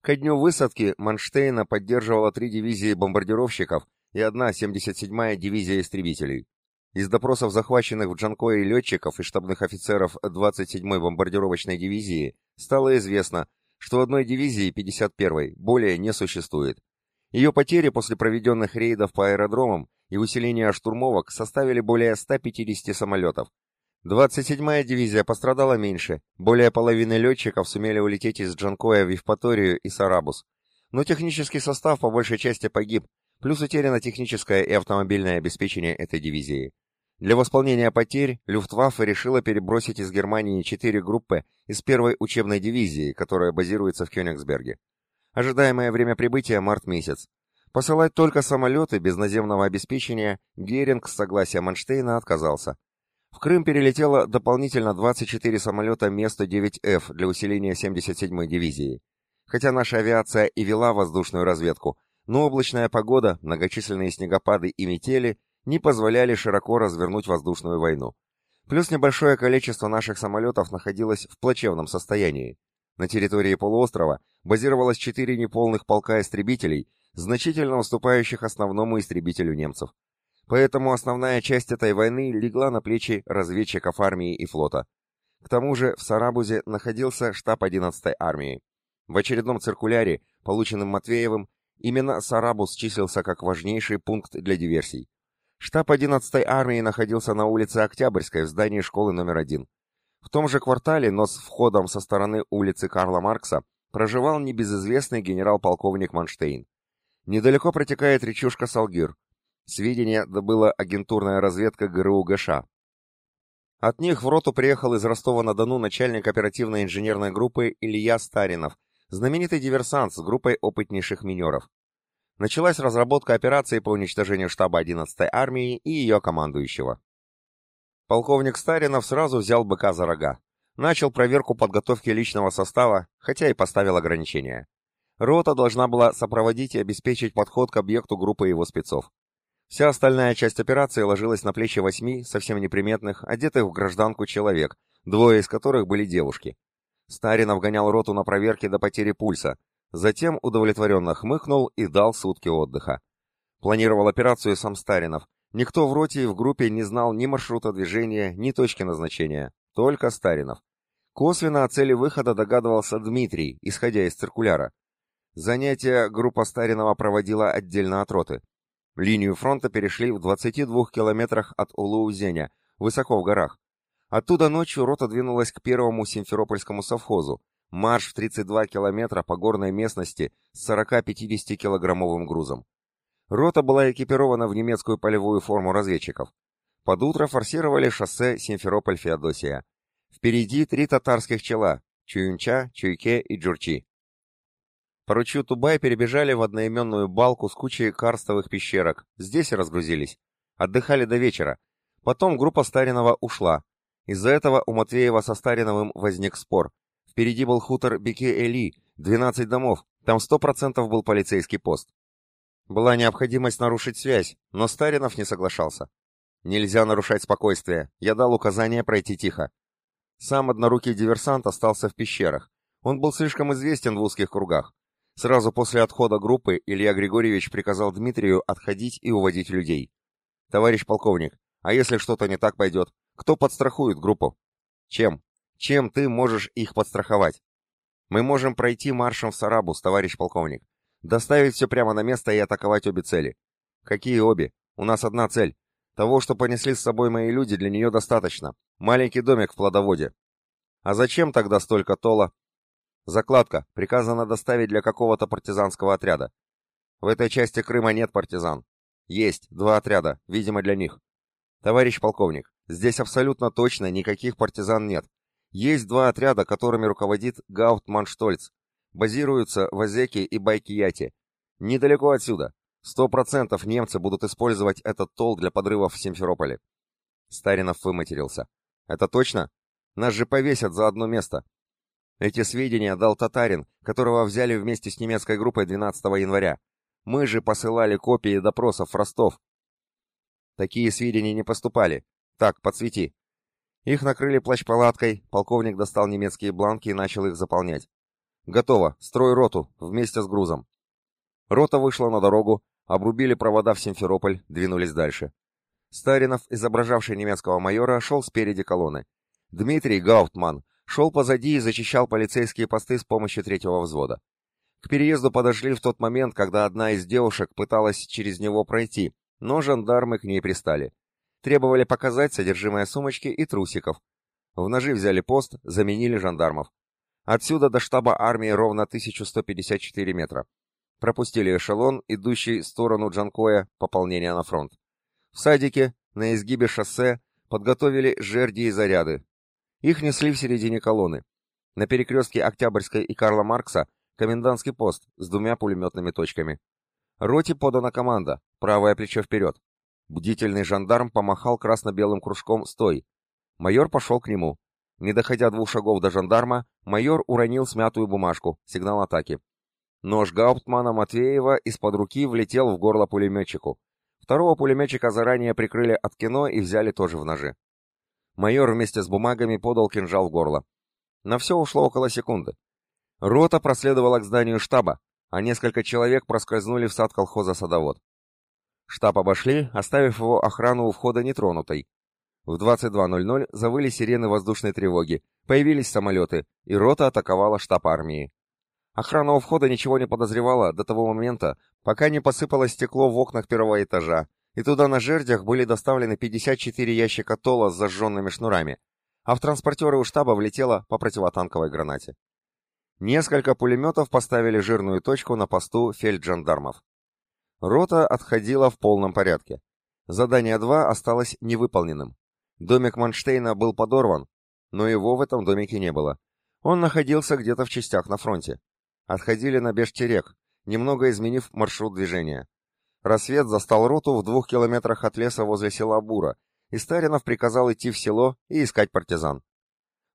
Ко дню высадки Манштейна поддерживала три дивизии бомбардировщиков и одна 77-я дивизия истребителей. Из допросов захваченных в Джанкое летчиков и штабных офицеров 27-й бомбардировочной дивизии стало известно, что одной дивизии 51-й более не существует. Ее потери после проведенных рейдов по аэродромам и усиления штурмовок составили более 150 самолетов, 27-я дивизия пострадала меньше, более половины летчиков сумели улететь из Джанкоя в Евпаторию и Сарабус. Но технический состав по большей части погиб, плюс утеряно техническое и автомобильное обеспечение этой дивизии. Для восполнения потерь Люфтваффе решила перебросить из Германии четыре группы из первой учебной дивизии, которая базируется в Кёнигсберге. Ожидаемое время прибытия – март месяц. Посылать только самолеты без наземного обеспечения Геринг с согласия Манштейна отказался. Крым перелетело дополнительно 24 самолета Ме-109Ф для усиления 77-й дивизии. Хотя наша авиация и вела воздушную разведку, но облачная погода, многочисленные снегопады и метели не позволяли широко развернуть воздушную войну. Плюс небольшое количество наших самолетов находилось в плачевном состоянии. На территории полуострова базировалось четыре неполных полка истребителей, значительно уступающих основному истребителю немцев. Поэтому основная часть этой войны легла на плечи разведчиков армии и флота. К тому же в Сарабузе находился штаб 11-й армии. В очередном циркуляре, полученном Матвеевым, именно Сарабуз числился как важнейший пункт для диверсий. Штаб 11-й армии находился на улице Октябрьской в здании школы номер один. В том же квартале, но с входом со стороны улицы Карла Маркса, проживал небезызвестный генерал-полковник Манштейн. Недалеко протекает речушка Салгир. Сведения добыла агентурная разведка ГРУ ГШ. От них в роту приехал из Ростова-на-Дону начальник оперативной инженерной группы Илья Старинов, знаменитый диверсант с группой опытнейших минеров. Началась разработка операции по уничтожению штаба 11-й армии и ее командующего. Полковник Старинов сразу взял быка за рога. Начал проверку подготовки личного состава, хотя и поставил ограничения. Рота должна была сопроводить и обеспечить подход к объекту группы его спецов. Вся остальная часть операции ложилась на плечи восьми, совсем неприметных, одетых в гражданку человек, двое из которых были девушки. Старинов гонял роту на проверке до потери пульса, затем удовлетворенно хмыкнул и дал сутки отдыха. Планировал операцию сам Старинов. Никто в роте и в группе не знал ни маршрута движения, ни точки назначения, только Старинов. Косвенно о цели выхода догадывался Дмитрий, исходя из циркуляра. Занятия группа Старинова проводила отдельно от роты. Линию фронта перешли в 22 километрах от Улуузеня, высоко в горах. Оттуда ночью рота двинулась к первому Симферопольскому совхозу. Марш в 32 километра по горной местности с 40-50 килограммовым грузом. Рота была экипирована в немецкую полевую форму разведчиков. Под утро форсировали шоссе Симферополь-Феодосия. Впереди три татарских чела – Чуюнча, Чуйке и Джурчи. По ручью Тубай перебежали в одноименную балку с кучей карстовых пещерок. Здесь и разгрузились. Отдыхали до вечера. Потом группа Старинова ушла. Из-за этого у Матвеева со Стариновым возник спор. Впереди был хутор Беке-Эли, 12 домов, там 100% был полицейский пост. Была необходимость нарушить связь, но Старинов не соглашался. Нельзя нарушать спокойствие, я дал указание пройти тихо. Сам однорукий диверсант остался в пещерах. Он был слишком известен в узких кругах. Сразу после отхода группы Илья Григорьевич приказал Дмитрию отходить и уводить людей. «Товарищ полковник, а если что-то не так пойдет, кто подстрахует группу?» «Чем? Чем ты можешь их подстраховать?» «Мы можем пройти маршем в Сарабус, товарищ полковник. Доставить все прямо на место и атаковать обе цели». «Какие обе? У нас одна цель. Того, что понесли с собой мои люди, для нее достаточно. Маленький домик в плодоводе». «А зачем тогда столько тола?» Закладка. Приказано доставить для какого-то партизанского отряда. В этой части Крыма нет партизан. Есть, два отряда, видимо, для них. Товарищ полковник, здесь абсолютно точно никаких партизан нет. Есть два отряда, которыми руководит Гауптман Штольц. Базируются в Азеке и Байкияте. Недалеко отсюда. Сто процентов немцы будут использовать этот тол для подрывов в Симферополе. Старинов выматерился. Это точно? Нас же повесят за одно место. Эти сведения дал татарин, которого взяли вместе с немецкой группой 12 января. Мы же посылали копии допросов в Ростов. Такие сведения не поступали. Так, подсвети. Их накрыли плащ-палаткой, полковник достал немецкие бланки и начал их заполнять. Готово, строй роту, вместе с грузом. Рота вышла на дорогу, обрубили провода в Симферополь, двинулись дальше. Старинов, изображавший немецкого майора, шел спереди колонны. Дмитрий Гауптман шел позади и зачищал полицейские посты с помощью третьего взвода. К переезду подошли в тот момент, когда одна из девушек пыталась через него пройти, но жандармы к ней пристали. Требовали показать содержимое сумочки и трусиков. В ножи взяли пост, заменили жандармов. Отсюда до штаба армии ровно 1154 метра. Пропустили эшелон, идущий в сторону Джанкоя, пополнение на фронт. В садике, на изгибе шоссе, подготовили жерди и заряды, их несли в середине колонны. На перекрестке Октябрьской и Карла Маркса комендантский пост с двумя пулеметными точками. Роте подана команда, правое плечо вперед. Бдительный жандарм помахал красно-белым кружком «Стой!». Майор пошел к нему. Не доходя двух шагов до жандарма, майор уронил смятую бумажку, сигнал атаки. Нож Гауптмана Матвеева из-под руки влетел в горло пулеметчику. Второго пулеметчика заранее прикрыли от кино и взяли тоже в ножи. Майор вместе с бумагами подал кинжал в горло. На все ушло около секунды. Рота проследовала к зданию штаба, а несколько человек проскользнули в сад колхоза «Садовод». Штаб обошли, оставив его охрану у входа нетронутой. В 22.00 завыли сирены воздушной тревоги, появились самолеты, и рота атаковала штаб армии. Охрана у входа ничего не подозревала до того момента, пока не посыпалось стекло в окнах первого этажа, и туда на жердях были доставлены 54 ящика тола с зажженными шнурами, а в транспортеры у штаба влетело по противотанковой гранате. Несколько пулеметов поставили жирную точку на посту фельджандармов. Рота отходила в полном порядке. Задание 2 осталось невыполненным. Домик Манштейна был подорван, но его в этом домике не было. Он находился где-то в частях на фронте. Отходили на Бештерек, немного изменив маршрут движения. Рассвет застал роту в двух километрах от леса возле села Бура, и Старинов приказал идти в село и искать партизан.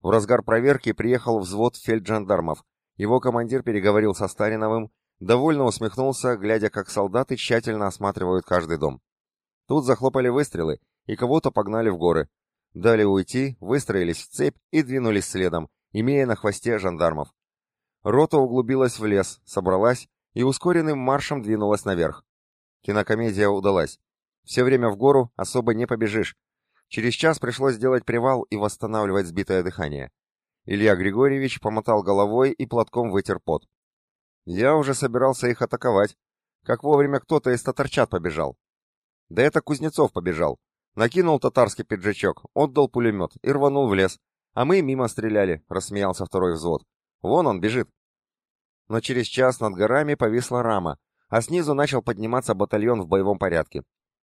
В разгар проверки приехал взвод фельджандармов. Его командир переговорил со Стариновым, довольно усмехнулся, глядя, как солдаты тщательно осматривают каждый дом. Тут захлопали выстрелы, и кого-то погнали в горы. Дали уйти, выстроились в цепь и двинулись следом, имея на хвосте жандармов. Рота углубилась в лес, собралась и ускоренным маршем двинулась наверх. Кинокомедия удалась. Все время в гору особо не побежишь. Через час пришлось сделать привал и восстанавливать сбитое дыхание. Илья Григорьевич помотал головой и платком вытер пот. Я уже собирался их атаковать, как вовремя кто-то из татарчат побежал. Да это Кузнецов побежал. Накинул татарский пиджачок, отдал пулемет и рванул в лес. А мы мимо стреляли, рассмеялся второй взвод. Вон он бежит. Но через час над горами повисла рама, а снизу начал подниматься батальон в боевом порядке.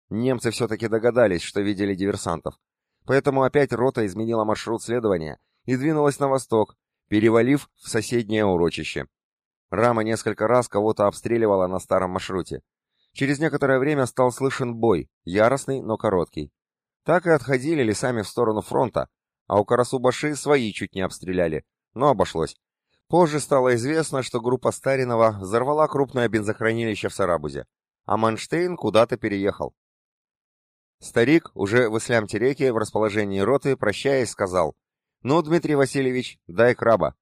Немцы все-таки догадались, что видели диверсантов. Поэтому опять рота изменила маршрут следования и двинулась на восток, перевалив в соседнее урочище. Рама несколько раз кого-то обстреливала на старом маршруте. Через некоторое время стал слышен бой, яростный, но короткий. Так и отходили лесами в сторону фронта, а у Карасу-Баши свои чуть не обстреляли, но обошлось. Позже стало известно, что группа Старинова взорвала крупное бензохранилище в Сарабузе, а Манштейн куда-то переехал. Старик, уже в Ислям-Тереке, в расположении роты, прощаясь, сказал, «Ну, Дмитрий Васильевич, дай краба.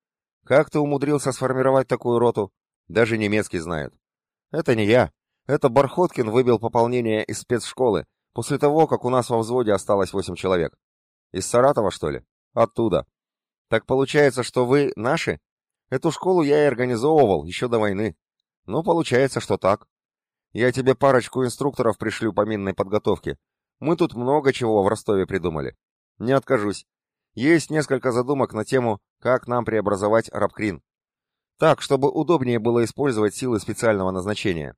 Как ты умудрился сформировать такую роту? Даже немецкий знают». «Это не я. Это Бархоткин выбил пополнение из спецшколы, после того, как у нас во взводе осталось восемь человек. Из Саратова, что ли? Оттуда. Так получается, что вы наши? Эту школу я и организовывал еще до войны. Ну, получается, что так. Я тебе парочку инструкторов пришлю по минной подготовке. Мы тут много чего в Ростове придумали. Не откажусь. Есть несколько задумок на тему, как нам преобразовать Рабкрин. Так, чтобы удобнее было использовать силы специального назначения.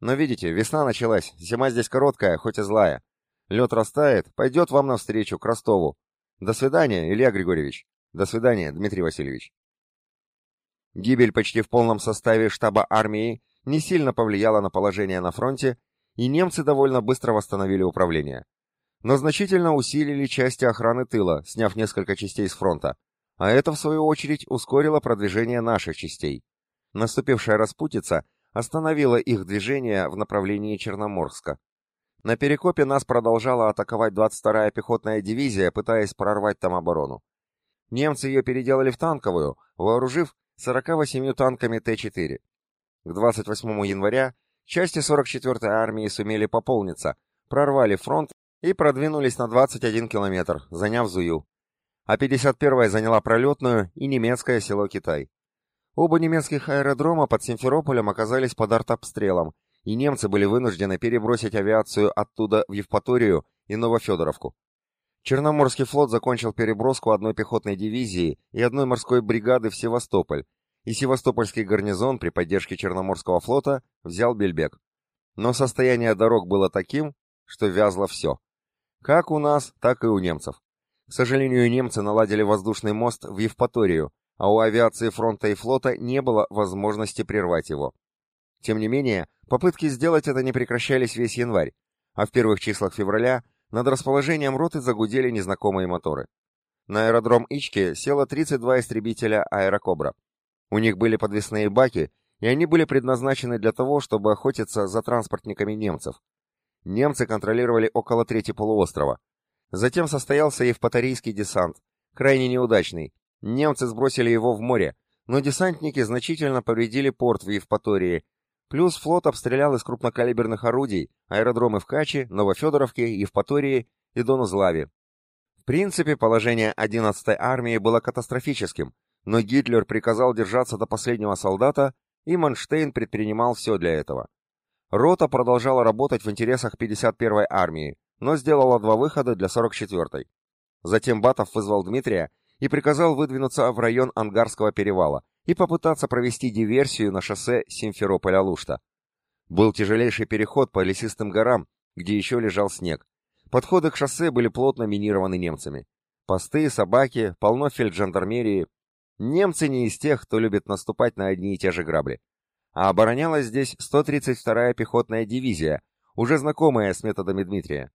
Но видите, весна началась, зима здесь короткая, хоть и злая. Лед растает, пойдет вам навстречу, к Ростову. До свидания, Илья Григорьевич. До свидания, Дмитрий Васильевич. Гибель почти в полном составе штаба армии не сильно повлияла на положение на фронте и немцы довольно быстро восстановили управление. Но значительно усилили части охраны тыла, сняв несколько частей с фронта, а это, в свою очередь, ускорило продвижение наших частей. Наступившая распутица остановила их движение в направлении Черноморска. На Перекопе нас продолжала атаковать 22-я пехотная дивизия, пытаясь прорвать там оборону. Немцы ее переделали в танковую, вооружив 48 танками Т-4. К 28 января Части 44-й армии сумели пополниться, прорвали фронт и продвинулись на 21 километр, заняв Зую. А 51-я заняла пролетную и немецкое село Китай. Оба немецких аэродрома под Симферополем оказались под артобстрелом, и немцы были вынуждены перебросить авиацию оттуда в Евпаторию и Новофедоровку. Черноморский флот закончил переброску одной пехотной дивизии и одной морской бригады в Севастополь, и Севастопольский гарнизон при поддержке Черноморского флота взял Бельбек. Но состояние дорог было таким, что вязло все. Как у нас, так и у немцев. К сожалению, немцы наладили воздушный мост в Евпаторию, а у авиации фронта и флота не было возможности прервать его. Тем не менее, попытки сделать это не прекращались весь январь, а в первых числах февраля над расположением роты загудели незнакомые моторы. На аэродром Ички село 32 истребителя «Аэрокобра». У них были подвесные баки, и они были предназначены для того, чтобы охотиться за транспортниками немцев. Немцы контролировали около трети полуострова. Затем состоялся Евпаторийский десант, крайне неудачный. Немцы сбросили его в море, но десантники значительно повредили порт в Евпатории, плюс флот обстрелял из крупнокалиберных орудий аэродромы в Качи, Новофедоровке, Евпатории и Донузлаве. В принципе, положение 11-й армии было катастрофическим, но Гитлер приказал держаться до последнего солдата, и Манштейн предпринимал все для этого. Рота продолжала работать в интересах 51-й армии, но сделала два выхода для 44-й. Затем Батов вызвал Дмитрия и приказал выдвинуться в район Ангарского перевала и попытаться провести диверсию на шоссе Симферополя-Лушта. Был тяжелейший переход по лесистым горам, где еще лежал снег. Подходы к шоссе были плотно минированы немцами. Посты, собаки, полно фельджандармерии. Немцы не из тех, кто любит наступать на одни и те же грабли. А оборонялась здесь 132-я пехотная дивизия, уже знакомая с методами Дмитрия.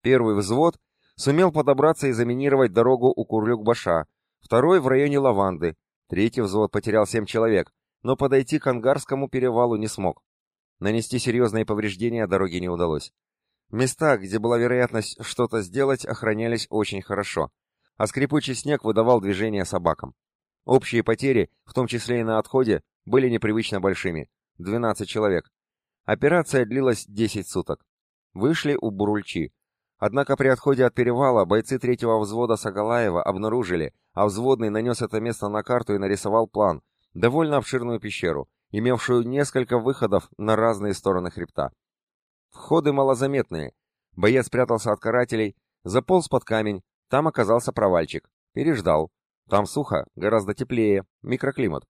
Первый взвод сумел подобраться и заминировать дорогу у Курлюк-Баша, второй в районе Лаванды, третий взвод потерял семь человек, но подойти к Ангарскому перевалу не смог. Нанести серьезные повреждения дороги не удалось. Места, где была вероятность что-то сделать, охранялись очень хорошо, а скрипучий снег выдавал движение собакам. Общие потери, в том числе и на отходе, были непривычно большими — 12 человек. Операция длилась 10 суток. Вышли у Бурульчи. Однако при отходе от перевала бойцы третьего взвода Сагалаева обнаружили, а взводный нанес это место на карту и нарисовал план, довольно обширную пещеру, имевшую несколько выходов на разные стороны хребта. Входы малозаметные. Боец прятался от карателей, заполз под камень, там оказался провальчик. Переждал. Там сухо, гораздо теплее, микроклимат.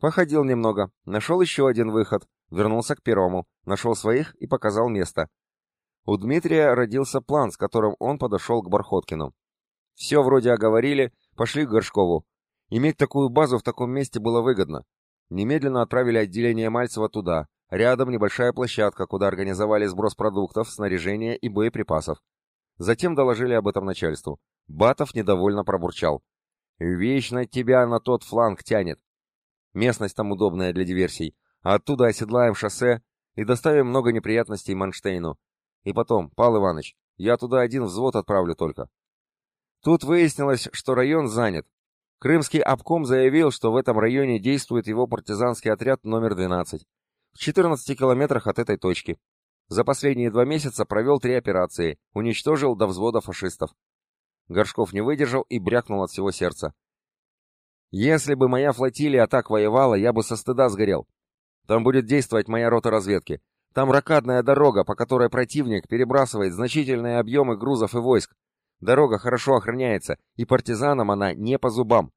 Походил немного, нашел еще один выход, вернулся к первому, нашел своих и показал место. У Дмитрия родился план, с которым он подошел к Бархоткину. Все вроде оговорили, пошли к Горшкову. Иметь такую базу в таком месте было выгодно. Немедленно отправили отделение Мальцева туда, Рядом небольшая площадка, куда организовали сброс продуктов, снаряжения и боеприпасов. Затем доложили об этом начальству. Батов недовольно пробурчал. «Вечно тебя на тот фланг тянет. Местность там удобная для диверсий, а оттуда оседлаем шоссе и доставим много неприятностей Манштейну. И потом, Пал Иванович, я туда один взвод отправлю только». Тут выяснилось, что район занят. Крымский обком заявил, что в этом районе действует его партизанский отряд номер 12 в 14 километрах от этой точки. За последние два месяца провел три операции, уничтожил до взвода фашистов. Горшков не выдержал и брякнул от всего сердца. «Если бы моя флотилия так воевала, я бы со стыда сгорел. Там будет действовать моя рота разведки. Там ракадная дорога, по которой противник перебрасывает значительные объемы грузов и войск. Дорога хорошо охраняется, и партизанам она не по зубам.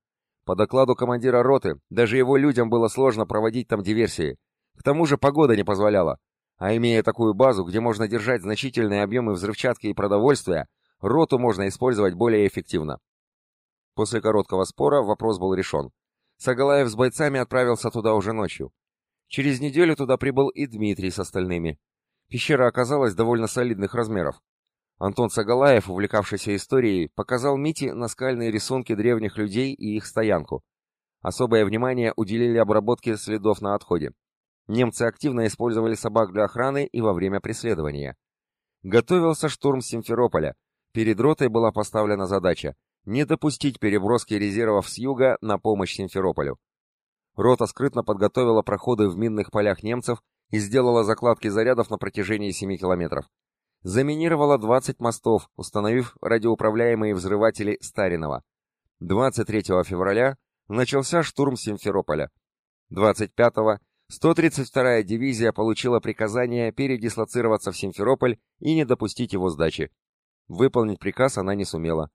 По докладу командира роты, даже его людям было сложно проводить там диверсии. К тому же погода не позволяла. А имея такую базу, где можно держать значительные объемы взрывчатки и продовольствия, роту можно использовать более эффективно. После короткого спора вопрос был решен. Сагалаев с бойцами отправился туда уже ночью. Через неделю туда прибыл и Дмитрий с остальными. Пещера оказалась довольно солидных размеров. Антон Сагалаев, увлекавшийся историей, показал Мите наскальные рисунки древних людей и их стоянку. Особое внимание уделили обработке следов на отходе. Немцы активно использовали собак для охраны и во время преследования. Готовился штурм Симферополя. Перед ротой была поставлена задача не допустить переброски резервов с юга на помощь Симферополю. Рота скрытно подготовила проходы в минных полях немцев и сделала закладки зарядов на протяжении 7 километров. Заминировала 20 мостов, установив радиоуправляемые взрыватели Старинова. 23 февраля начался штурм Симферополя. 25 132-я дивизия получила приказание передислоцироваться в Симферополь и не допустить его сдачи. Выполнить приказ она не сумела.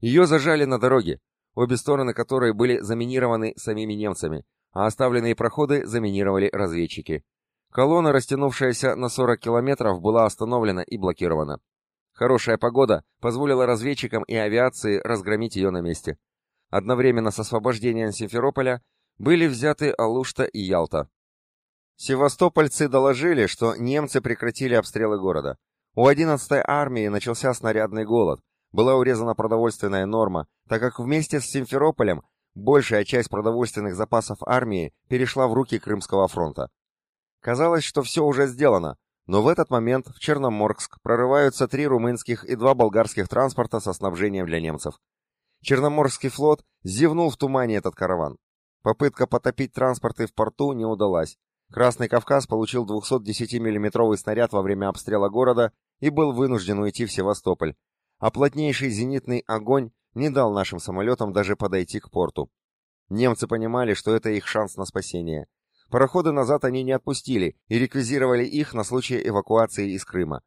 Ее зажали на дороге, обе стороны которой были заминированы самими немцами, а оставленные проходы заминировали разведчики. Колонна, растянувшаяся на 40 километров, была остановлена и блокирована. Хорошая погода позволила разведчикам и авиации разгромить ее на месте. Одновременно с освобождением Симферополя были взяты Алушта и Ялта. Севастопольцы доложили, что немцы прекратили обстрелы города. У 11-й армии начался снарядный голод, была урезана продовольственная норма, так как вместе с Симферополем большая часть продовольственных запасов армии перешла в руки Крымского фронта. Казалось, что все уже сделано, но в этот момент в Черноморск прорываются три румынских и два болгарских транспорта со снабжением для немцев. Черноморский флот зевнул в тумане этот караван. Попытка потопить транспорты в порту не удалась. Красный Кавказ получил 210 миллиметровый снаряд во время обстрела города и был вынужден уйти в Севастополь, а плотнейший зенитный огонь не дал нашим самолетам даже подойти к порту. Немцы понимали, что это их шанс на спасение. Пароходы назад они не отпустили и реквизировали их на случай эвакуации из Крыма.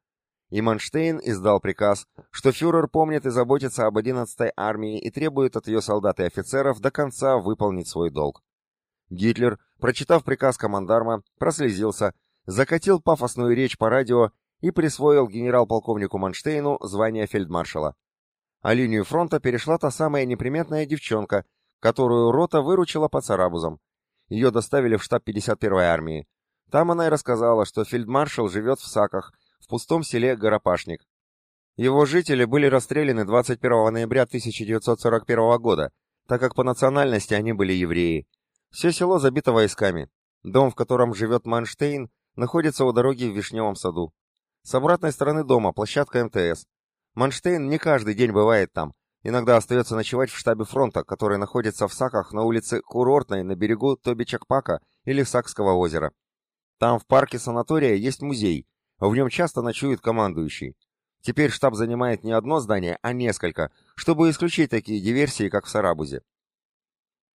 И Манштейн издал приказ, что фюрер помнит и заботится об 11-й армии и требует от ее солдат и офицеров до конца выполнить свой долг. Гитлер, прочитав приказ командарма, прослезился, закатил пафосную речь по радио и присвоил генерал-полковнику Манштейну звание фельдмаршала. А линию фронта перешла та самая неприметная девчонка, которую рота выручила под Сарабузом. Ее доставили в штаб 51-й армии. Там она и рассказала, что фельдмаршал живет в Саках, в пустом селе Горопашник. Его жители были расстреляны 21 ноября 1941 года, так как по национальности они были евреи. Все село забито войсками. Дом, в котором живет Манштейн, находится у дороги в Вишневом саду. С обратной стороны дома площадка МТС. Манштейн не каждый день бывает там. Иногда остается ночевать в штабе фронта, который находится в Саках на улице Курортной на берегу Тобичакпака или Сакского озера. Там в парке санатория есть музей, в нем часто ночует командующий. Теперь штаб занимает не одно здание, а несколько, чтобы исключить такие диверсии, как в Сарабузе.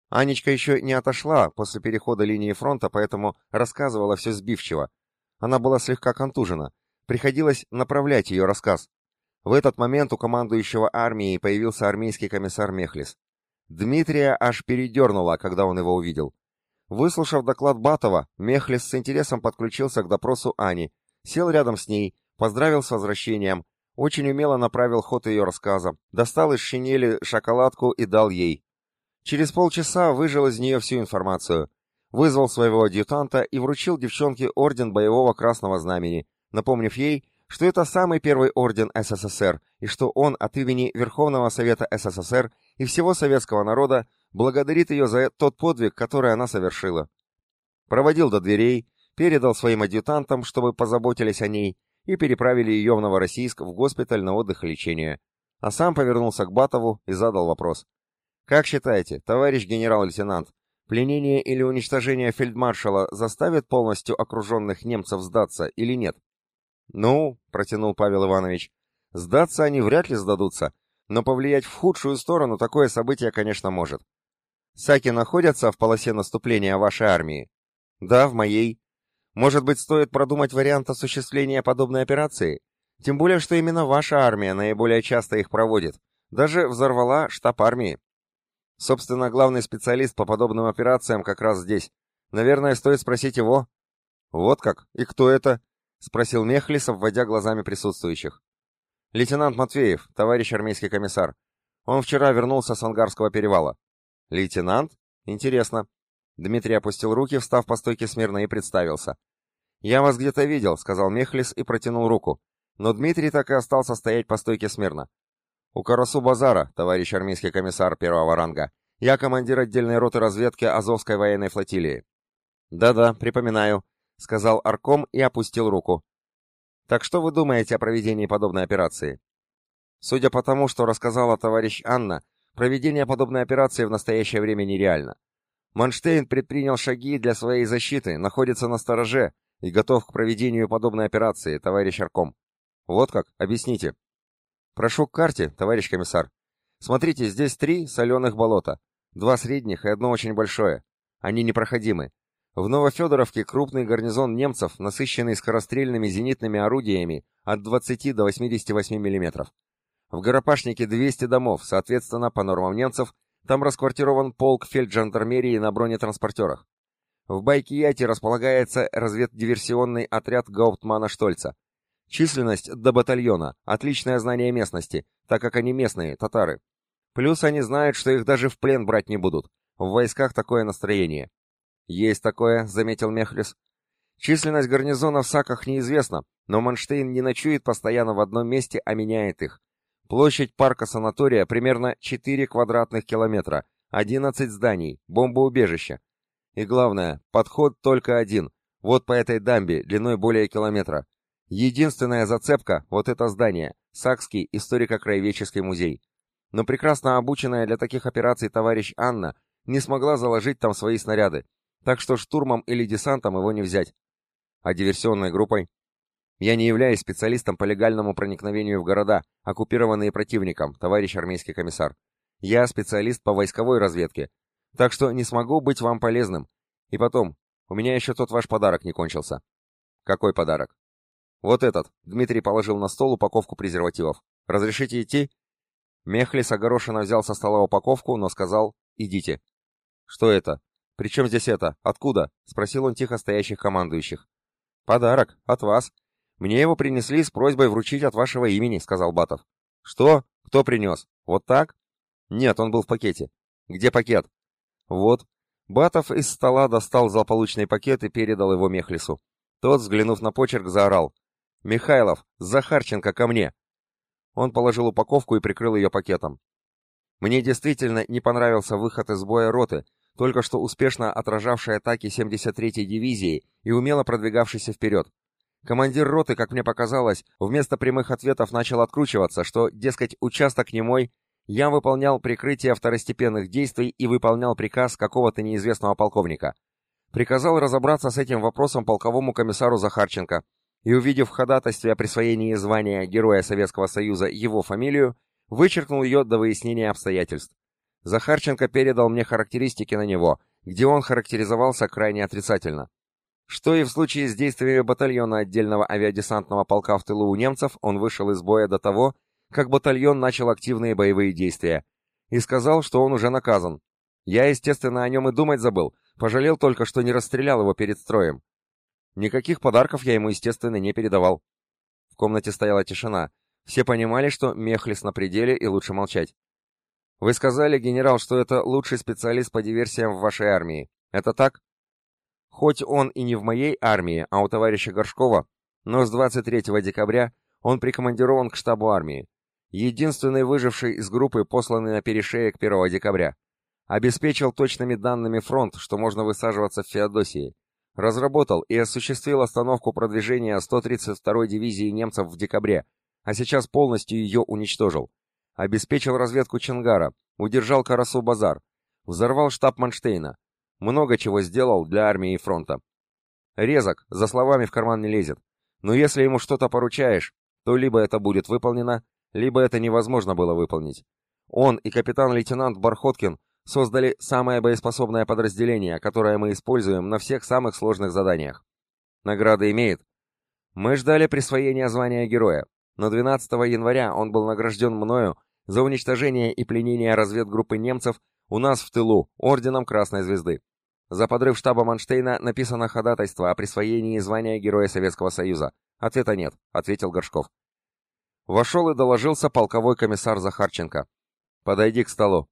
Анечка еще не отошла после перехода линии фронта, поэтому рассказывала все сбивчиво. Она была слегка контужена. Приходилось направлять ее рассказ. В этот момент у командующего армией появился армейский комиссар Мехлис. Дмитрия аж передернуло, когда он его увидел. Выслушав доклад Батова, Мехлис с интересом подключился к допросу Ани, сел рядом с ней, поздравил с возвращением, очень умело направил ход ее рассказа, достал из шинели шоколадку и дал ей. Через полчаса выжил из нее всю информацию, вызвал своего адъютанта и вручил девчонке орден боевого красного знамени, напомнив ей, что это самый первый орден СССР и что он от имени Верховного Совета СССР и всего советского народа благодарит ее за тот подвиг, который она совершила. Проводил до дверей, передал своим адъютантам, чтобы позаботились о ней, и переправили ее в Новороссийск в госпиталь на отдых и лечение. А сам повернулся к Батову и задал вопрос. «Как считаете, товарищ генерал-лейтенант, пленение или уничтожение фельдмаршала заставит полностью окруженных немцев сдаться или нет?» «Ну», — протянул Павел Иванович, — «сдаться они вряд ли сдадутся, но повлиять в худшую сторону такое событие, конечно, может. Саки находятся в полосе наступления вашей армии? Да, в моей. Может быть, стоит продумать вариант осуществления подобной операции? Тем более, что именно ваша армия наиболее часто их проводит. Даже взорвала штаб армии. Собственно, главный специалист по подобным операциям как раз здесь. Наверное, стоит спросить его. Вот как? И кто это? Спросил Мехлис, обводя глазами присутствующих. Лейтенант Матвеев, товарищ армейский комиссар. Он вчера вернулся с Ангарского перевала. «Лейтенант? Интересно». Дмитрий опустил руки, встав по стойке смирно и представился. «Я вас где-то видел», — сказал Мехлис и протянул руку. Но Дмитрий так и остался стоять по стойке смирно. «У Карасу Базара, товарищ армейский комиссар первого ранга. Я командир отдельной роты разведки Азовской военной флотилии». «Да-да, припоминаю», — сказал Арком и опустил руку. «Так что вы думаете о проведении подобной операции?» Судя по тому, что рассказала товарищ Анна, Проведение подобной операции в настоящее время нереально. Манштейн предпринял шаги для своей защиты, находится на стороже и готов к проведению подобной операции, товарищ Арком. Вот как? Объясните. Прошу к карте, товарищ комиссар. Смотрите, здесь три соленых болота. Два средних и одно очень большое. Они непроходимы. В Новофедоровке крупный гарнизон немцев, насыщенный скорострельными зенитными орудиями от 20 до 88 мм. В Горопашнике 200 домов, соответственно, по нормам немцев, там расквартирован полк фельджандармерии на бронетранспортерах. В Байкияте располагается разведдиверсионный отряд Гауптмана Штольца. Численность до батальона, отличное знание местности, так как они местные, татары. Плюс они знают, что их даже в плен брать не будут. В войсках такое настроение. Есть такое, заметил Мехлис. Численность гарнизона в Саках неизвестна, но Манштейн не ночует постоянно в одном месте, а меняет их. Площадь парка-санатория примерно 4 квадратных километра, 11 зданий, бомбоубежище. И главное, подход только один, вот по этой дамбе, длиной более километра. Единственная зацепка — вот это здание, Сакский историко-краеведческий музей. Но прекрасно обученная для таких операций товарищ Анна не смогла заложить там свои снаряды, так что штурмом или десантом его не взять. А диверсионной группой? Я не являюсь специалистом по легальному проникновению в города, оккупированные противником, товарищ армейский комиссар. Я специалист по войсковой разведке, так что не смогу быть вам полезным. И потом, у меня еще тот ваш подарок не кончился. Какой подарок? Вот этот. Дмитрий положил на стол упаковку презервативов. Разрешите идти? Мехлис огорошенно взял со стола упаковку, но сказал «Идите». «Что это? Причем здесь это? Откуда?» — спросил он тихо стоящих командующих. «Подарок. От вас. Мне его принесли с просьбой вручить от вашего имени», — сказал Батов. «Что? Кто принес? Вот так?» «Нет, он был в пакете». «Где пакет?» «Вот». Батов из стола достал злополучный пакет и передал его Мехлису. Тот, взглянув на почерк, заорал. «Михайлов, Захарченко ко мне!» Он положил упаковку и прикрыл ее пакетом. Мне действительно не понравился выход из боя роты, только что успешно отражавшей атаки 73-й дивизии и умело продвигавшейся вперед. Командир роты, как мне показалось, вместо прямых ответов начал откручиваться, что, дескать, участок не мой, я выполнял прикрытие второстепенных действий и выполнял приказ какого-то неизвестного полковника. Приказал разобраться с этим вопросом полковому комиссару Захарченко, и, увидев в ходатайстве о присвоении звания Героя Советского Союза его фамилию, вычеркнул ее до выяснения обстоятельств. Захарченко передал мне характеристики на него, где он характеризовался крайне отрицательно. Что и в случае с действиями батальона отдельного авиадесантного полка в тылу у немцев, он вышел из боя до того, как батальон начал активные боевые действия, и сказал, что он уже наказан. Я, естественно, о нем и думать забыл, пожалел только, что не расстрелял его перед строем. Никаких подарков я ему, естественно, не передавал. В комнате стояла тишина. Все понимали, что Мехлис на пределе и лучше молчать. «Вы сказали, генерал, что это лучший специалист по диверсиям в вашей армии. Это так?» Хоть он и не в моей армии, а у товарища Горшкова, но с 23 декабря он прикомандирован к штабу армии. Единственный выживший из группы, посланный на перешеек 1 декабря. Обеспечил точными данными фронт, что можно высаживаться в Феодосии. Разработал и осуществил остановку продвижения 132-й дивизии немцев в декабре, а сейчас полностью ее уничтожил. Обеспечил разведку Чангара, удержал Карасу-Базар, взорвал штаб Манштейна, много чего сделал для армии и фронта. Резок, за словами в карман не лезет. Но если ему что-то поручаешь, то либо это будет выполнено, либо это невозможно было выполнить. Он и капитан-лейтенант Бархоткин создали самое боеспособное подразделение, которое мы используем на всех самых сложных заданиях. Награда имеет. Мы ждали присвоения звания героя, но 12 января он был награжден мною за уничтожение и пленение разведгруппы немцев у нас в тылу орденом Красной Звезды. За подрыв штаба Манштейна написано ходатайство о присвоении звания Героя Советского Союза. Ответа нет, ответил Горшков. Вошел и доложился полковой комиссар Захарченко. Подойди к столу.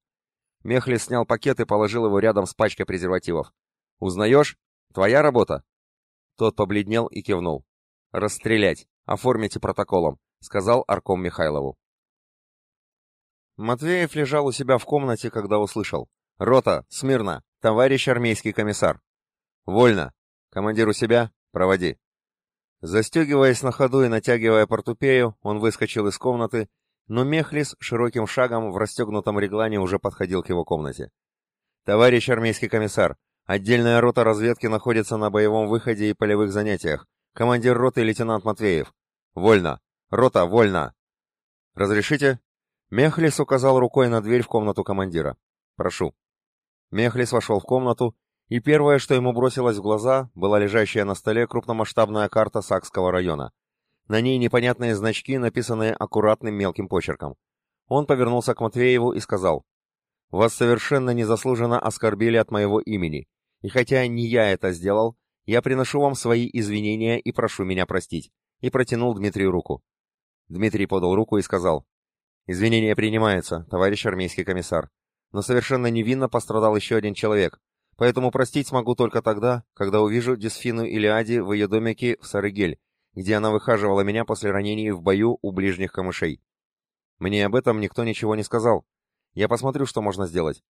Мехлис снял пакет и положил его рядом с пачкой презервативов. Узнаешь? Твоя работа? Тот побледнел и кивнул. Расстрелять. Оформите протоколом, сказал Арком Михайлову. Матвеев лежал у себя в комнате, когда услышал. «Рота, смирно! «Товарищ армейский комиссар!» «Вольно! Командир у себя? Проводи!» Застегиваясь на ходу и натягивая портупею, он выскочил из комнаты, но Мехлис широким шагом в расстегнутом реглане уже подходил к его комнате. «Товарищ армейский комиссар, отдельная рота разведки находится на боевом выходе и полевых занятиях. Командир роты лейтенант Матвеев. Вольно! Рота, вольно!» «Разрешите?» Мехлис указал рукой на дверь в комнату командира. «Прошу». Мехлис вошел в комнату, и первое, что ему бросилось в глаза, была лежащая на столе крупномасштабная карта Сакского района. На ней непонятные значки, написанные аккуратным мелким почерком. Он повернулся к Матвееву и сказал, «Вас совершенно незаслуженно оскорбили от моего имени, и хотя не я это сделал, я приношу вам свои извинения и прошу меня простить», и протянул Дмитрию руку. Дмитрий подал руку и сказал, «Извинения принимаются, товарищ армейский комиссар но совершенно невинно пострадал еще один человек, поэтому простить смогу только тогда, когда увижу Дисфину Илиади в ее домике в Сарыгель, где она выхаживала меня после ранений в бою у ближних камышей. Мне об этом никто ничего не сказал. Я посмотрю, что можно сделать.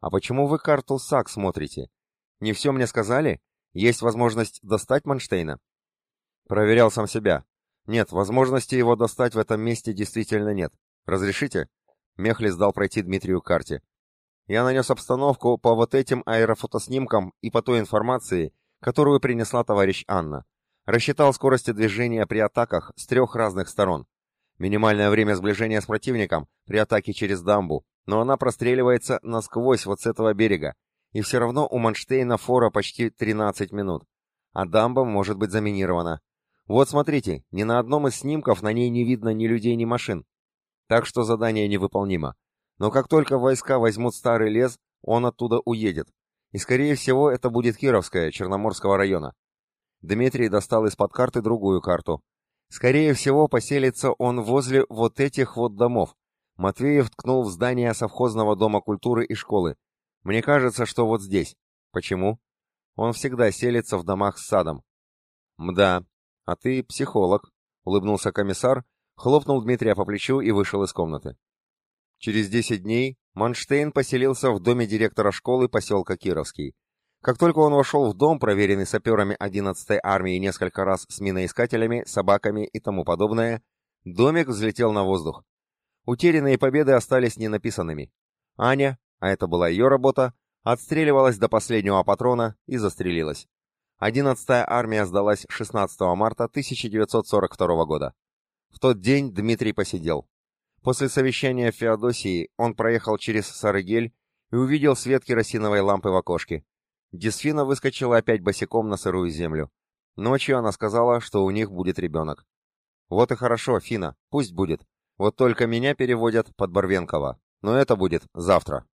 А почему вы карту САК смотрите? Не все мне сказали? Есть возможность достать Манштейна? Проверял сам себя. Нет, возможности его достать в этом месте действительно нет. Разрешите? Мехлис дал пройти Дмитрию карте. Я нанес обстановку по вот этим аэрофотоснимкам и по той информации, которую принесла товарищ Анна. Рассчитал скорости движения при атаках с трех разных сторон. Минимальное время сближения с противником при атаке через дамбу, но она простреливается насквозь вот с этого берега, и все равно у Манштейна фора почти 13 минут. А дамба может быть заминирована. Вот смотрите, ни на одном из снимков на ней не видно ни людей, ни машин. Так что задание невыполнимо. Но как только войска возьмут старый лес, он оттуда уедет. И скорее всего это будет Кировская, Черноморского района. Дмитрий достал из-под карты другую карту. Скорее всего поселится он возле вот этих вот домов. Матвеев ткнул в здание совхозного дома культуры и школы. Мне кажется, что вот здесь. Почему? Он всегда селится в домах с садом. Мда, а ты психолог, улыбнулся комиссар, хлопнул Дмитрия по плечу и вышел из комнаты. Через десять дней Манштейн поселился в доме директора школы поселка Кировский. Как только он вошел в дом, проверенный саперами 11-й армии несколько раз с миноискателями, собаками и тому подобное, домик взлетел на воздух. Утерянные победы остались ненаписанными. Аня, а это была ее работа, отстреливалась до последнего патрона и застрелилась. 11-я армия сдалась 16 марта 1942 года. В тот день Дмитрий посидел. После совещания в Феодосии он проехал через Сарыгель и увидел свет керосиновой лампы в окошке. Дисфина выскочила опять босиком на сырую землю. Ночью она сказала, что у них будет ребенок. «Вот и хорошо, Фина, пусть будет. Вот только меня переводят под Барвенкова. Но это будет завтра».